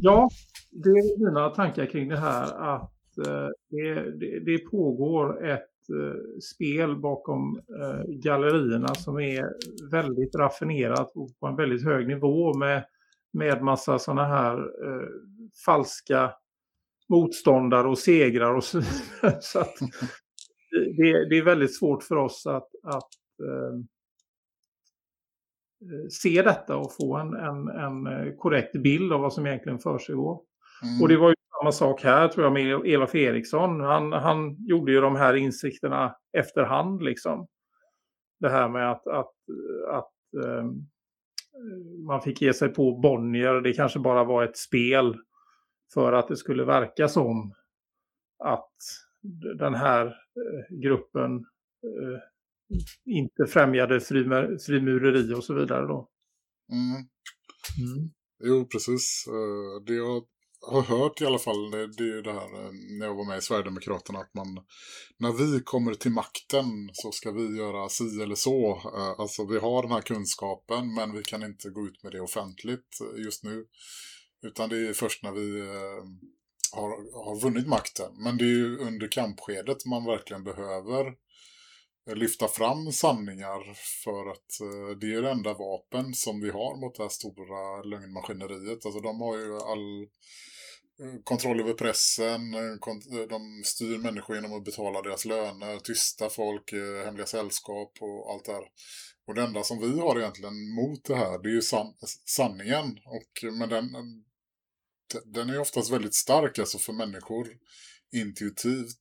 [SPEAKER 4] ja, det är mina tankar kring det här att eh, det, det, det, pågår ett eh, spel bakom eh, gallerierna som är väldigt raffinerat och på en väldigt hög nivå med, med massa sådana här eh, falska motståndare och segrar och så vidare. Så att det, det, är väldigt svårt för oss att, att eh, se detta och få en, en, en korrekt bild av vad som egentligen försiggår. Mm. Och det var ju samma sak här tror jag med Elof Eriksson. Han, han gjorde ju de här insikterna efterhand liksom. Det här med att, att, att eh, man fick ge sig på Bonnier. Det kanske bara var ett spel för att det skulle verka som att den här eh, gruppen eh, inte främjade frimureri och så vidare då.
[SPEAKER 2] Mm. Mm. Jo, precis. Eh, det jag har hört i alla fall, det är ju det här när jag var med i Sverigedemokraterna, att man, när vi kommer till makten så ska vi göra si eller så. Alltså vi har den här kunskapen men vi kan inte gå ut med det offentligt just nu. Utan det är först när vi eh, har, har vunnit makten. Men det är ju under kampskedet man verkligen behöver eh, lyfta fram sanningar för att eh, det är det enda vapen som vi har mot det här stora lögnmaskineriet. Alltså de har ju all kontroll över pressen, de styr människor genom att betala deras löner, tysta folk, hemliga sällskap och allt det här. Och det enda som vi har egentligen mot det här, det är ju san sanningen. Och, men den, den är oftast väldigt stark alltså för människor intuitivt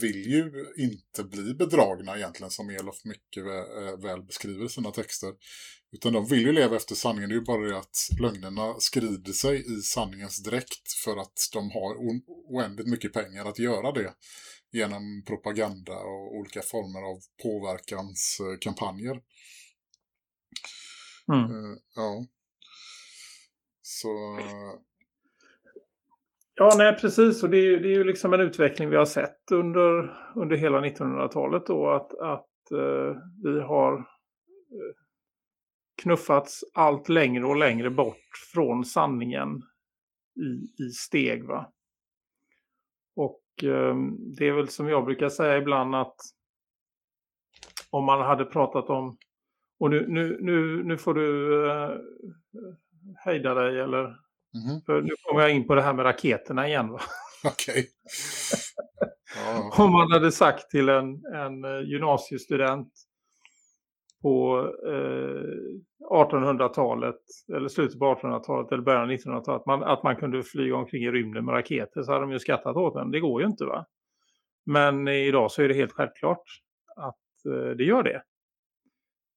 [SPEAKER 2] vill ju inte bli bedragna egentligen som Elof mycket eh, väl beskriver sina texter. Utan de vill ju leva efter sanningen. Det är ju bara det att lögnerna skrider sig i sanningens dräkt för att de har oändligt mycket pengar att göra det genom propaganda och olika former av påverkanskampanjer. Mm. Uh, ja. Så
[SPEAKER 4] Ja, nej precis. Och det är, det är ju liksom en utveckling vi har sett under, under hela 1900-talet då. Att, att eh, vi har eh, knuffats allt längre och längre bort från sanningen i, i steg. Va? Och eh, det är väl som jag brukar säga ibland att om man hade pratat om och nu, nu, nu, nu får du eh, hejda dig eller Mm. För nu kommer jag in på det här med raketerna igen.
[SPEAKER 2] Okej.
[SPEAKER 4] Om man hade sagt till en, en eh, gymnasiestudent på eh, 1800-talet eller slutet på 1800-talet eller början av 1900-talet att man, att man kunde flyga omkring i rymden med raketer så hade de ju skattat åt den. Det går ju inte va? Men idag så är det helt självklart att eh, det gör det.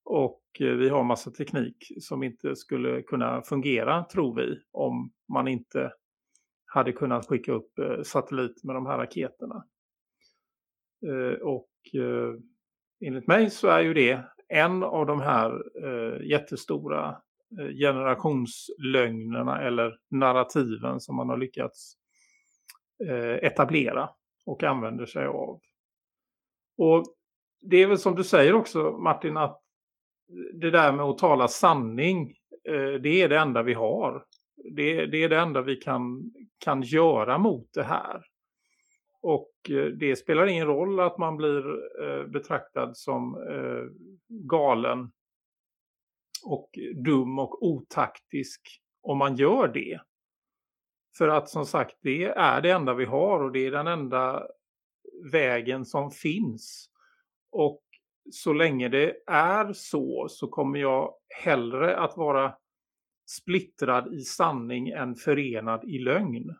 [SPEAKER 4] Och eh, vi har massa teknik som inte skulle kunna fungera, tror vi, om man inte hade kunnat skicka upp eh, satellit med de här raketerna. Eh, och enligt mig så är ju det en av de här jättestora generationslögnerna eller narrativen som man har lyckats etablera och använder sig av. Och det är väl som du säger också Martin att det där med att tala sanning, eh, det är det enda vi har. Det, det, är det enda vi kan, kan göra mot det här. Och eh, det spelar ingen roll att man blir eh, betraktad som galen och dum och otaktisk om man gör det. För att som sagt, det är det enda vi har och det är den enda vägen som finns. Och så länge det är så så kommer jag hellre att vara splittrad i sanning än förenad i lögn.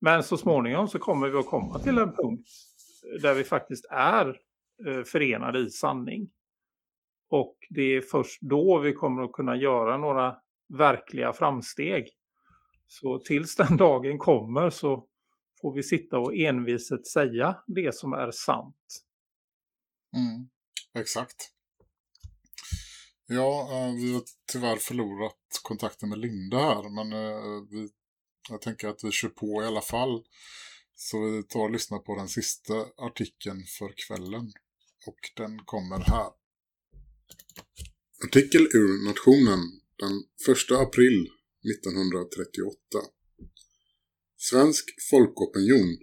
[SPEAKER 4] Men så småningom så kommer vi att komma till en punkt där vi faktiskt är eh, förenade i sanning. Och det är först då vi kommer att kunna göra några verkliga framsteg. Så tills den dagen kommer så får vi sitta och enviset säga det som är sant.
[SPEAKER 2] Mm, exakt. Ja, eh, vi har tyvärr förlorat kontakten med Linda här. Men eh, vi, jag tänker att vi kör på i alla fall. Så vi tar och lyssnar på den sista artikeln för kvällen. Och den kommer här. Artikel ur Nationen den 1 april 1938. Svensk folkopinion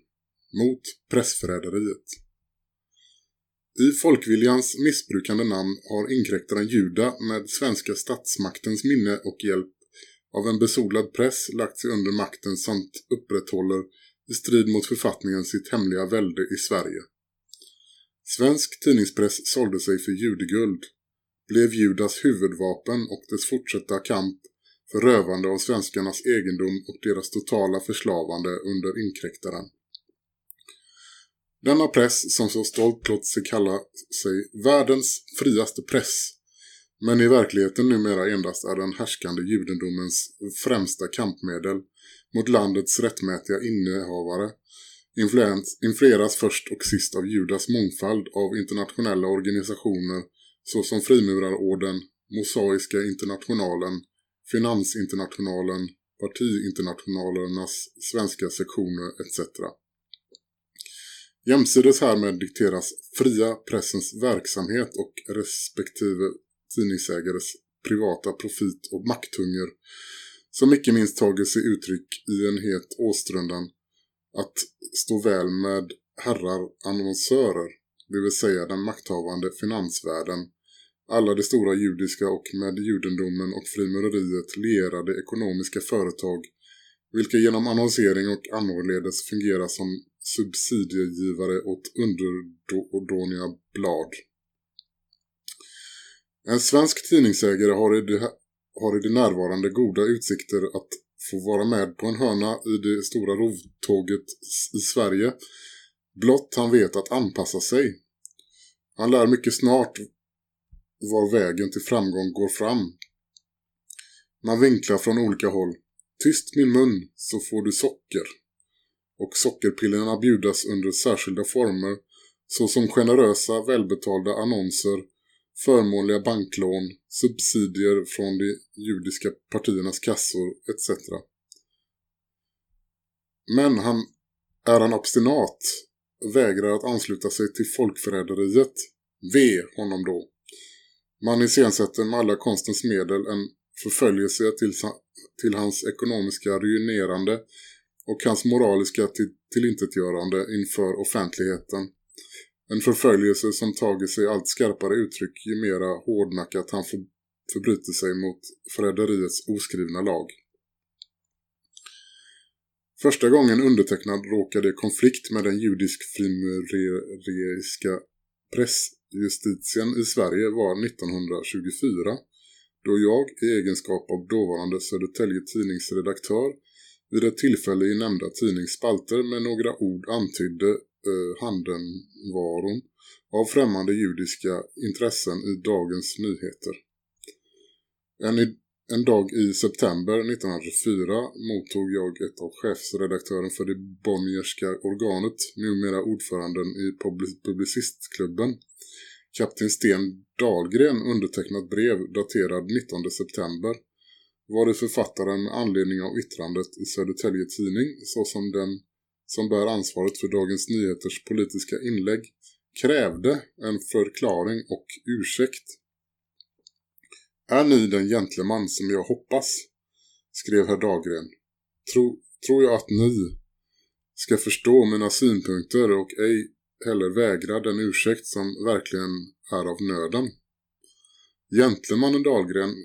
[SPEAKER 2] mot pressförräderiet. I folkviljans missbrukande namn har inkräktaren Juda med svenska statsmaktens minne och hjälp av en besodlad press lagt sig under makten samt upprätthåller i strid mot författningen sitt hemliga välde i Sverige. Svensk tidningspress sålde sig för judeguld, blev Judas huvudvapen och dess fortsatta kamp för rövande av svenskarnas egendom och deras totala förslavande under inkräktaren. Denna press som så stolt låter sig kalla sig världens friaste press men i verkligheten numera endast är den härskande judendomens främsta kampmedel mot landets rättmätiga innehavare influeras först och sist av judas mångfald av internationella organisationer såsom Frimurarorden, Mosaiska internationalen, Finansinternationalen, Partiinternationalernas svenska sektioner etc. Jämsides härmed dikteras fria pressens verksamhet och respektive tidningsägares privata profit och makthunger som icke minst tagit sig uttryck i en het åstrundan att stå väl med herrar annonsörer
[SPEAKER 10] det vill säga den makthavande finansvärlden, alla de stora judiska och med judendomen och frimureriet lierade ekonomiska företag, vilka genom annonsering och annorledes fungerar som subsidiegivare åt underdåniga blad. En svensk tidningsägare har i, det, har i det närvarande goda utsikter att få vara med på en hörna i det stora rovtåget i Sverige. Blott han vet att anpassa sig. Han lär mycket snart var vägen till framgång går fram. Man vinklar från olika håll. Tyst min mun så får du socker. Och sockerpillerna bjudas under särskilda former såsom generösa välbetalda annonser förmånliga banklån, subsidier från de judiska partiernas kassor etc. Men han är han obstinat, vägrar att ansluta sig till folkförräderiet. Ve honom då. Man iscensätter med alla konstens medel en förföljelse till, till hans ekonomiska ruinerande och hans moraliska till, tillintetgörande inför offentligheten en förföljelse som tagit sig allt skarpare uttryck ju mera hårdnackat han för, förbryter sig mot förräderiets oskrivna lag. Första gången undertecknad råkade konflikt med den judisk-frimureriska pressjustitien i Sverige var 1924 då jag i egenskap av dåvarande Södertälje tidningsredaktör vid ett tillfälle i nämnda tidningsspalter med några ord antydde eh, handenvaron av främmande judiska intressen i dagens nyheter. En, en dag i september 1904 mottog jag ett av chefsredaktören för det Bonnierska organet, numera ordföranden i Publicistklubben, kapten Sten Dahlgren undertecknat brev daterad 19 september var det författaren med anledning av yttrandet i Södertälje tidning såsom den som bär ansvaret för Dagens Nyheters politiska inlägg krävde en förklaring och ursäkt. Är ni den gentleman som jag hoppas? skrev herr Dahlgren. Tro, tror jag att ni ska förstå mina synpunkter och ej heller vägra den ursäkt som verkligen är av nöden. Gentlemannen Dahlgren,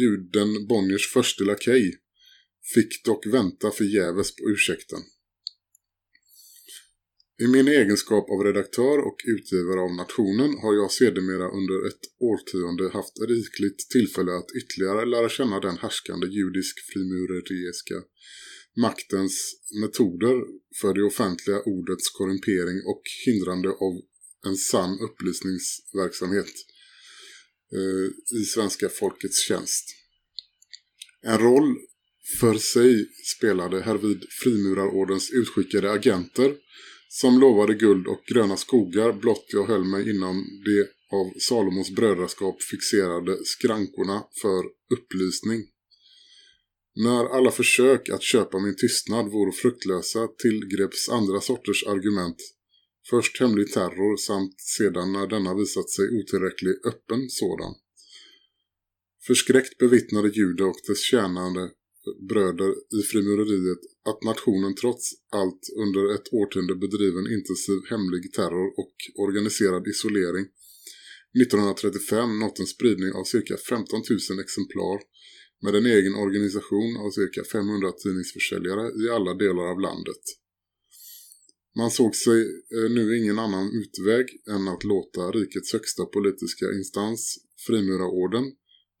[SPEAKER 10] juden Bonniers första lakej, fick dock vänta förgäves på ursäkten. I min egenskap av redaktör och utgivare av Nationen har jag sedermera under ett årtionde haft rikligt tillfälle att ytterligare lära känna den härskande judisk-frimureriska maktens metoder för det offentliga ordets korrumpering och hindrande av en sann upplysningsverksamhet Eh, i svenska folkets tjänst. En roll för sig spelade härvid frimurarordens utskickade agenter som lovade guld och gröna skogar blott jag höll mig inom de av Salomos brödraskap fixerade skrankorna för upplysning. När alla försök att köpa min tystnad vore fruktlösa tillgreps andra sorters argument. Först hemlig terror samt sedan när denna visat sig otillräcklig öppen sådan. Förskräckt bevittnade jude och dess tjänande bröder i frimureriet att nationen trots allt under ett årtionde bedriven intensiv hemlig terror och organiserad isolering 1935 nått en spridning av cirka 15 000 exemplar med en egen organisation av cirka 500 tidningsförsäljare i alla delar av landet. Man såg sig eh, nu ingen annan utväg än att låta rikets högsta politiska instans, frimurarorden,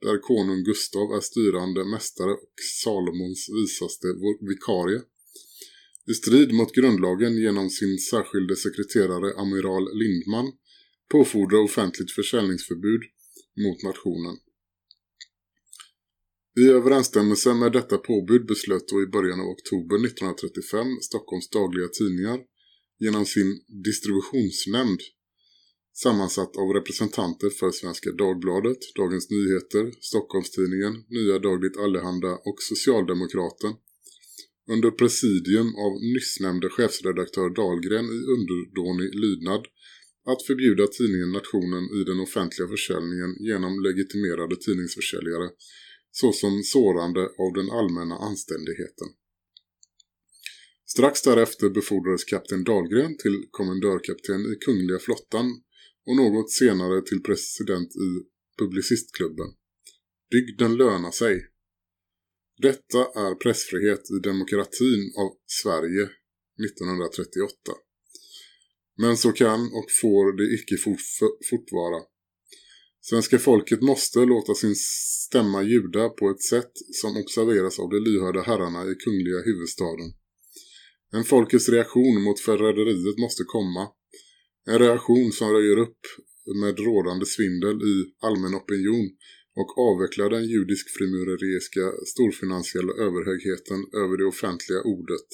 [SPEAKER 10] där konung Gustav är styrande mästare och Salomons visaste vikarie. I strid mot grundlagen genom sin särskilde sekreterare Amiral Lindman påfordrar offentligt försäljningsförbud mot nationen. I överensstämmelse med detta påbud beslöt då i början av oktober 1935 Stockholms dagliga tidningar genom sin distributionsnämnd sammansatt av representanter för Svenska Dagbladet, Dagens Nyheter, Stockholmstidningen, Nya Dagligt Allehanda och Socialdemokraten under presidium av nyssnämnde chefsredaktör Dahlgren i underdånig lydnad att förbjuda tidningen Nationen i den offentliga försäljningen genom legitimerade tidningsförsäljare såsom sårande av den allmänna anständigheten.
[SPEAKER 2] Strax därefter befordrades kapten Dahlgren till kommendörkapten i Kungliga flottan och något senare till president i Publicistklubben. Dygden lönar sig. Detta är pressfrihet i demokratin av Sverige 1938. Men så kan och får det icke fort, fortvara. Svenska folket måste låta sin stämma ljuda på ett sätt som observeras av de lyhörda herrarna i kungliga huvudstaden. En folkets reaktion mot förräderiet måste komma. En reaktion som röjer upp med rådande svindel i allmän opinion och avvecklar den judisk-frimureriska storfinansiella överhögheten över det offentliga ordet.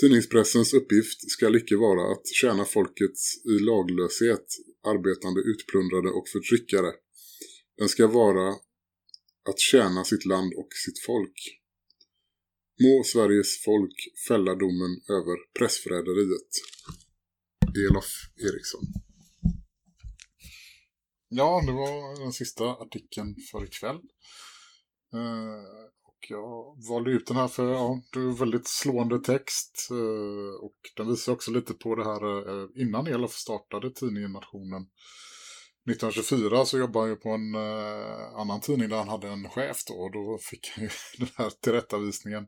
[SPEAKER 2] Tidningspressens uppgift ska icke vara att tjäna folkets i laglöshet, arbetande utplundrade och förtryckare. Den ska vara att tjäna sitt land och sitt folk. Må Sveriges folk fälla domen över pressförräderiet. Elof Eriksson. Ja, det var den sista artikeln för ikväll. Eh, jag valde ut den här för ja, det är väldigt slående text. Eh, och den visar också lite på det här eh, innan Elof startade tidningen Nationen. 1924 så jobbade han ju på en eh, annan tidning där han hade en chef då. Och då fick han ju den här tillrättavisningen.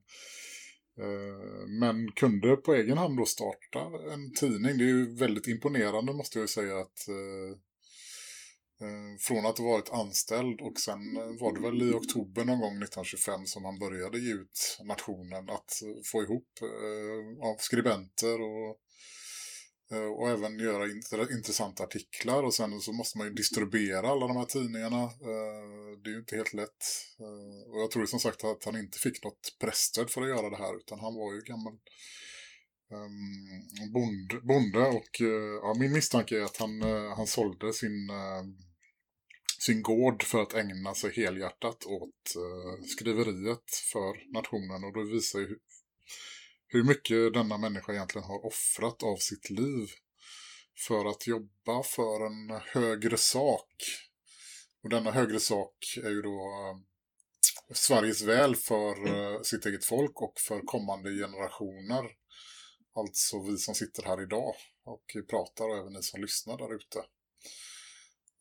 [SPEAKER 2] Eh, men kunde på egen hand då starta en tidning. Det är ju väldigt imponerande måste jag säga att eh, eh, från att ha varit anställd och sen eh, var det väl i oktober någon gång 1925 som han började ge ut nationen att få ihop av skribenter och, Eh, och även göra intressanta artiklar och sen så måste man ju distribuera alla de här tidningarna. Eh, det är ju inte helt lätt. Eh, och jag tror som sagt att han inte fick något pressstöd för att göra det här utan han var ju gammal ehm, bonde, bonde och ja, min misstanke är att han, han sålde sin, sin gård för att ägna sig helhjärtat åt skriveriet för nationen och då visar ju hur mycket denna människa egentligen har offrat av sitt liv för att jobba för en högre sak. Och denna högre sak är ju då eh, Sveriges väl för eh, sitt eget folk och för kommande generationer. Alltså vi som sitter här idag och pratar och även ni som lyssnar där ute.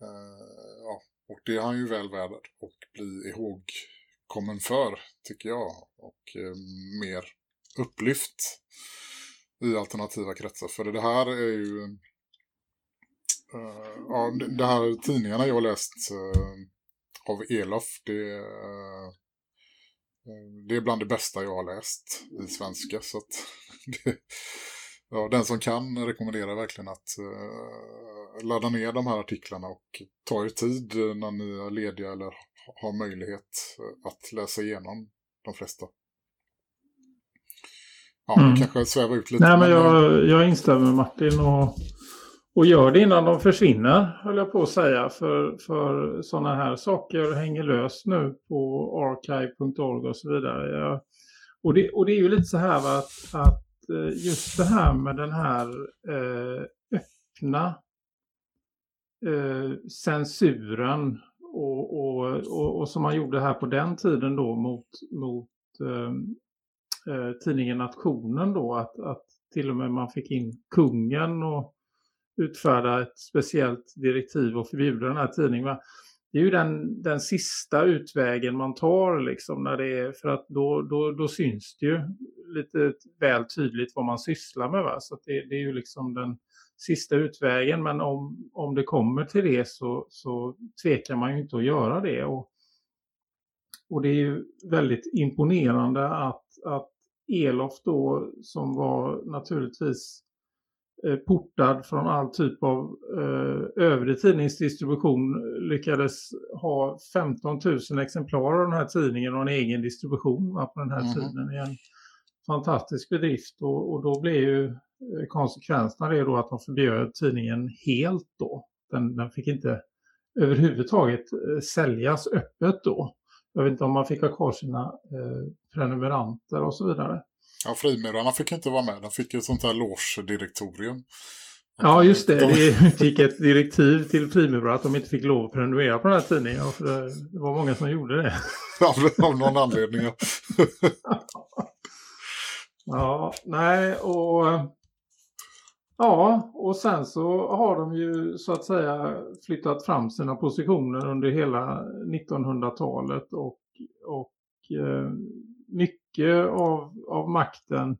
[SPEAKER 2] Uh, ja, och det är han ju väl värd att bli ihågkommen för, tycker jag. Och uh, mer upplyft i alternativa kretsar. För det här är ju... Uh, ja, det här tidningarna jag har läst eh, av Elof, det uh, det är bland det bästa jag har läst i svenska. Så att det, ja, den som kan rekommenderar verkligen att uh, ladda ner de här artiklarna och ta er tid när ni är lediga eller har möjlighet att läsa igenom de flesta. Ja, mm. kanske sväva ut lite.
[SPEAKER 4] Nej, men jag, jag instämmer Martin och och gör det innan de försvinner, höll jag på att säga. För, för sådana här saker hänger löst nu på archive.org och så vidare. Och, det, och det är ju lite så här att, att eh, just det här med den här eh, öppna eh, censuren och, och, och, och, som man gjorde här på den tiden då mot, mot eh, eh tidningen Nationen då att, att till och med man fick in kungen och utfärda ett speciellt direktiv och förbjuda den här tidningen. Det är ju den, den sista utvägen man tar liksom när det är, för att då, då, då syns det ju lite väl tydligt vad man sysslar med. Va? Så det, det, är ju liksom den sista utvägen men om, om det kommer till det så, så tvekar man ju inte att göra det. Och, och det är ju väldigt imponerande att, att Elof då som var naturligtvis Eh, portad från all typ av eh, övrig tidningsdistribution lyckades ha 15 000 exemplar av den här tidningen och en egen distribution på den här mm. tiden. Det är en fantastisk bedrift och, och då blev ju eh, konsekvenserna det då att de förbjöd tidningen helt då. Den, den fick inte överhuvudtaget säljas öppet då. Jag vet inte om man fick ha kvar sina eh, prenumeranter och så vidare.
[SPEAKER 2] Ja, frimurarna fick inte vara med. De fick ett sånt här loge-direktorium.
[SPEAKER 4] Ja, just det. Det fick ett direktiv till frimurare att de inte fick lov att prenumerera på den här tidningen. För det var många som gjorde det.
[SPEAKER 2] Av, av någon anledning.
[SPEAKER 4] Ja, nej och Ja, och sen så har de ju så att säga flyttat fram sina positioner under hela 1900-talet och, och eh, mycket av, av makten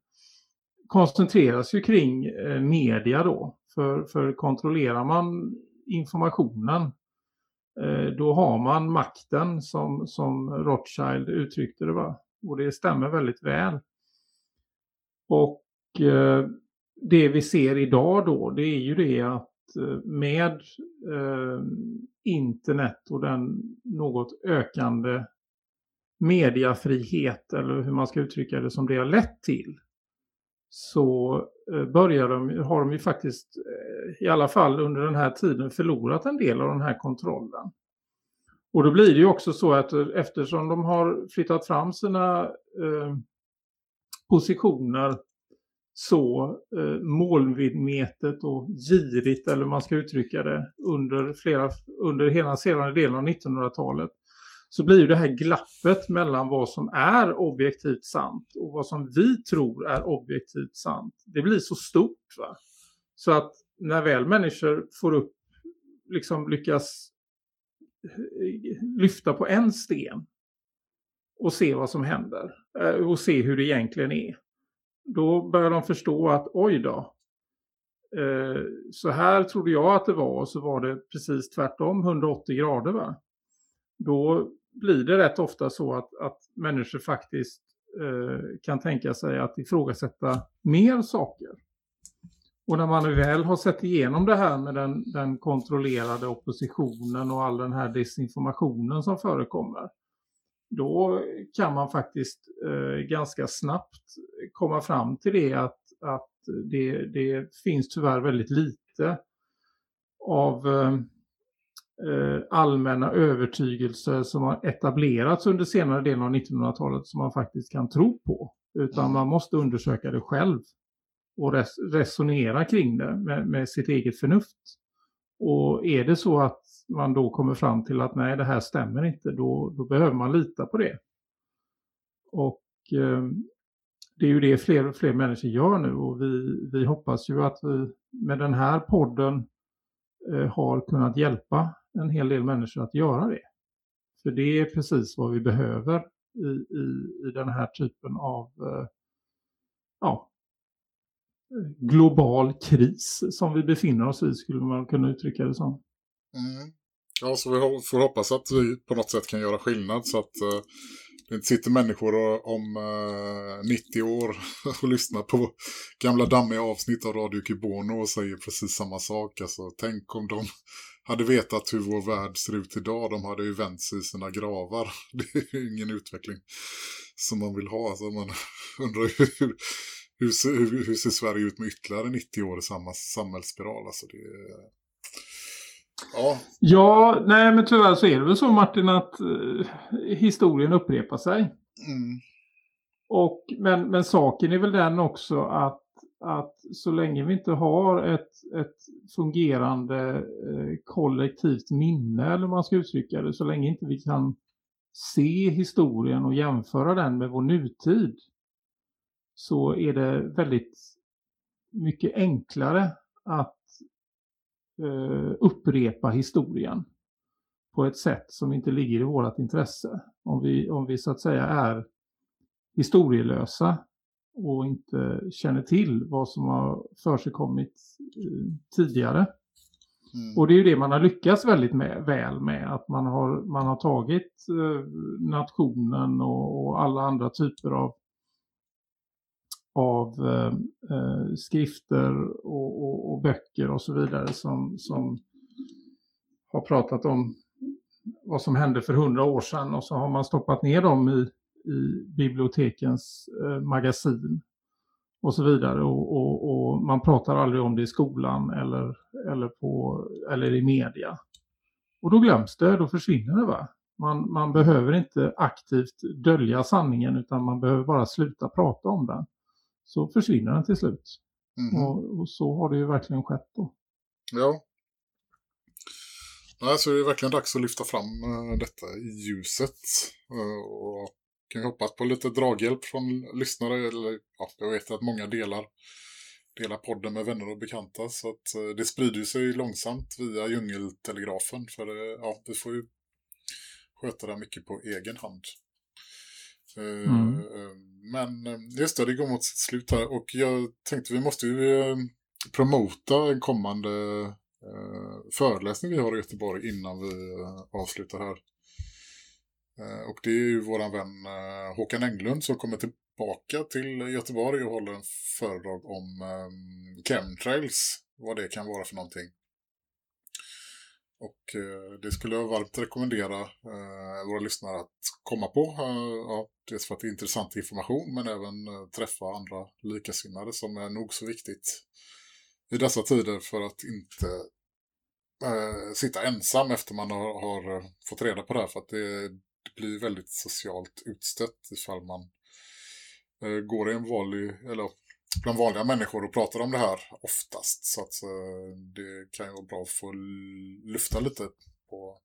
[SPEAKER 4] koncentreras ju kring eh, media då. För, för kontrollerar man informationen eh, då har man makten som, som Rothschild uttryckte det va. Och det stämmer väldigt väl. Och eh, det vi ser idag då det är ju det att eh, med eh, internet och den något ökande mediafrihet eller hur man ska uttrycka det som det har lett till så eh, börjar de, har de ju faktiskt eh, i alla fall under den här tiden förlorat en del av den här kontrollen. Och då blir det ju också så att eh, eftersom de har flyttat fram sina eh, positioner så eh, målmedvetet och girigt eller man ska uttrycka det under, flera, under hela senare delen av 1900-talet så blir det här glappet mellan vad som är objektivt sant och vad som vi tror är objektivt sant. Det blir så stort va. Så att när väl människor får upp, liksom lyckas eh, lyfta på en sten och se vad som händer eh, och se hur det egentligen är då börjar de förstå att oj då, eh, så här trodde jag att det var och så var det precis tvärtom 180 grader. Va? Då blir det rätt ofta så att, att människor faktiskt eh, kan tänka sig att ifrågasätta mer saker. Och när man väl har sett igenom det här med den, den kontrollerade oppositionen och all den här desinformationen som förekommer då kan man faktiskt eh, ganska snabbt komma fram till det att, att det, det finns tyvärr väldigt lite av eh, eh allmänna övertygelser som har etablerats under senare delen av 1900-talet som man faktiskt kan tro på. Utan man måste undersöka det själv och res resonera kring det med, med sitt eget förnuft. Och är det så att man då kommer fram till att nej det här stämmer inte, då, då behöver man lita på det. Och eh, det är ju det fler och fler människor gör nu och vi, vi hoppas ju att vi med den här podden eh, har kunnat hjälpa en hel del människor att göra det. För det är precis vad vi behöver i, i, i den här typen av eh, ja, global kris som vi befinner oss i skulle man kunna uttrycka det som.
[SPEAKER 2] Mm. Ja, så vi får hoppas att vi på något sätt kan göra skillnad så att eh, det inte sitter människor om eh, 90 år och lyssnar på gamla dammiga avsnitt av Radio Kibono och säger precis samma sak. Alltså, tänk om de hade vetat hur vår värld ser ut idag. De hade ju vänt sig i sina gravar. Det är ju ingen utveckling som man vill ha. Alltså, man undrar hur, hur, ser, hur, hur ser Sverige ut med ytterligare 90 år i samma samhällsspiral? Alltså, det är
[SPEAKER 4] Ja. ja, nej men tyvärr så är det väl så Martin att uh, historien upprepar sig. Mm. Och, men, men saken är väl den också att, att så länge vi inte har ett, ett fungerande eh, kollektivt minne eller man ska uttrycka det, så länge inte vi kan se historien och jämföra den med vår nutid så är det väldigt mycket enklare att eh, upprepa historien på ett sätt som inte ligger i vårt intresse. Om vi, om vi så att säga är historielösa och inte känner till vad som har försigkommit eh, tidigare. Mm. Och det är ju det man har lyckats väldigt med, väl med, att man har, man har tagit eh, nationen och, och, alla andra typer av av eh, eh, skrifter och, och, och, böcker och så vidare som, som har pratat om vad som hände för hundra år sedan och så har man stoppat ner dem i, i bibliotekens eh, magasin och så vidare och, och, och, man pratar aldrig om det i skolan eller, eller, på, eller i media. Och då glöms det, då försvinner det va. Man, man behöver inte aktivt dölja sanningen utan man behöver bara sluta prata om den så försvinner den till slut. Mm. Och, och, så har det ju verkligen skett då.
[SPEAKER 2] Ja. Nej, så är det verkligen dags att lyfta fram uh, detta i ljuset. Uh, och kan ju hoppas på lite draghjälp från lyssnare. Eller, ja, jag vet att många delar, delar podden med vänner och bekanta. Så att eh, det sprider sig långsamt via djungeltelegrafen. För ja, vi får ju sköta det mycket på egen hand. Mm. Men just det, det går mot sitt slut här. Och jag tänkte vi måste ju promota en kommande föreläsning vi har i Göteborg innan vi avslutar här. Eh, och det är ju våran vän eh, Håkan Englund som kommer tillbaka till Göteborg och håller en föredrag om chemtrails. Vad det kan vara för någonting. Och eh, det skulle jag varmt rekommendera eh, våra lyssnare att komma på. Eh, ja, dels för att det är intressant information men även träffa andra likasinnade som är nog så viktigt i dessa tider för att inte sitta ensam efter man har, har, fått reda på det här. För att det, blir väldigt socialt utstött ifall man går i en vanlig, eller bland vanliga människor och pratar om det här oftast. Så att eh, det kan ju vara bra att få lufta lite på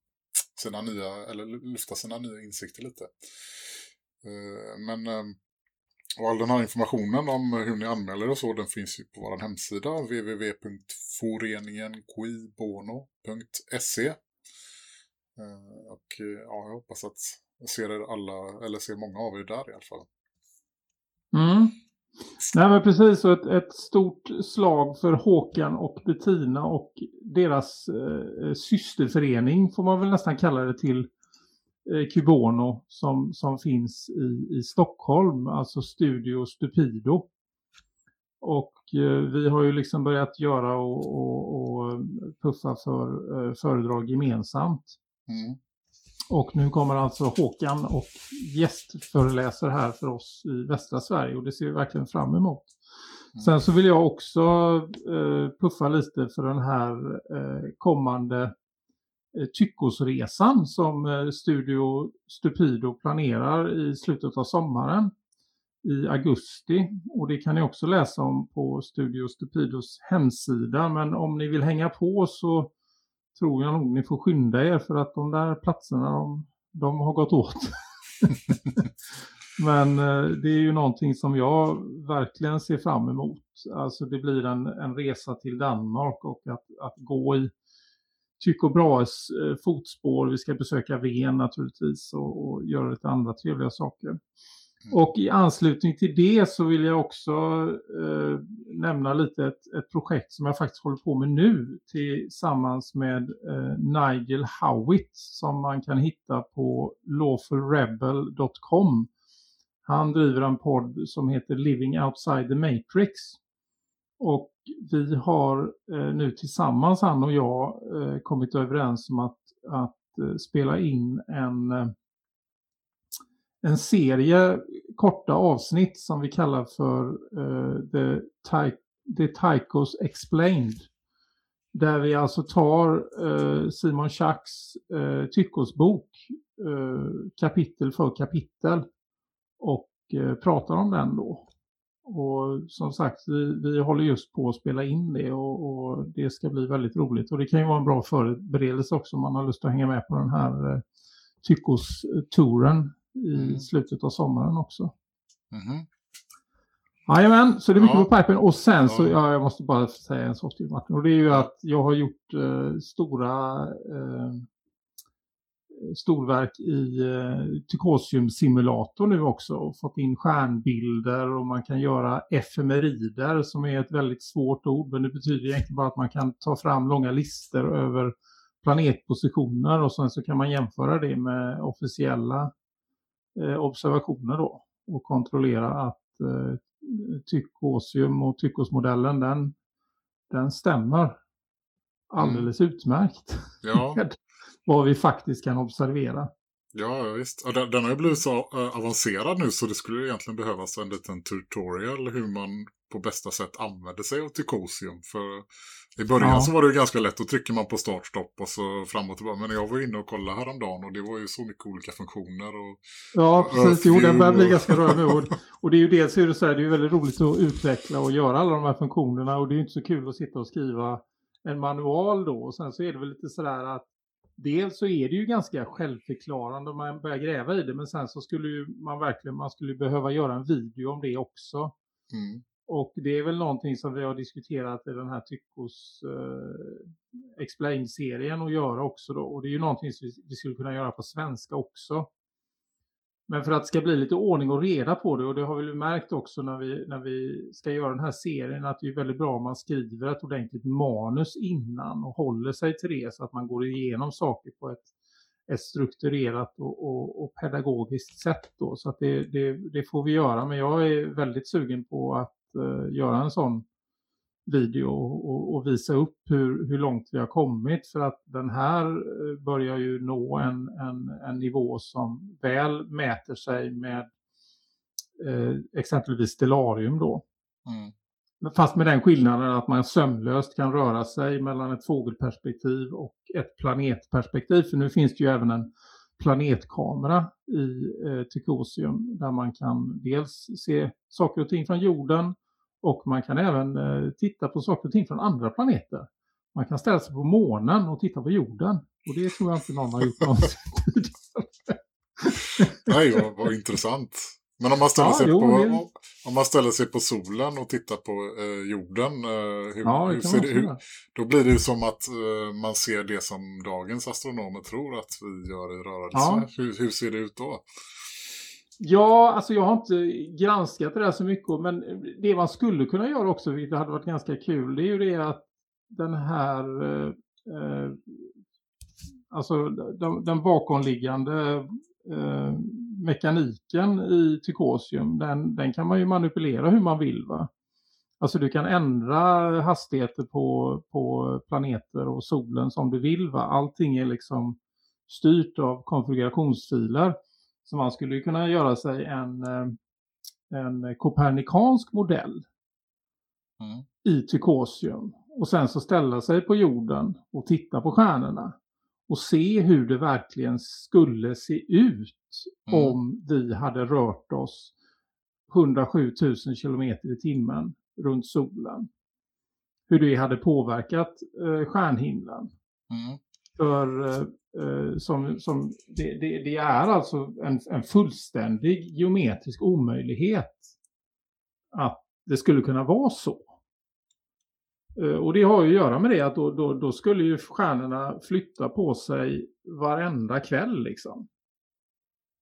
[SPEAKER 2] sina nya, eller lyfta sina nya insikter lite. Eh, men eh, och all den här informationen om hur ni anmäler och så, den finns ju på vår hemsida www.foreningenquibono.se och ja, jag hoppas att jag ser er alla, eller ser många av er där i alla fall.
[SPEAKER 4] Mm. Nej men precis, och ett, ett, stort slag för Håkan och Bettina och deras eh, systerförening får man väl nästan kalla det till eh, Cubono som, som finns i, i Stockholm, alltså Studio Stupido. Och eh, vi har ju liksom börjat göra och, och, och eh, puffa för eh, föredrag gemensamt. Mm. Och nu kommer alltså Håkan och gästföreläser här för oss i västra Sverige och det ser vi verkligen fram emot. Mm. Sen så vill jag också eh, puffa lite för den här eh, kommande eh, Tyckosresan som eh, Studio Stupido planerar i slutet av sommaren i augusti. Och det kan ni också läsa om på Studio Stupidos hemsida. Men om ni vill hänga på så tror jag nog ni får skynda er för att de där platserna de, de har gått åt. Men eh, det är ju någonting som jag verkligen ser fram emot. Alltså det blir en, en resa till Danmark och att, att gå i Tycho Brahes eh, fotspår. Vi ska besöka Ven naturligtvis och, och göra lite andra trevliga saker. Mm. Och i anslutning till det så vill jag också eh, nämna lite ett, ett, projekt som jag faktiskt håller på med nu tillsammans med eh, Nigel Howitt som man kan hitta på lawfulrebel.com. Han driver en podd som heter Living Outside the Matrix. Och vi har eh, nu tillsammans, han och jag, eh, kommit överens om att, att eh, spela in en eh, en serie korta avsnitt som vi kallar för uh, The, Ty The Tychos Explained. Där vi alltså tar uh, Simon Schacks uh, eh, Tychosbok uh, kapitel för kapitel och pratar om den då. Och som sagt, vi, vi håller just på att spela in det och, och, det ska bli väldigt roligt. Och det kan ju vara en bra förberedelse också om man har lust att hänga med på den här eh, Tychos-touren i mm. slutet av sommaren också. Mm. Jajamän, så det är mycket ja. på pipen. Och sen så, ja, jag måste bara säga en sak till Martin. Och det är ju att jag har gjort eh, stora eh, storverk i eh, Tykosium-simulator nu också. Och fått in stjärnbilder och man kan göra efemerider som är ett väldigt svårt ord. Men det betyder egentligen bara att man kan ta fram långa listor över planetpositioner och sen så kan man jämföra det med officiella observationer då och kontrollera att eh, tykosium och tykosmodellen den, den stämmer alldeles mm. utmärkt ja. med vad vi faktiskt kan observera.
[SPEAKER 2] Ja, visst. Den, den har ju blivit så uh, avancerad nu så det skulle egentligen behövas en liten tutorial hur man på bästa sätt använder sig av tykosium. För i början ja. så var det ju ganska lätt, att trycka man på startstopp och så fram och tillbaka. Men jag var inne och kollade häromdagen och det var ju så mycket olika funktioner. Och,
[SPEAKER 4] ja, precis. Jo, den börjar bli ganska rörig nu. Och, och det är ju dels är det så här, det är väldigt roligt att utveckla och göra alla de här funktionerna. Och det är ju inte så kul att sitta och skriva en manual då. Och sen så är det väl lite sådär att dels så är det ju ganska självförklarande om man börjar gräva i det, men sen så skulle man verkligen man skulle behöva göra en video om det också.
[SPEAKER 2] Mm.
[SPEAKER 4] Och det är väl någonting som vi har diskuterat i den här Tyckos eh, Explain-serien att göra också då. Och det är ju någonting som vi, skulle kunna göra på svenska också. Men för att det ska bli lite ordning och reda på det och det har vi märkt också när vi, när vi ska göra den här serien att det är väldigt bra om man skriver ett ordentligt manus innan och håller sig till det så att man går igenom saker på ett, ett strukturerat och, och, och pedagogiskt sätt då. Så att det, det, det, får vi göra men jag är väldigt sugen på att göra en sån video och, och, visa upp hur, hur långt vi har kommit för att den här eh, börjar ju nå en, en, en nivå som väl mäter sig med eh, exempelvis Stellarium då. Mm. Fast med den skillnaden att man sömlöst kan röra sig mellan ett fågelperspektiv och ett planetperspektiv. För nu finns det ju även en planetkamera i eh, Tychosium där man kan dels se saker och ting från jorden och man kan även eh, titta på saker och ting från andra planeter. Man kan ställa sig på månen och titta på jorden. Och det tror jag inte någon har gjort någonsin tidigare.
[SPEAKER 2] Nej, vad, vad intressant. Men om man, ställer ja, sig jo, på, det... om man ställer sig på solen och tittar på eh, jorden, eh, hur, ja, hur ser det, hur, då blir det ju som att eh, man ser det som dagens astronomer tror att vi gör i rörelse. Ja. Hur, hur, ser det ut då?
[SPEAKER 4] Ja, alltså jag har inte granskat det där så mycket. Men det man skulle kunna göra också, vilket hade varit ganska kul, det är ju det att den här, eh, eh alltså den, den bakomliggande eh, mekaniken i Tykosium, den, den kan man ju manipulera hur man vill va. Alltså du kan ändra hastigheter på, på planeter och solen som du vill va. Allting är liksom styrt av konfigurationsfiler. Så man skulle kunna göra sig en, eh, en kopernikansk modell mm. i Tykosium och sen så ställa sig på jorden och titta på stjärnorna och se hur det verkligen skulle se ut mm. om vi hade rört oss 107 000 kilometer i timmen runt solen. Hur det hade påverkat eh, stjärnhimlen. Mm. För eh, eh, som, som det, det, det, är alltså en, en fullständig geometrisk omöjlighet att det skulle kunna vara så. Eh, och det har ju att göra med det att då, då, då, skulle ju stjärnorna flytta på sig varenda kväll liksom.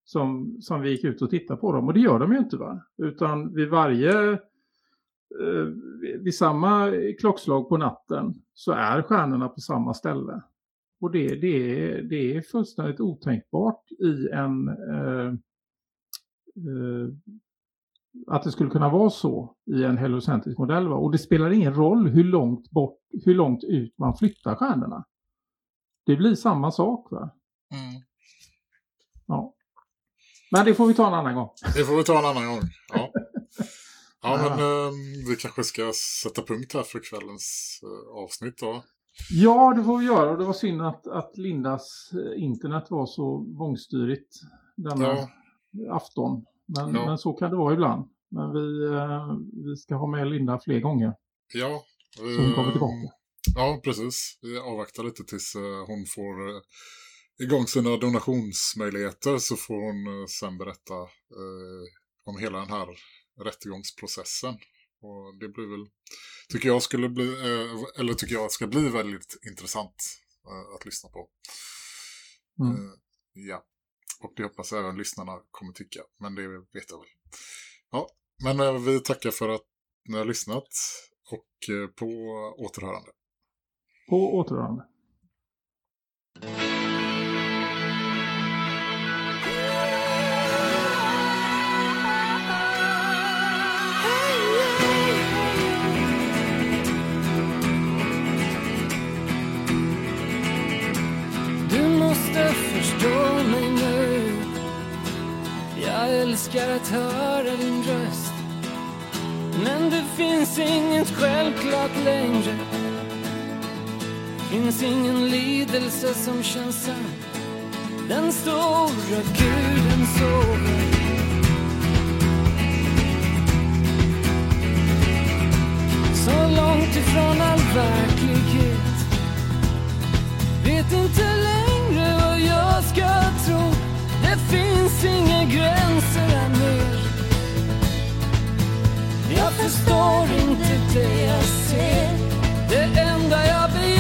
[SPEAKER 4] Som, som vi gick ut och tittade på dem. Och det gör de ju inte va? Utan vid varje, eh, vid samma klockslag på natten så är stjärnorna på samma ställe. Och det, det, är, det är fullständigt otänkbart i en... Eh, eh, att det skulle kunna vara så i en heliocentrisk modell. Va? Och det spelar ingen roll hur långt, bort, hur långt ut man flyttar stjärnorna. Det blir samma sak. Va? Mm. Ja. Men det får vi ta en annan gång.
[SPEAKER 2] Det får vi ta en annan gång. Ja, ja men eh, vi kanske ska sätta punkt här för kvällens eh, avsnitt då.
[SPEAKER 4] Ja, det får vi göra. Och det var synd att, att Lindas eh, internet var så bångstyrigt denna ja. afton. Men, ja. men så kan det vara ibland. Men vi, eh, vi ska ha med Linda fler gånger.
[SPEAKER 2] Ja.
[SPEAKER 4] Så hon kommer tillbaka.
[SPEAKER 2] Ja, precis. Vi avvaktar lite tills eh, hon får igång sina donationsmöjligheter så får hon sen berätta om hela den här rättegångsprocessen. Och det blir väl, tycker jag skulle bli, eh, eller tycker jag ska bli väldigt intressant eh, att lyssna på. Mm. Eh, ja, och det hoppas jag även lyssnarna kommer tycka, men det vet jag väl. Ja, men vi tackar för att ni har lyssnat och på återhörande.
[SPEAKER 4] På återhörande.
[SPEAKER 11] Jag älskar att höra din röst. Men det finns inget självklart längre. Finns ingen lidelse som känns sann. Den stora guden sover. Så långt ifrån all verklighet. Vet inte längre jag ska tro. Det finns inga gränser här mer Jag förstår inte det jag ser. Det enda jag begär